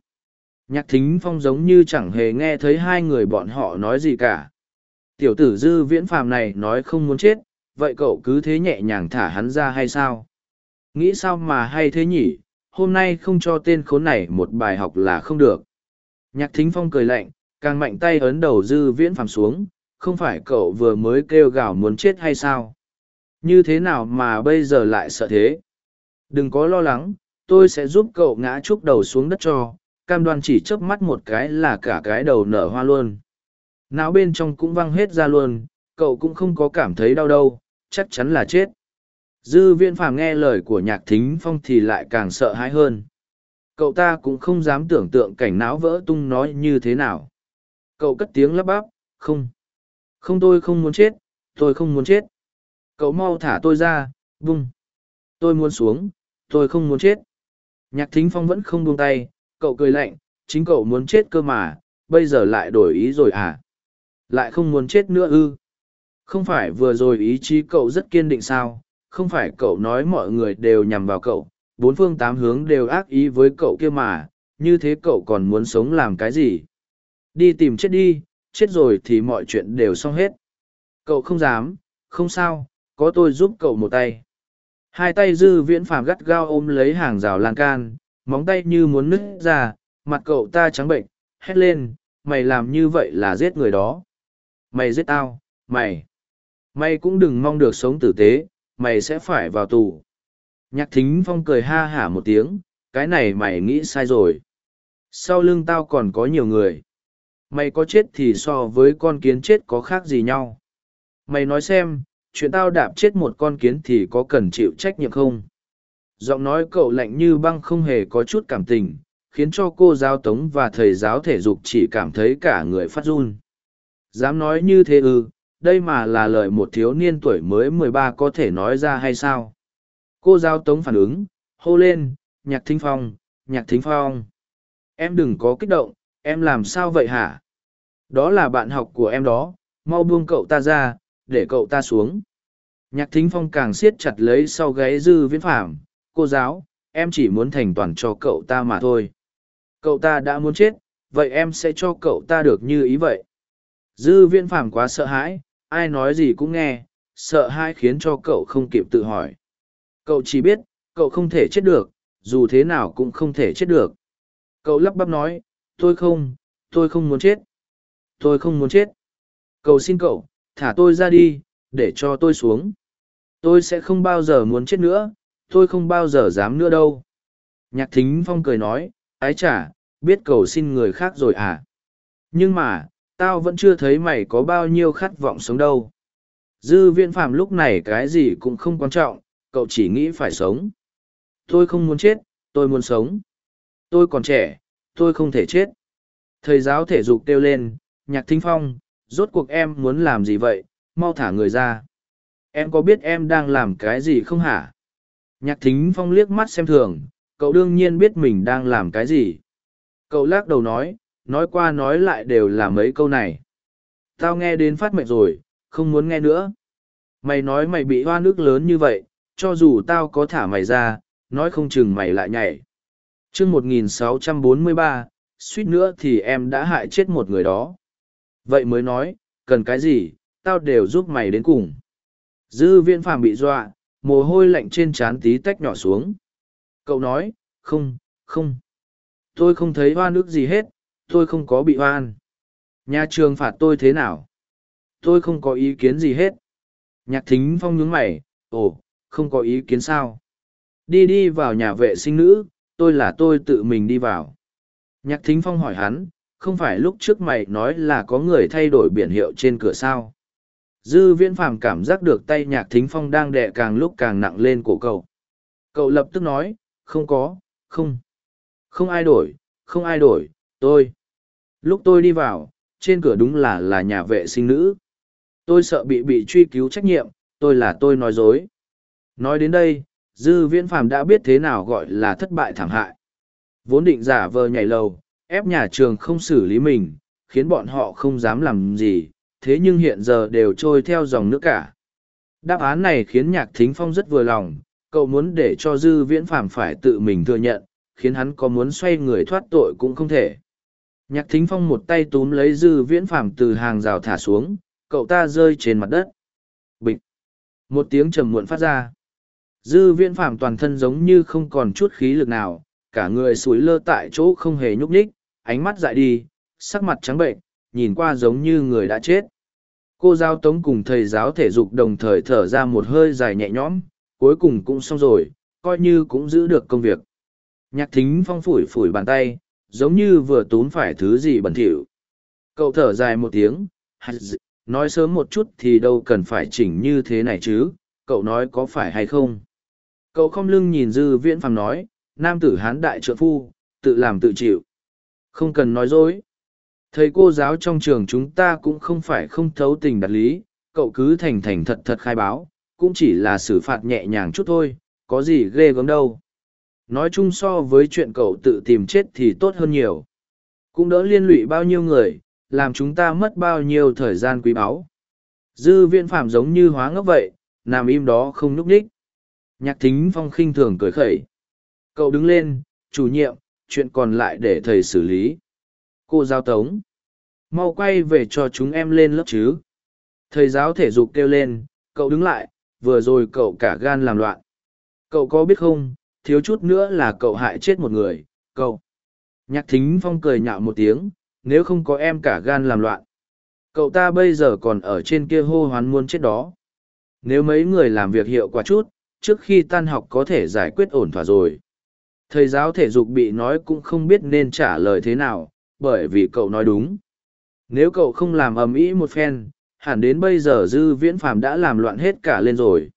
Nhạc thính phong giống như chẳng hề nghe thấy hai người bọn họ nói gì cả. Tiểu tử dư viễn phàm này nói không muốn chết, vậy cậu cứ thế nhẹ nhàng thả hắn ra hay sao? Nghĩ sao mà hay thế nhỉ, hôm nay không cho tên khốn này một bài học là không được. Nhạc thính phong cười lạnh, càng mạnh tay ấn đầu dư viễn phàm xuống, không phải cậu vừa mới kêu gào muốn chết hay sao như thế nào mà bây giờ lại sợ thế đừng có lo lắng tôi sẽ giúp cậu ngã chúc đầu xuống đất cho cam đoan chỉ chớp mắt một cái là cả cái đầu nở hoa luôn não bên trong cũng văng hết ra luôn cậu cũng không có cảm thấy đau đâu chắc chắn là chết dư viễn phàm nghe lời của nhạc thính phong thì lại càng sợ hãi hơn cậu ta cũng không dám tưởng tượng cảnh não vỡ tung nói như thế nào cậu cất tiếng lắp bắp không không tôi không muốn chết, tôi không muốn chết. Cậu mau thả tôi ra, vung. Tôi muốn xuống, tôi không muốn chết. Nhạc thính phong vẫn không buông tay, cậu cười lạnh, chính cậu muốn chết cơ mà, bây giờ lại đổi ý rồi à? Lại không muốn chết nữa ư? Không phải vừa rồi ý chí cậu rất kiên định sao? Không phải cậu nói mọi người đều nhằm vào cậu, bốn phương tám hướng đều ác ý với cậu kia mà, như thế cậu còn muốn sống làm cái gì? Đi tìm chết đi, chết rồi thì mọi chuyện đều xong hết. Cậu không dám, không sao, có tôi giúp cậu một tay. Hai tay dư viễn phàm gắt gao ôm lấy hàng rào lan can, móng tay như muốn nứt ra, mặt cậu ta trắng bệnh, hét lên, mày làm như vậy là giết người đó. Mày giết tao, mày. Mày cũng đừng mong được sống tử tế, mày sẽ phải vào tù. Nhạc thính phong cười ha hả một tiếng, cái này mày nghĩ sai rồi. Sau lưng tao còn có nhiều người. Mày có chết thì so với con kiến chết có khác gì nhau. Mày nói xem, chuyện tao đạp chết một con kiến thì có cần chịu trách nhiệm không? Giọng nói cậu lạnh như băng không hề có chút cảm tình, khiến cho cô giáo tống và thầy giáo thể dục chỉ cảm thấy cả người phát run. Dám nói như thế ư, đây mà là lời một thiếu niên tuổi mới mười ba có thể nói ra hay sao? Cô giáo tống phản ứng, hô lên, nhạc thính phong, nhạc thính phong. Em đừng có kích động, em làm sao vậy hả? Đó là bạn học của em đó, mau buông cậu ta ra, để cậu ta xuống. Nhạc thính phong càng siết chặt lấy sau gáy dư viễn phạm, cô giáo, em chỉ muốn thành toàn cho cậu ta mà thôi. Cậu ta đã muốn chết, vậy em sẽ cho cậu ta được như ý vậy. Dư viễn phạm quá sợ hãi, ai nói gì cũng nghe, sợ hãi khiến cho cậu không kịp tự hỏi. Cậu chỉ biết, cậu không thể chết được, dù thế nào cũng không thể chết được. Cậu lắp bắp nói, tôi không, tôi không muốn chết. Tôi không muốn chết. Cậu xin cậu, thả tôi ra đi, để cho tôi xuống. Tôi sẽ không bao giờ muốn chết nữa, tôi không bao giờ dám nữa đâu. Nhạc thính phong cười nói, ái chả, biết cầu xin người khác rồi à. Nhưng mà, tao vẫn chưa thấy mày có bao nhiêu khát vọng sống đâu. Dư viễn phạm lúc này cái gì cũng không quan trọng, cậu chỉ nghĩ phải sống. Tôi không muốn chết, tôi muốn sống. Tôi còn trẻ, tôi không thể chết. Thầy giáo thể dục kêu lên, nhạc thính phong, rốt cuộc em muốn làm gì vậy, mau thả người ra. Em có biết em đang làm cái gì không hả? Nhạc thính phong liếc mắt xem thường, cậu đương nhiên biết mình đang làm cái gì. Cậu lắc đầu nói, nói qua nói lại đều là mấy câu này. Tao nghe đến phát mệt rồi, không muốn nghe nữa. Mày nói mày bị hoa nước lớn như vậy, cho dù tao có thả mày ra, nói không chừng mày lại nhảy. chương 1643, suýt nữa thì em đã hại chết một người đó. Vậy mới nói, cần cái gì, tao đều giúp mày đến cùng. Dư viên phàm bị dọa, mồ hôi lạnh trên trán tí tách nhỏ xuống. Cậu nói, không, không. Tôi không thấy hoa nước gì hết, tôi không có bị hoan Nhà trường phạt tôi thế nào? Tôi không có ý kiến gì hết. Nhạc thính phong nhướng mày, ồ, không có ý kiến sao? Đi đi vào nhà vệ sinh nữ, tôi là tôi tự mình đi vào. Nhạc thính phong hỏi hắn, không phải lúc trước mày nói là có người thay đổi biển hiệu trên cửa sao? Dư viễn phàm cảm giác được tay nhạc thính phong đang đè càng lúc càng nặng lên cổ cậu. Cậu lập tức nói, không có, không. Không ai đổi, không ai đổi, tôi. Lúc tôi đi vào, trên cửa đúng là là nhà vệ sinh nữ. Tôi sợ bị bị truy cứu trách nhiệm, tôi là tôi nói dối. Nói đến đây, dư viễn phàm đã biết thế nào gọi là thất bại thảm hại. Vốn định giả vờ nhảy lầu, ép nhà trường không xử lý mình, khiến bọn họ không dám làm gì, thế nhưng hiện giờ đều trôi theo dòng nước cả. Đáp án này khiến nhạc thính phong rất vừa lòng, cậu muốn để cho dư viễn phàm phải tự mình thừa nhận, khiến hắn có muốn xoay người thoát tội cũng không thể. Nhạc thính phong một tay túm lấy dư viễn phàm từ hàng rào thả xuống, cậu ta rơi trên mặt đất. Bịch! Một tiếng trầm muộn phát ra. Dư viễn phàm toàn thân giống như không còn chút khí lực nào, cả người sủi lơ tại chỗ không hề nhúc nhích, ánh mắt dại đi, sắc mặt trắng bệnh, nhìn qua giống như người đã chết. Cô giáo tống cùng thầy giáo thể dục đồng thời thở ra một hơi dài nhẹ nhõm, cuối cùng cũng xong rồi, coi như cũng giữ được công việc. Nhạc thính phong phủi phủi bàn tay, giống như vừa tốn phải thứ gì bẩn thỉu. Cậu thở dài một tiếng, nói sớm một chút thì đâu cần phải chỉnh như thế này chứ, cậu nói có phải hay không. Cậu không lưng nhìn dư viễn phàm nói, nam tử hán đại trượng phu, tự làm tự chịu. Không cần nói dối. Thầy cô giáo trong trường chúng ta cũng không phải không thấu tình đạt lý, cậu cứ thành thành thật thật khai báo, cũng chỉ là xử phạt nhẹ nhàng chút thôi, có gì ghê gớm đâu. Nói chung so với chuyện cậu tự tìm chết thì tốt hơn nhiều. Cũng đỡ liên lụy bao nhiêu người, làm chúng ta mất bao nhiêu thời gian quý báu. Dư viện phạm giống như hóa ngốc vậy, nằm im đó không núp đích. Nhạc thính phong khinh thường cười khẩy. Cậu đứng lên, chủ nhiệm, chuyện còn lại để thầy xử lý. Cô giáo tống. Mau quay về cho chúng em lên lớp chứ. Thầy giáo thể dục kêu lên, cậu đứng lại, vừa rồi cậu cả gan làm loạn. Cậu có biết không, thiếu chút nữa là cậu hại chết một người, cậu. Nhạc thính phong cười nhạo một tiếng, nếu không có em cả gan làm loạn. Cậu ta bây giờ còn ở trên kia hô hoán muôn chết đó. Nếu mấy người làm việc hiệu quả chút, trước khi tan học có thể giải quyết ổn thỏa rồi. Thầy giáo thể dục bị nói cũng không biết nên trả lời thế nào, bởi vì cậu nói đúng. Nếu cậu không làm ầm ĩ một phen, hẳn đến bây giờ dư viễn phàm đã làm loạn hết cả lên rồi.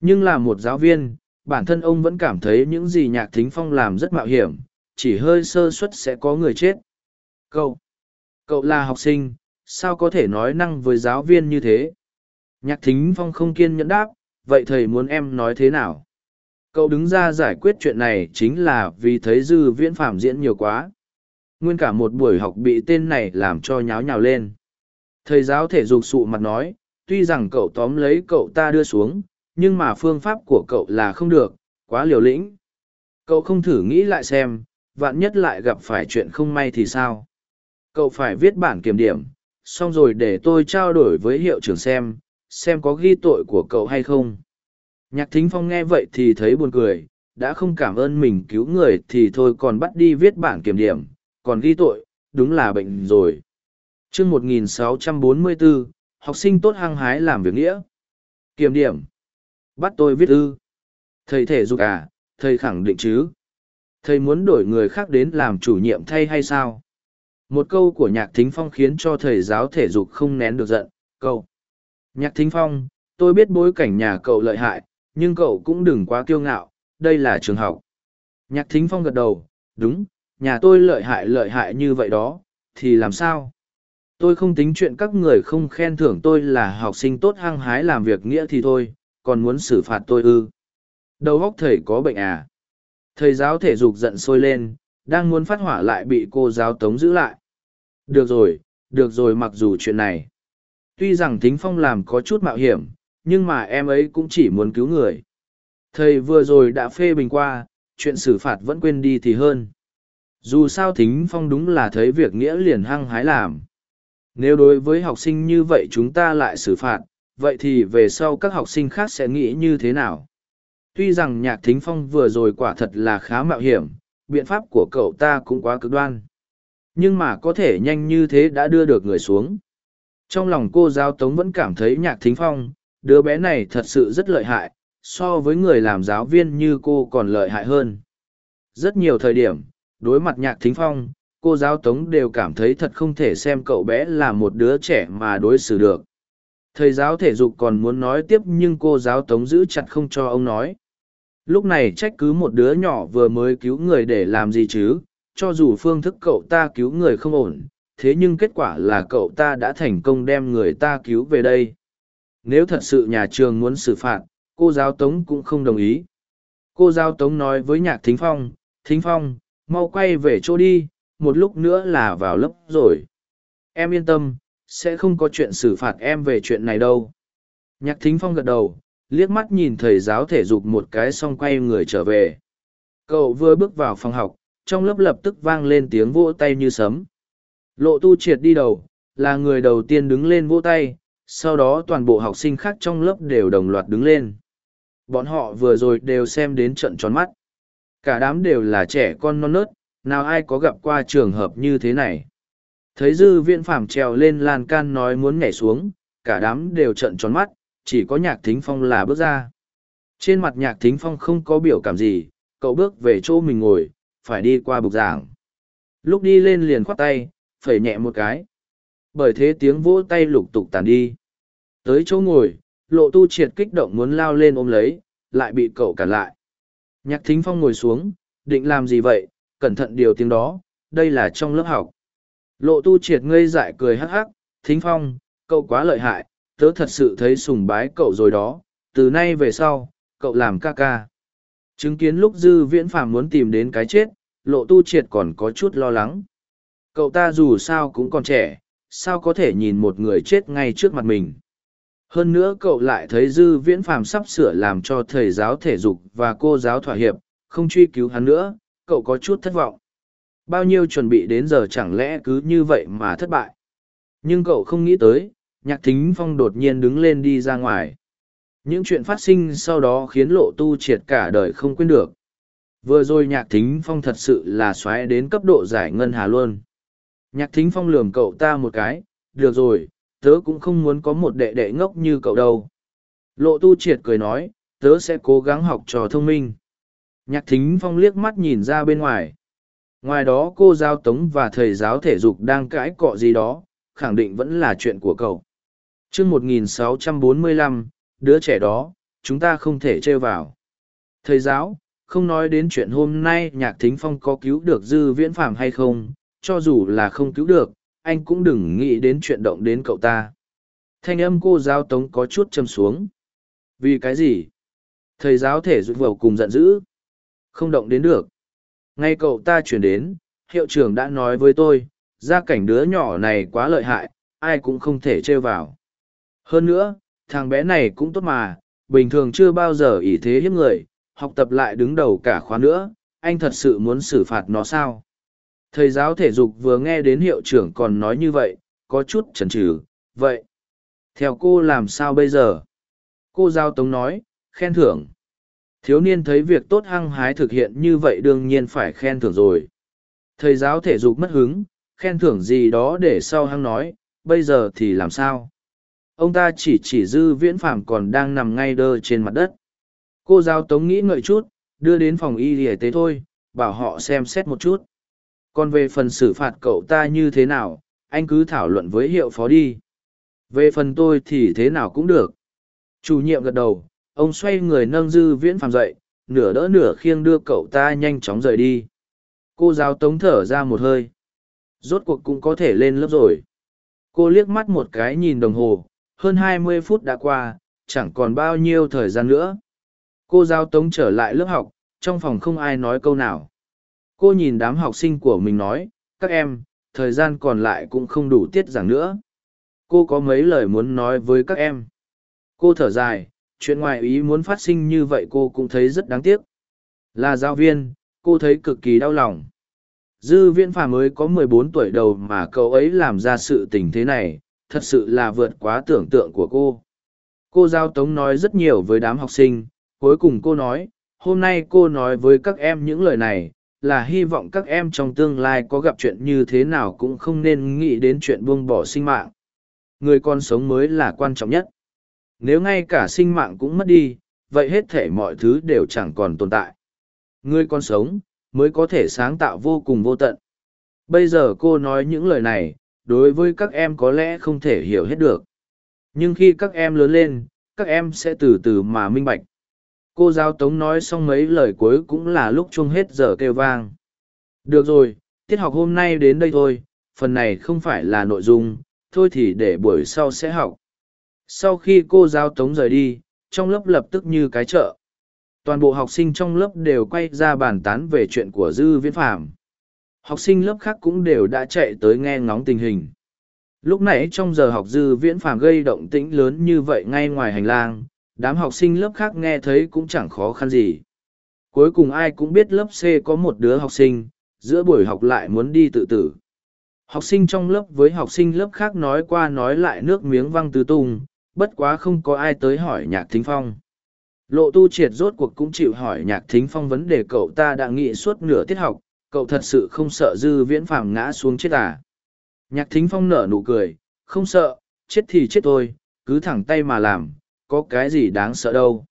Nhưng là một giáo viên, bản thân ông vẫn cảm thấy những gì nhạc thính phong làm rất mạo hiểm, chỉ hơi sơ suất sẽ có người chết. Cậu, cậu là học sinh, sao có thể nói năng với giáo viên như thế? Nhạc thính phong không kiên nhẫn đáp, vậy thầy muốn em nói thế nào? Cậu đứng ra giải quyết chuyện này chính là vì thấy dư viễn phạm diễn nhiều quá. Nguyên cả một buổi học bị tên này làm cho nháo nhào lên. Thầy giáo thể dục sụ mặt nói, tuy rằng cậu tóm lấy cậu ta đưa xuống, nhưng mà phương pháp của cậu là không được, quá liều lĩnh. Cậu không thử nghĩ lại xem, vạn nhất lại gặp phải chuyện không may thì sao? Cậu phải viết bản kiểm điểm, xong rồi để tôi trao đổi với hiệu trưởng xem, xem có ghi tội của cậu hay không. Nhạc thính phong nghe vậy thì thấy buồn cười, đã không cảm ơn mình cứu người thì thôi còn bắt đi viết bản kiểm điểm, còn ghi tội, đúng là bệnh rồi. chương 1644, học sinh tốt hăng hái làm việc nghĩa. Kiểm điểm. Bắt tôi viết ư. Thầy thể dục à, thầy khẳng định chứ. Thầy muốn đổi người khác đến làm chủ nhiệm thay hay sao? Một câu của nhạc thính phong khiến cho thầy giáo thể dục không nén được giận. Câu. Nhạc thính phong, tôi biết bối cảnh nhà cậu lợi hại, nhưng cậu cũng đừng quá kiêu ngạo, đây là trường học. Nhạc thính phong gật đầu, đúng, nhà tôi lợi hại lợi hại như vậy đó, thì làm sao? Tôi không tính chuyện các người không khen thưởng tôi là học sinh tốt hăng hái làm việc nghĩa thì thôi, còn muốn xử phạt tôi ư. Đầu óc thầy có bệnh à? Thầy giáo thể dục giận sôi lên, đang muốn phát hỏa lại bị cô giáo tống giữ lại. Được rồi, được rồi mặc dù chuyện này. Tuy rằng Thính Phong làm có chút mạo hiểm, nhưng mà em ấy cũng chỉ muốn cứu người. Thầy vừa rồi đã phê bình qua, chuyện xử phạt vẫn quên đi thì hơn. Dù sao Thính Phong đúng là thấy việc nghĩa liền hăng hái làm. Nếu đối với học sinh như vậy chúng ta lại xử phạt, vậy thì về sau các học sinh khác sẽ nghĩ như thế nào? Tuy rằng nhạc thính phong vừa rồi quả thật là khá mạo hiểm, biện pháp của cậu ta cũng quá cực đoan. Nhưng mà có thể nhanh như thế đã đưa được người xuống. Trong lòng cô giáo tống vẫn cảm thấy nhạc thính phong, đứa bé này thật sự rất lợi hại, so với người làm giáo viên như cô còn lợi hại hơn. Rất nhiều thời điểm, đối mặt nhạc thính phong, cô giáo tống đều cảm thấy thật không thể xem cậu bé là một đứa trẻ mà đối xử được. Thầy giáo thể dục còn muốn nói tiếp nhưng cô giáo tống giữ chặt không cho ông nói. Lúc này trách cứ một đứa nhỏ vừa mới cứu người để làm gì chứ, cho dù phương thức cậu ta cứu người không ổn, thế nhưng kết quả là cậu ta đã thành công đem người ta cứu về đây. Nếu thật sự nhà trường muốn xử phạt, cô giáo Tống cũng không đồng ý. Cô giáo Tống nói với nhạc Thính Phong, Thính Phong, mau quay về chỗ đi, một lúc nữa là vào lớp rồi. Em yên tâm, sẽ không có chuyện xử phạt em về chuyện này đâu. Nhạc Thính Phong gật đầu, liếc mắt nhìn thầy giáo thể dục một cái xong quay người trở về. Cậu vừa bước vào phòng học, trong lớp lập tức vang lên tiếng vỗ tay như sấm. Lộ tu triệt đi đầu, là người đầu tiên đứng lên vỗ tay, sau đó toàn bộ học sinh khác trong lớp đều đồng loạt đứng lên. Bọn họ vừa rồi đều xem đến trận tròn mắt. Cả đám đều là trẻ con non nớt, nào ai có gặp qua trường hợp như thế này. Thấy dư Viễn phạm trèo lên lan can nói muốn nhảy xuống, cả đám đều trận tròn mắt, chỉ có nhạc thính phong là bước ra. Trên mặt nhạc thính phong không có biểu cảm gì, cậu bước về chỗ mình ngồi, phải đi qua bục giảng. Lúc đi lên liền khoát tay, phẩy nhẹ một cái. Bởi thế tiếng vỗ tay lục tục tàn đi. Tới chỗ ngồi, lộ tu triệt kích động muốn lao lên ôm lấy, lại bị cậu cản lại. Nhạc thính phong ngồi xuống, định làm gì vậy, cẩn thận điều tiếng đó, đây là trong lớp học. Lộ tu triệt ngây dại cười hắc hắc, thính phong, cậu quá lợi hại, tớ thật sự thấy sùng bái cậu rồi đó, từ nay về sau, cậu làm ca ca. Chứng kiến lúc dư viễn phàm muốn tìm đến cái chết, lộ tu triệt còn có chút lo lắng. Cậu ta dù sao cũng còn trẻ, sao có thể nhìn một người chết ngay trước mặt mình. Hơn nữa cậu lại thấy dư viễn phàm sắp sửa làm cho thầy giáo thể dục và cô giáo thỏa hiệp, không truy cứu hắn nữa, cậu có chút thất vọng. Bao nhiêu chuẩn bị đến giờ chẳng lẽ cứ như vậy mà thất bại. Nhưng cậu không nghĩ tới, nhạc thính phong đột nhiên đứng lên đi ra ngoài. Những chuyện phát sinh sau đó khiến lộ tu triệt cả đời không quên được. Vừa rồi nhạc thính phong thật sự là xoáy đến cấp độ giải ngân hà luôn. Nhạc thính phong lườm cậu ta một cái, được rồi, tớ cũng không muốn có một đệ đệ ngốc như cậu đâu. Lộ tu triệt cười nói, tớ sẽ cố gắng học trò thông minh. Nhạc thính phong liếc mắt nhìn ra bên ngoài. Ngoài đó cô giáo tống và thầy giáo thể dục đang cãi cọ gì đó, khẳng định vẫn là chuyện của cậu. chương 1645, đứa trẻ đó, chúng ta không thể trêu vào. Thầy giáo, không nói đến chuyện hôm nay nhạc thính phong có cứu được dư viễn phạm hay không, cho dù là không cứu được, anh cũng đừng nghĩ đến chuyện động đến cậu ta. Thanh âm cô giáo tống có chút châm xuống. Vì cái gì? Thầy giáo thể dục vầu cùng giận dữ. Không động đến được. Ngay cậu ta chuyển đến, hiệu trưởng đã nói với tôi, gia cảnh đứa nhỏ này quá lợi hại, ai cũng không thể trêu vào. Hơn nữa, thằng bé này cũng tốt mà, bình thường chưa bao giờ ỷ thế hiếp người, học tập lại đứng đầu cả khóa nữa, anh thật sự muốn xử phạt nó sao? Thầy giáo thể dục vừa nghe đến hiệu trưởng còn nói như vậy, có chút chần chừ. vậy. Theo cô làm sao bây giờ? Cô giáo tống nói, khen thưởng. Thiếu niên thấy việc tốt hăng hái thực hiện như vậy đương nhiên phải khen thưởng rồi. Thầy giáo thể dục mất hứng, khen thưởng gì đó để sau hăng nói, bây giờ thì làm sao? Ông ta chỉ chỉ dư viễn phạm còn đang nằm ngay đơ trên mặt đất. Cô giáo tống nghĩ ngợi chút, đưa đến phòng y y tế thôi, bảo họ xem xét một chút. Còn về phần xử phạt cậu ta như thế nào, anh cứ thảo luận với hiệu phó đi. Về phần tôi thì thế nào cũng được. Chủ nhiệm gật đầu, ông xoay người nâng dư viễn phàm dậy, nửa đỡ nửa khiêng đưa cậu ta nhanh chóng rời đi. Cô giáo tống thở ra một hơi. Rốt cuộc cũng có thể lên lớp rồi. Cô liếc mắt một cái nhìn đồng hồ, hơn hai mươi phút đã qua, chẳng còn bao nhiêu thời gian nữa. Cô giáo tống trở lại lớp học, trong phòng không ai nói câu nào. Cô nhìn đám học sinh của mình nói, các em, thời gian còn lại cũng không đủ tiết giảng nữa. Cô có mấy lời muốn nói với các em. Cô thở dài, chuyện ngoài ý muốn phát sinh như vậy cô cũng thấy rất đáng tiếc. Là giáo viên, cô thấy cực kỳ đau lòng. Dư viễn phà mới có mười bốn tuổi đầu mà cậu ấy làm ra sự tình thế này, thật sự là vượt quá tưởng tượng của cô. Cô Giao Tống nói rất nhiều với đám học sinh, cuối cùng cô nói, hôm nay cô nói với các em những lời này, là hy vọng các em trong tương lai có gặp chuyện như thế nào cũng không nên nghĩ đến chuyện buông bỏ sinh mạng. Người con sống mới là quan trọng nhất. Nếu ngay cả sinh mạng cũng mất đi, vậy hết thể mọi thứ đều chẳng còn tồn tại. Người con sống, mới có thể sáng tạo vô cùng vô tận. Bây giờ cô nói những lời này, đối với các em có lẽ không thể hiểu hết được. Nhưng khi các em lớn lên, các em sẽ từ từ mà minh bạch. Cô giáo tống nói xong mấy lời cuối cũng là lúc chung hết giờ kêu vang. Được rồi, tiết học hôm nay đến đây thôi, phần này không phải là nội dung, thôi thì để buổi sau sẽ học. Sau khi cô giáo tống rời đi, trong lớp lập tức như cái chợ. Toàn bộ học sinh trong lớp đều quay ra bàn tán về chuyện của Dư Viễn Phạm. Học sinh lớp khác cũng đều đã chạy tới nghe ngóng tình hình. Lúc nãy trong giờ học Dư Viễn Phạm gây động tĩnh lớn như vậy ngay ngoài hành lang, đám học sinh lớp khác nghe thấy cũng chẳng khó khăn gì. Cuối cùng ai cũng biết lớp C có một đứa học sinh, giữa buổi học lại muốn đi tự tử. Học sinh trong lớp với học sinh lớp khác nói qua nói lại nước miếng văng tứ tung, bất quá không có ai tới hỏi nhạc thính phong. Lộ tu triệt rốt cuộc cũng chịu hỏi nhạc thính phong vấn đề cậu ta đã nghĩ suốt nửa tiết học, cậu thật sự không sợ dư viễn phàm ngã xuống chết à. Nhạc thính phong nở nụ cười, không sợ, chết thì chết tôi, cứ thẳng tay mà làm, có cái gì đáng sợ đâu.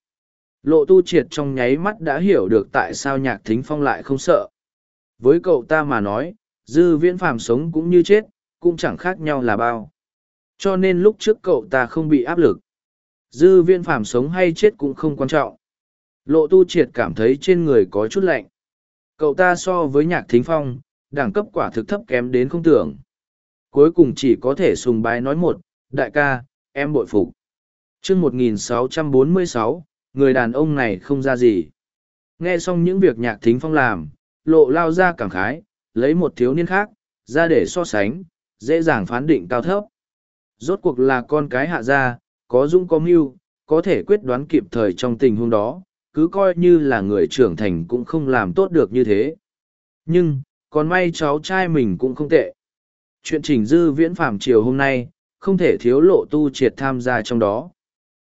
Lộ tu triệt trong nháy mắt đã hiểu được tại sao nhạc thính phong lại không sợ. Với cậu ta mà nói, dư viễn phàm sống cũng như chết, cũng chẳng khác nhau là bao. Cho nên lúc trước cậu ta không bị áp lực. Dư viễn phàm sống hay chết cũng không quan trọng. Lộ tu triệt cảm thấy trên người có chút lạnh. Cậu ta so với nhạc thính phong, đẳng cấp quả thực thấp kém đến không tưởng. Cuối cùng chỉ có thể sùng bái nói một, đại ca, em bội phục chương 1646, người đàn ông này không ra gì. Nghe xong những việc nhạc thính phong làm, lộ lao ra cảm khái, lấy một thiếu niên khác, ra để so sánh, dễ dàng phán định cao thấp. Rốt cuộc là con cái hạ gia, có dũng có mưu, có thể quyết đoán kịp thời trong tình huống đó, cứ coi như là người trưởng thành cũng không làm tốt được như thế. Nhưng, còn may cháu trai mình cũng không tệ. Chuyện chỉnh dư viễn phạm chiều hôm nay, không thể thiếu lộ tu triệt tham gia trong đó.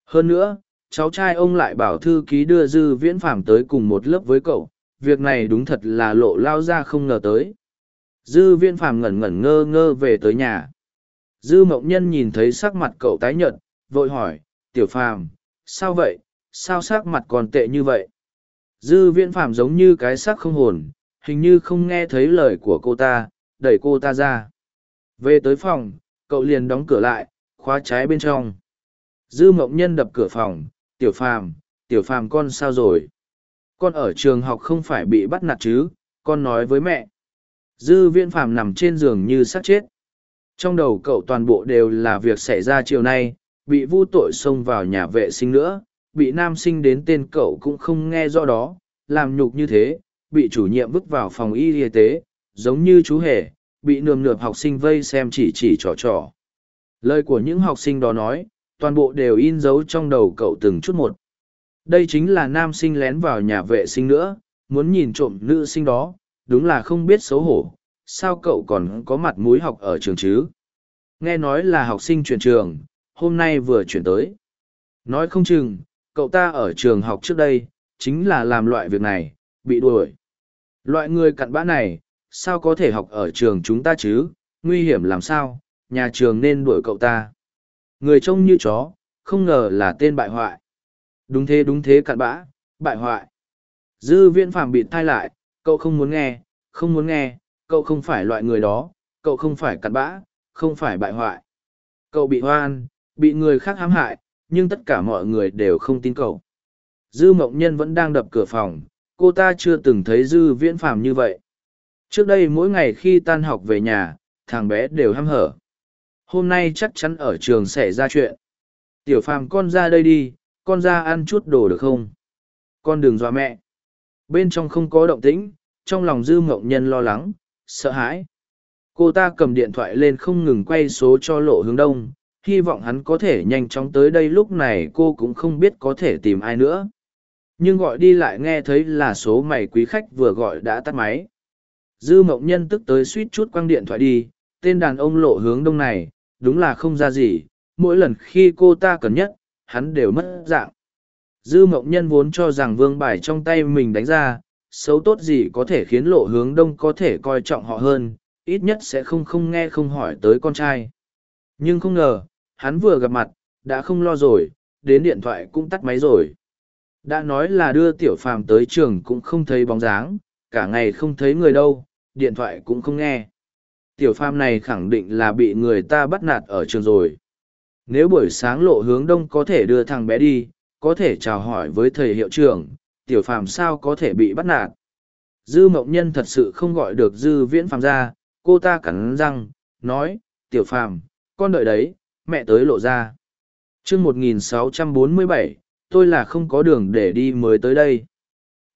Hơn nữa, cháu trai ông lại bảo thư ký đưa dư viễn phàm tới cùng một lớp với cậu, việc này đúng thật là lộ lao ra không ngờ tới. Dư viễn phàm ngẩn ngẩn ngơ ngơ về tới nhà. Dư mộng nhân nhìn thấy sắc mặt cậu tái nhợt, vội hỏi, tiểu phàm, sao vậy sao sắc mặt còn tệ như vậy dư viễn phàm giống như cái xác không hồn hình như không nghe thấy lời của cô ta đẩy cô ta ra về tới phòng cậu liền đóng cửa lại khóa trái bên trong dư mộng nhân đập cửa phòng, tiểu phàm tiểu phàm con sao rồi? Con ở trường học không phải bị bắt nạt chứ? Con nói với mẹ. Dư viễn phàm nằm trên giường như xác chết. Trong đầu cậu toàn bộ đều là việc xảy ra chiều nay, bị vu tội xông vào nhà vệ sinh nữa, bị nam sinh đến tên cậu cũng không nghe rõ đó, làm nhục như thế, bị chủ nhiệm vứt vào phòng y y tế, giống như chú hề, bị nườm nượp học sinh vây xem chỉ chỉ trò trò. Lời của những học sinh đó nói toàn bộ đều in dấu trong đầu cậu từng chút một. Đây chính là nam sinh lén vào nhà vệ sinh nữa, muốn nhìn trộm nữ sinh đó, đúng là không biết xấu hổ, sao cậu còn có mặt mũi học ở trường chứ? Nghe nói là học sinh chuyển trường, hôm nay vừa chuyển tới. Nói không chừng, cậu ta ở trường học trước đây, chính là làm loại việc này, bị đuổi. Loại người cặn bã này, sao có thể học ở trường chúng ta chứ? Nguy hiểm làm sao? Nhà trường nên đuổi cậu ta người trông như chó, không ngờ là tên bại hoại. Đúng thế đúng thế cặn bã, bại hoại. Dư viễn phàm bị thai lại, cậu không muốn nghe, không muốn nghe, cậu không phải loại người đó, cậu không phải cặn bã, không phải bại hoại. Cậu bị hoan, bị người khác hãm hại, nhưng tất cả mọi người đều không tin cậu. Dư mộng nhân vẫn đang đập cửa phòng, cô ta chưa từng thấy dư viễn phàm như vậy. Trước đây mỗi ngày khi tan học về nhà, thằng bé đều hăm hở hôm nay chắc chắn ở trường sẽ ra chuyện. Tiểu phàm, con ra đây đi, con ra ăn chút đồ được không? Con đừng dọa mẹ. Bên trong không có động tĩnh, trong lòng dư mộng nhân lo lắng, sợ hãi. Cô ta cầm điện thoại lên không ngừng quay số cho lộ hướng đông, hy vọng hắn có thể nhanh chóng tới đây, lúc này cô cũng không biết có thể tìm ai nữa. Nhưng gọi đi lại nghe thấy là số mày quý khách vừa gọi đã tắt máy. Dư mộng nhân tức tới suýt chút quăng điện thoại đi tên đàn ông lộ hướng đông này, đúng là không ra gì, mỗi lần khi cô ta cần nhất, hắn đều mất dạng. Dư mộng nhân vốn cho rằng vương bài trong tay mình đánh ra, xấu tốt gì có thể khiến lộ hướng đông có thể coi trọng họ hơn, ít nhất sẽ không không nghe không hỏi tới con trai. Nhưng không ngờ, hắn vừa gặp mặt, đã không lo rồi, đến điện thoại cũng tắt máy rồi. Đã nói là đưa tiểu phàm tới trường cũng không thấy bóng dáng, cả ngày không thấy người đâu, điện thoại cũng không nghe tiểu phàm này khẳng định là bị người ta bắt nạt ở trường rồi. Nếu buổi sáng lộ hướng đông có thể đưa thằng bé đi, có thể chào hỏi với thầy hiệu trưởng, tiểu phàm sao có thể bị bắt nạt? Dư mộng nhân thật sự không gọi được dư viễn phàm ra, cô ta cắn răng, nói, tiểu phàm, con đợi đấy, mẹ tới lộ ra. Chương một nghìn sáu trăm bốn mươi bảy, tôi là không có đường để đi mới tới đây.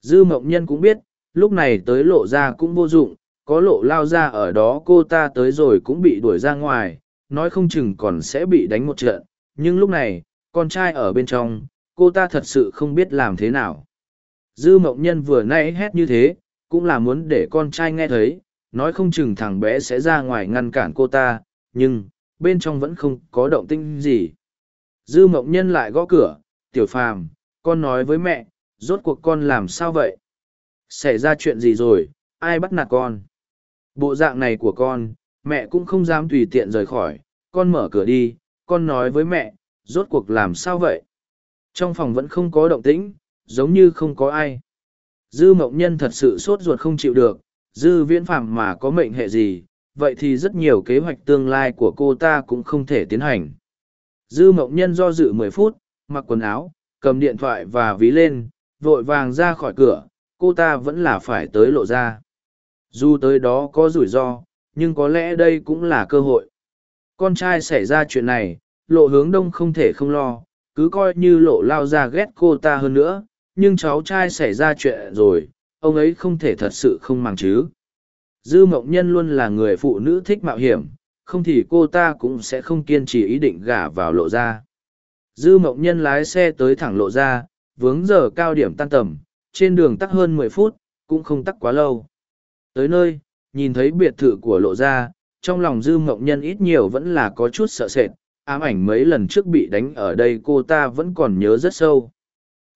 Dư mộng nhân cũng biết, lúc này tới lộ ra cũng vô dụng có lộ lao ra ở đó cô ta tới rồi cũng bị đuổi ra ngoài, nói không chừng còn sẽ bị đánh một trận. Nhưng lúc này, con trai ở bên trong, cô ta thật sự không biết làm thế nào. Dư mộng nhân vừa nãy hét như thế, cũng là muốn để con trai nghe thấy, nói không chừng thằng bé sẽ ra ngoài ngăn cản cô ta, nhưng bên trong vẫn không có động tinh gì. Dư mộng nhân lại gõ cửa, tiểu phàm, con nói với mẹ, rốt cuộc con làm sao vậy? Xảy ra chuyện gì rồi? Ai bắt nạt con? Bộ dạng này của con, mẹ cũng không dám tùy tiện rời khỏi. Con mở cửa đi, con nói với mẹ, rốt cuộc làm sao vậy? Trong phòng vẫn không có động tĩnh, giống như không có ai. Dư mộng nhân thật sự sốt ruột không chịu được, dư viễn phạm mà có mệnh hệ gì, vậy thì rất nhiều kế hoạch tương lai của cô ta cũng không thể tiến hành. Dư mộng nhân do dự mười phút, mặc quần áo, cầm điện thoại và ví lên, vội vàng ra khỏi cửa, cô ta vẫn là phải tới lộ ra dù tới đó có rủi ro, nhưng có lẽ đây cũng là cơ hội. Con trai xảy ra chuyện này, lộ hướng đông không thể không lo, cứ coi như lộ lao ra ghét cô ta hơn nữa, nhưng cháu trai xảy ra chuyện rồi, ông ấy không thể thật sự không màng chứ. Dư mộng nhân luôn là người phụ nữ thích mạo hiểm, không thì cô ta cũng sẽ không kiên trì ý định gả vào lộ ra. Dư mộng nhân lái xe tới thẳng lộ ra, vướng giờ cao điểm tan tầm, trên đường tắc hơn mười phút, cũng không tắc quá lâu tới nơi, nhìn thấy biệt thự của lộ ra, trong lòng dư mộng nhân ít nhiều vẫn là có chút sợ sệt, ám ảnh mấy lần trước bị đánh ở đây cô ta vẫn còn nhớ rất sâu.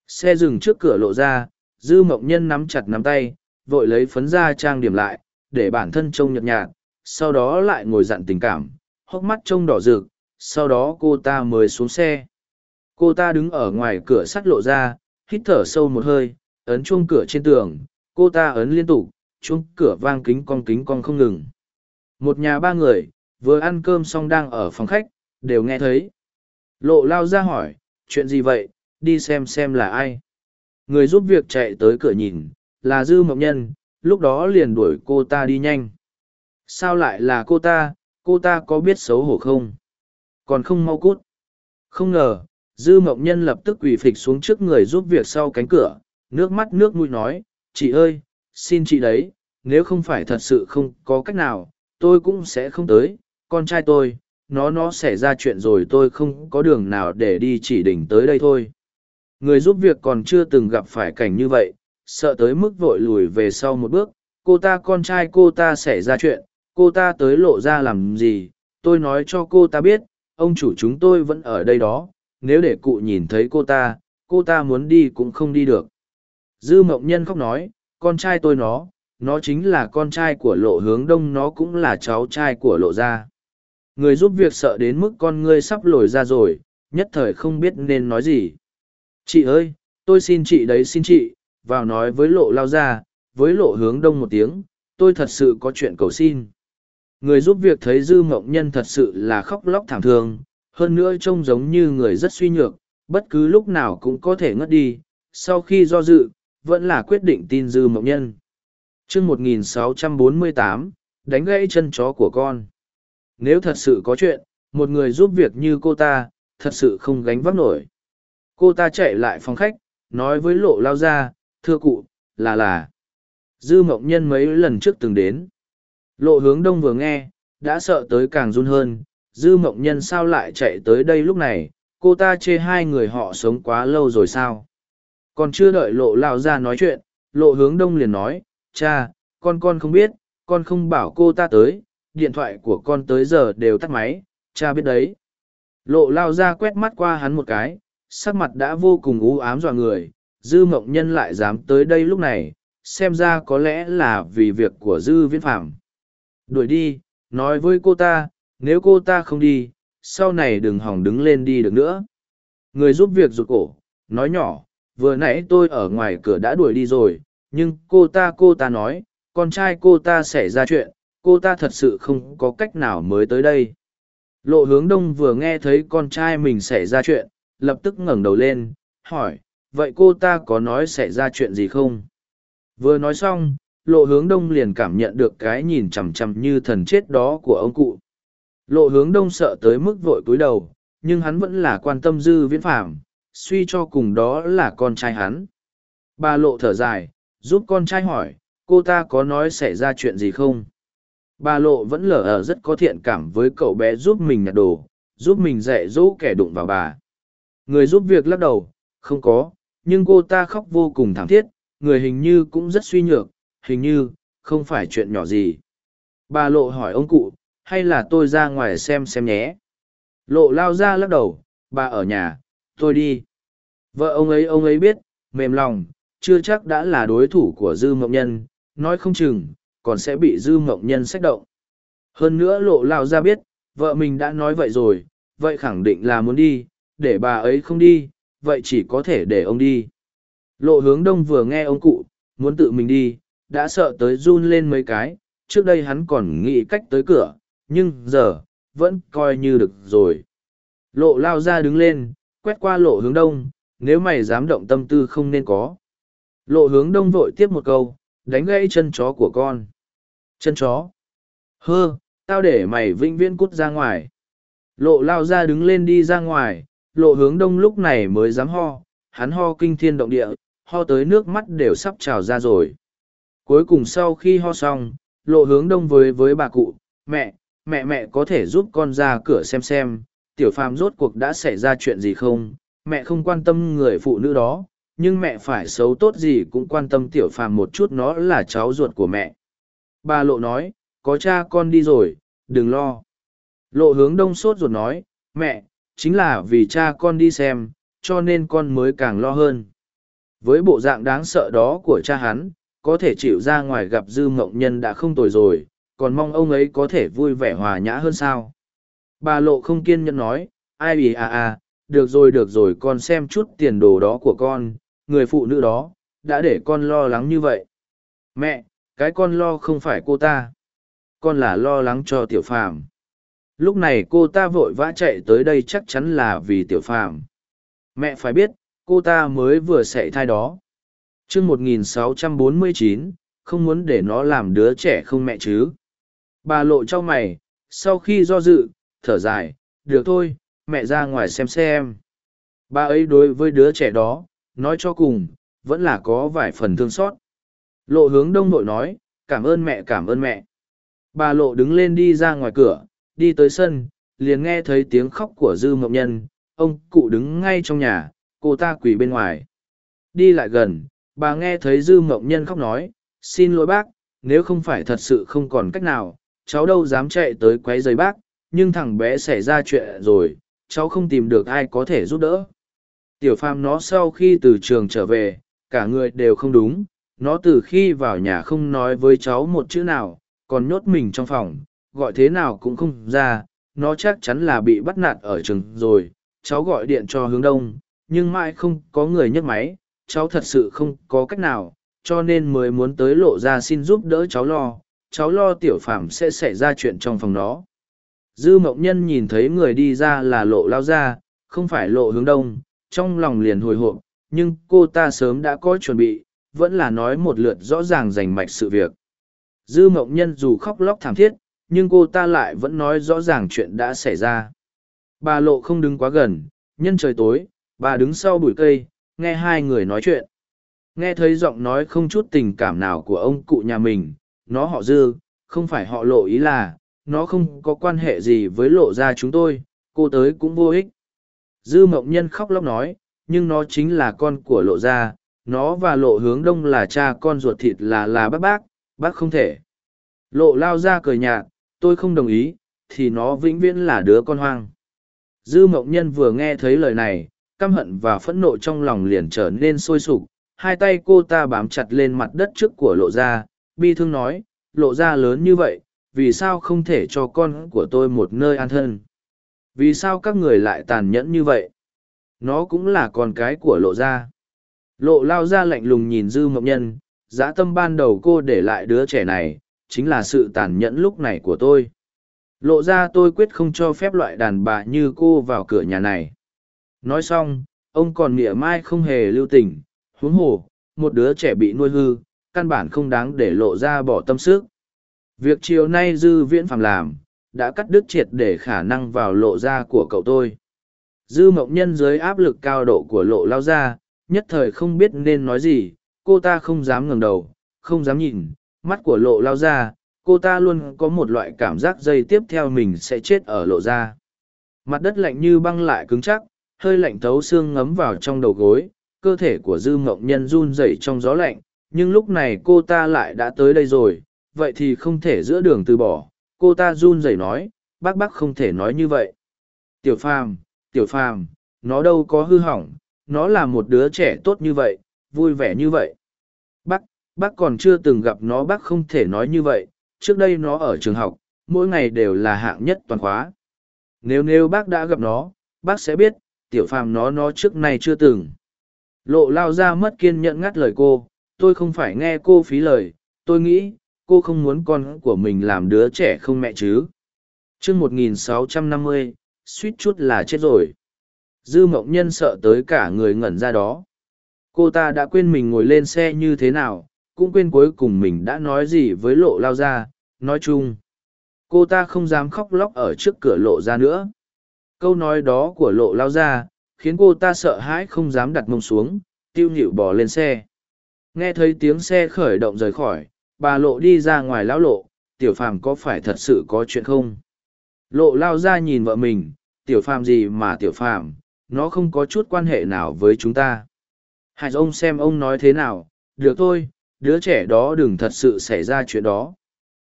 Xe dừng trước cửa lộ ra, dư mộng nhân nắm chặt nắm tay, vội lấy phấn ra trang điểm lại, để bản thân trông nhợt nhạt, sau đó lại ngồi dặn tình cảm, hốc mắt trông đỏ rực, sau đó cô ta mới xuống xe. Cô ta đứng ở ngoài cửa sắt lộ ra, hít thở sâu một hơi, ấn chuông cửa trên tường, cô ta ấn liên tục chuông cửa vang kính con kính con không ngừng. Một nhà ba người, vừa ăn cơm xong đang ở phòng khách, đều nghe thấy. Lộ lao ra hỏi, chuyện gì vậy? Đi xem xem là ai? Người giúp việc chạy tới cửa nhìn, là dư mộng nhân, lúc đó liền đuổi cô ta đi nhanh. Sao lại là cô ta? Cô ta có biết xấu hổ không? Còn không mau cút? Không ngờ, dư mộng nhân lập tức quỳ phịch xuống trước người giúp việc sau cánh cửa, nước mắt nước mũi nói, chị ơi xin chị đấy, nếu không phải thật sự không có cách nào, tôi cũng sẽ không tới, con trai tôi, nó nó xảy ra chuyện rồi tôi không có đường nào để đi chỉ đỉnh tới đây thôi. Người giúp việc còn chưa từng gặp phải cảnh như vậy, sợ tới mức vội lùi về sau một bước, cô ta con trai cô ta xảy ra chuyện, cô ta tới lộ ra làm gì, tôi nói cho cô ta biết, ông chủ chúng tôi vẫn ở đây đó, nếu để cụ nhìn thấy cô ta cô ta muốn đi cũng không đi được. Dư mộng nhân khóc nói con trai tôi nó nó chính là con trai của lộ hướng đông, nó cũng là cháu trai của lộ gia. Người giúp việc sợ đến mức con ngươi sắp lồi ra rồi, nhất thời không biết nên nói gì. Chị ơi, tôi xin chị đấy xin chị, vào nói với lộ lao ra với lộ hướng đông một tiếng, tôi thật sự có chuyện cầu xin. Người giúp việc thấy dư mộng nhân thật sự là khóc lóc thảm thương, hơn nữa trông giống như người rất suy nhược, bất cứ lúc nào cũng có thể ngất đi, sau khi do dự vẫn là quyết định tin dư mộng nhân. Chương 1648, đánh gãy chân chó của con. Nếu thật sự có chuyện một người giúp việc như cô ta thật sự không gánh vác nổi. Cô ta chạy lại phòng khách nói với lộ lao ra thưa cụ là là. Dư mộng nhân mấy lần trước từng đến. Lộ hướng đông vừa nghe đã sợ tới càng run hơn. Dư mộng nhân sao lại chạy tới đây lúc này? Cô ta chê hai người họ sống quá lâu rồi sao? Còn chưa đợi lộ lao ra nói chuyện, lộ hướng đông liền nói, cha, con con không biết, con không bảo cô ta tới, điện thoại của con tới giờ đều tắt máy, cha biết đấy. Lộ lao ra quét mắt qua hắn một cái, sắc mặt đã vô cùng u ám dọa người, dư mộng nhân lại dám tới đây lúc này, xem ra có lẽ là vì việc của dư viễn phạm đuổi đi, nói với cô ta, nếu cô ta không đi, sau này đừng hỏng đứng lên đi được nữa. Người giúp việc rụt cổ, nói nhỏ vừa nãy tôi ở ngoài cửa đã đuổi đi rồi, nhưng cô ta cô ta nói, con trai cô ta xảy ra chuyện, cô ta thật sự không có cách nào mới tới đây. Lộ hướng đông vừa nghe thấy con trai mình xảy ra chuyện, lập tức ngẩng đầu lên, hỏi, vậy cô ta có nói xảy ra chuyện gì không? Vừa nói xong, lộ hướng đông liền cảm nhận được cái nhìn chằm chằm như thần chết đó của ông cụ. Lộ hướng đông sợ tới mức vội cúi đầu, nhưng hắn vẫn là quan tâm dư viễn phảm suy cho cùng đó là con trai hắn. Bà lộ thở dài, giúp con trai hỏi, cô ta có nói xảy ra chuyện gì không? Bà lộ vẫn lở ở ờ rất có thiện cảm với cậu bé giúp mình nhặt đồ, giúp mình dạy dỗ kẻ đụng vào bà. Người giúp việc lắc đầu, không có, nhưng cô ta khóc vô cùng thảm thiết, người hình như cũng rất suy nhược, hình như, không phải chuyện nhỏ gì. Bà lộ hỏi ông cụ, hay là tôi ra ngoài xem xem nhé? Lộ lao ra lắc đầu, bà ở nhà tôi đi. Vợ ông ấy ông ấy biết, mềm lòng, chưa chắc đã là đối thủ của dư mộng nhân, nói không chừng, còn sẽ bị dư mộng nhân sách động. Hơn nữa lộ lao ra biết, vợ mình đã nói vậy rồi, vậy khẳng định là muốn đi, để bà ấy không đi, vậy chỉ có thể để ông đi. Lộ hướng đông vừa nghe ông cụ, muốn tự mình đi, đã sợ tới run lên mấy cái, trước đây hắn còn nghĩ cách tới cửa, nhưng giờ, vẫn coi như được rồi. Lộ lao ra đứng lên quét qua lộ hướng đông, nếu mày dám động tâm tư không nên có. Lộ hướng đông vội tiếp một câu, đánh gãy chân chó của con. Chân chó? Hơ, tao để mày vĩnh viễn cút ra ngoài. Lộ lao ra đứng lên đi ra ngoài, lộ hướng đông lúc này mới dám ho, hắn ho kinh thiên động địa, ho tới nước mắt đều sắp trào ra rồi. Cuối cùng sau khi ho xong, lộ hướng đông với với bà cụ, mẹ mẹ mẹ có thể giúp con ra cửa xem xem tiểu phàm rốt cuộc đã xảy ra chuyện gì không? Mẹ không quan tâm người phụ nữ đó, nhưng mẹ phải xấu tốt gì cũng quan tâm tiểu phàm một chút, nó là cháu ruột của mẹ. Bà lộ nói, có cha con đi rồi, đừng lo. Lộ hướng đông sốt ruột nói, mẹ, chính là vì cha con đi xem, cho nên con mới càng lo hơn. Với bộ dạng đáng sợ đó của cha hắn, có thể chịu ra ngoài gặp dư mộng nhân đã không tồi rồi, còn mong ông ấy có thể vui vẻ hòa nhã hơn sao? Bà lộ không kiên nhẫn nói ai ì à à được rồi được rồi con xem chút tiền đồ đó của con, người phụ nữ đó, đã để con lo lắng như vậy. Mẹ, cái con lo không phải cô ta. Con là lo lắng cho tiểu phàm. Lúc này cô ta vội vã chạy tới đây chắc chắn là vì tiểu phàm. Mẹ phải biết, cô ta mới vừa sảy thai đó. chương 1649, không muốn để nó làm đứa trẻ không mẹ chứ. Bà lộ cho mày, sau khi do dự, thở dài, được thôi, mẹ ra ngoài xem xem. Ba ấy đối với đứa trẻ đó, nói cho cùng, vẫn là có vài phần thương xót. Lộ hướng đông nội nói, cảm ơn mẹ cảm ơn mẹ. Bà lộ đứng lên đi ra ngoài cửa, đi tới sân, liền nghe thấy tiếng khóc của dư mộng nhân, ông cụ đứng ngay trong nhà, cô ta quỳ bên ngoài. Đi lại gần, bà nghe thấy dư mộng nhân khóc nói, xin lỗi bác, nếu không phải thật sự không còn cách nào, cháu đâu dám chạy tới quấy giấy bác, nhưng thằng bé xảy ra chuyện rồi, cháu không tìm được ai có thể giúp đỡ. Tiểu phàm nó sau khi từ trường trở về, cả người đều không đúng, nó từ khi vào nhà không nói với cháu một chữ nào, còn nhốt mình trong phòng, gọi thế nào cũng không ra, nó chắc chắn là bị bắt nạt ở trường rồi, cháu gọi điện cho hướng đông, nhưng mãi không có người nhấc máy, cháu thật sự không có cách nào, cho nên mới muốn tới lộ ra xin giúp đỡ cháu lo, cháu lo tiểu phạm sẽ xảy ra chuyện trong phòng nó. Dư mộng nhân nhìn thấy người đi ra là lộ lao ra, không phải lộ hướng đông, trong lòng liền hồi hộp, nhưng cô ta sớm đã có chuẩn bị, vẫn là nói một lượt rõ ràng rành mạch sự việc. Dư mộng nhân dù khóc lóc thảm thiết, nhưng cô ta lại vẫn nói rõ ràng chuyện đã xảy ra. Bà lộ không đứng quá gần, nhân trời tối, bà đứng sau bụi cây, nghe hai người nói chuyện. Nghe thấy giọng nói không chút tình cảm nào của ông cụ nhà mình, nó họ dư, không phải họ lộ ý là, nó không có quan hệ gì với lộ ra chúng tôi, cô tới cũng vô ích. Dư mộng nhân khóc lóc nói, nhưng nó chính là con của lộ gia, nó và lộ hướng đông là cha con ruột thịt là là bác bác, bác không thể. Lộ lao ra cười nhạt, tôi không đồng ý, thì nó vĩnh viễn là đứa con hoang. Dư mộng nhân vừa nghe thấy lời này, căm hận và phẫn nộ trong lòng liền trở nên sôi sục, hai tay cô ta bám chặt lên mặt đất trước của lộ gia, bi thương nói, lộ gia lớn như vậy, vì sao không thể cho con của tôi một nơi an thân? Vì sao các người lại tàn nhẫn như vậy? Nó cũng là con cái của lộ gia. Lộ lao ra lạnh lùng nhìn dư mộng nhân, dã tâm ban đầu cô để lại đứa trẻ này, chính là sự tàn nhẫn lúc này của tôi. Lộ ra tôi quyết không cho phép loại đàn bà như cô vào cửa nhà này. Nói xong, ông còn mỉa mai không hề lưu tình, huống hồ, một đứa trẻ bị nuôi hư, căn bản không đáng để lộ ra bỏ tâm sức. Việc chiều nay dư viễn phạm làm, đã cắt đứt triệt để khả năng vào lộ ra của cậu tôi. Dư mộng nhân dưới áp lực cao độ của lộ lao ra, nhất thời không biết nên nói gì, cô ta không dám ngẩng đầu, không dám nhìn, mắt của lộ lao ra, cô ta luôn có một loại cảm giác dây tiếp theo mình sẽ chết ở lộ ra. Mặt đất lạnh như băng lại cứng chắc, hơi lạnh thấu xương ngấm vào trong đầu gối, cơ thể của dư mộng nhân run rẩy trong gió lạnh, nhưng lúc này cô ta lại đã tới đây rồi, vậy thì không thể giữa đường từ bỏ. Cô ta run rẩy nói, bác bác không thể nói như vậy. Tiểu phàm, tiểu phàm, nó đâu có hư hỏng, nó là một đứa trẻ tốt như vậy, vui vẻ như vậy. Bác, bác còn chưa từng gặp nó bác không thể nói như vậy, trước đây nó ở trường học, mỗi ngày đều là hạng nhất toàn khóa. Nếu nếu bác đã gặp nó, bác sẽ biết, tiểu phàm nó nó trước nay chưa từng. Lộ lao ra mất kiên nhẫn ngắt lời cô, tôi không phải nghe cô phí lời, tôi nghĩ, cô không muốn con của mình làm đứa trẻ không mẹ chứ. chương 1650, suýt chút là chết rồi. Dư mộng nhân sợ tới cả người ngẩn ra đó. Cô ta đã quên mình ngồi lên xe như thế nào, cũng quên cuối cùng mình đã nói gì với lộ lao ra, nói chung. Cô ta không dám khóc lóc ở trước cửa lộ ra nữa. Câu nói đó của lộ lao ra, khiến cô ta sợ hãi không dám đặt mông xuống, tiêu nhịu bò lên xe. Nghe thấy tiếng xe khởi động rời khỏi, bà lộ đi ra ngoài lão lộ, tiểu phàm có phải thật sự có chuyện không? Lộ lao ra nhìn vợ mình, tiểu phàm gì mà tiểu phàm, nó không có chút quan hệ nào với chúng ta. Hãy ông xem ông nói thế nào, được thôi, đứa trẻ đó đừng thật sự xảy ra chuyện đó.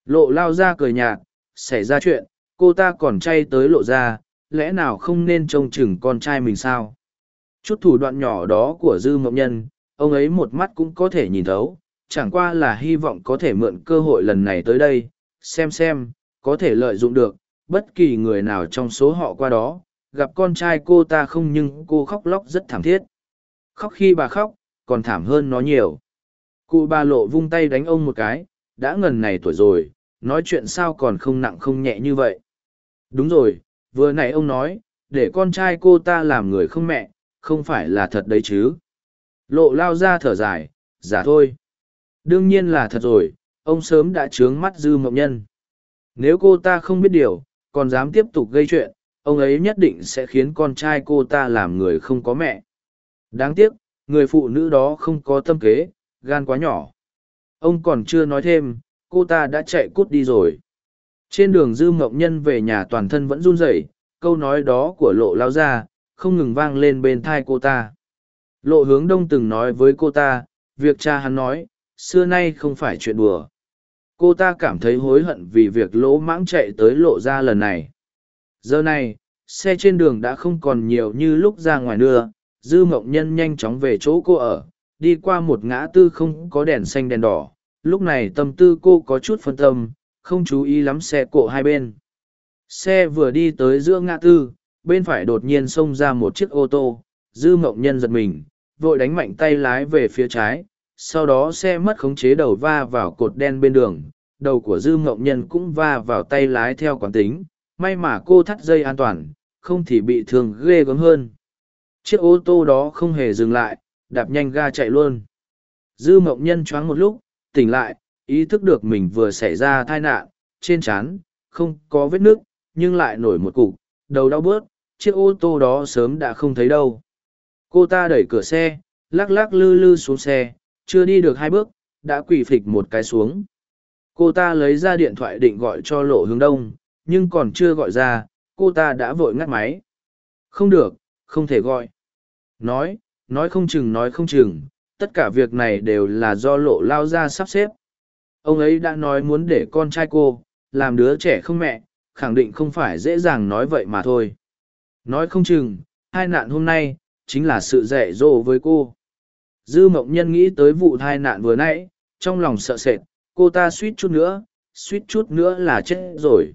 Lộ lao ra cười nhạt, xảy ra chuyện, cô ta còn chay tới lộ ra, lẽ nào không nên trông chừng con trai mình sao? Chút thủ đoạn nhỏ đó của Dư Mộng Nhân, ông ấy một mắt cũng có thể nhìn thấu, chẳng qua là hy vọng có thể mượn cơ hội lần này tới đây, xem xem, có thể lợi dụng được, bất kỳ người nào trong số họ qua đó, gặp con trai cô ta không nhưng cô khóc lóc rất thảm thiết. Khóc khi bà khóc còn thảm hơn nó nhiều. Cụ bà lộ vung tay đánh ông một cái đã ngần này tuổi rồi nói chuyện sao còn không nặng không nhẹ như vậy. Đúng rồi vừa nãy ông nói để con trai cô ta làm người không mẹ không phải là thật đấy chứ. Lộ lao ra thở dài giả thôi đương nhiên là thật rồi, ông sớm đã trướng mắt dư mộng nhân. Nếu cô ta không biết điều, còn dám tiếp tục gây chuyện, ông ấy nhất định sẽ khiến con trai cô ta làm người không có mẹ. Đáng tiếc, người phụ nữ đó không có tâm kế, gan quá nhỏ. Ông còn chưa nói thêm, cô ta đã chạy cút đi rồi. Trên đường dư mộng nhân về nhà toàn thân vẫn run rẩy, câu nói đó của lộ lao ra, không ngừng vang lên bên thai cô ta. Lộ hướng đông từng nói với cô ta, việc cha hắn nói xưa nay không phải chuyện đùa. Cô ta cảm thấy hối hận vì việc lỗ mãng chạy tới lộ ra lần này. Giờ này, xe trên đường đã không còn nhiều như lúc ra ngoài nữa, dư mộng nhân nhanh chóng về chỗ cô ở, đi qua một ngã tư không có đèn xanh đèn đỏ. Lúc này tâm tư cô có chút phân tâm, không chú ý lắm xe cộ hai bên. Xe vừa đi tới giữa ngã tư, bên phải đột nhiên xông ra một chiếc ô tô. Dư mộng nhân giật mình, vội đánh mạnh tay lái về phía trái sau đó xe mất khống chế đầu va vào cột đen bên đường, đầu của dư mộng nhân cũng va vào tay lái theo quán tính. May mà cô thắt dây an toàn, không thì bị thương ghê gớm hơn. Chiếc ô tô đó không hề dừng lại, đạp nhanh ga chạy luôn. Dư mộng nhân choáng một lúc, tỉnh lại, ý thức được mình vừa xảy ra tai nạn, trên trán, không có vết nước, nhưng lại nổi một cục, đầu đau bớt, chiếc ô tô đó sớm đã không thấy đâu. Cô ta đẩy cửa xe, lắc lắc lư lư xuống xe chưa đi được hai bước, đã quỳ phịch một cái xuống. Cô ta lấy ra điện thoại định gọi cho lộ hướng đông, nhưng còn chưa gọi ra, cô ta đã vội ngắt máy. Không được, không thể gọi. Nói nói không chừng, nói không chừng, tất cả việc này đều là do lộ lao ra sắp xếp. Ông ấy đã nói muốn để con trai cô, làm đứa trẻ không mẹ, khẳng định không phải dễ dàng nói vậy mà thôi. Nói không chừng, hai nạn hôm nay, chính là sự dạy dỗ với cô dư mộng nhân nghĩ tới vụ tai nạn vừa nãy, trong lòng sợ sệt, cô ta suýt chút nữa, suýt chút nữa là chết rồi.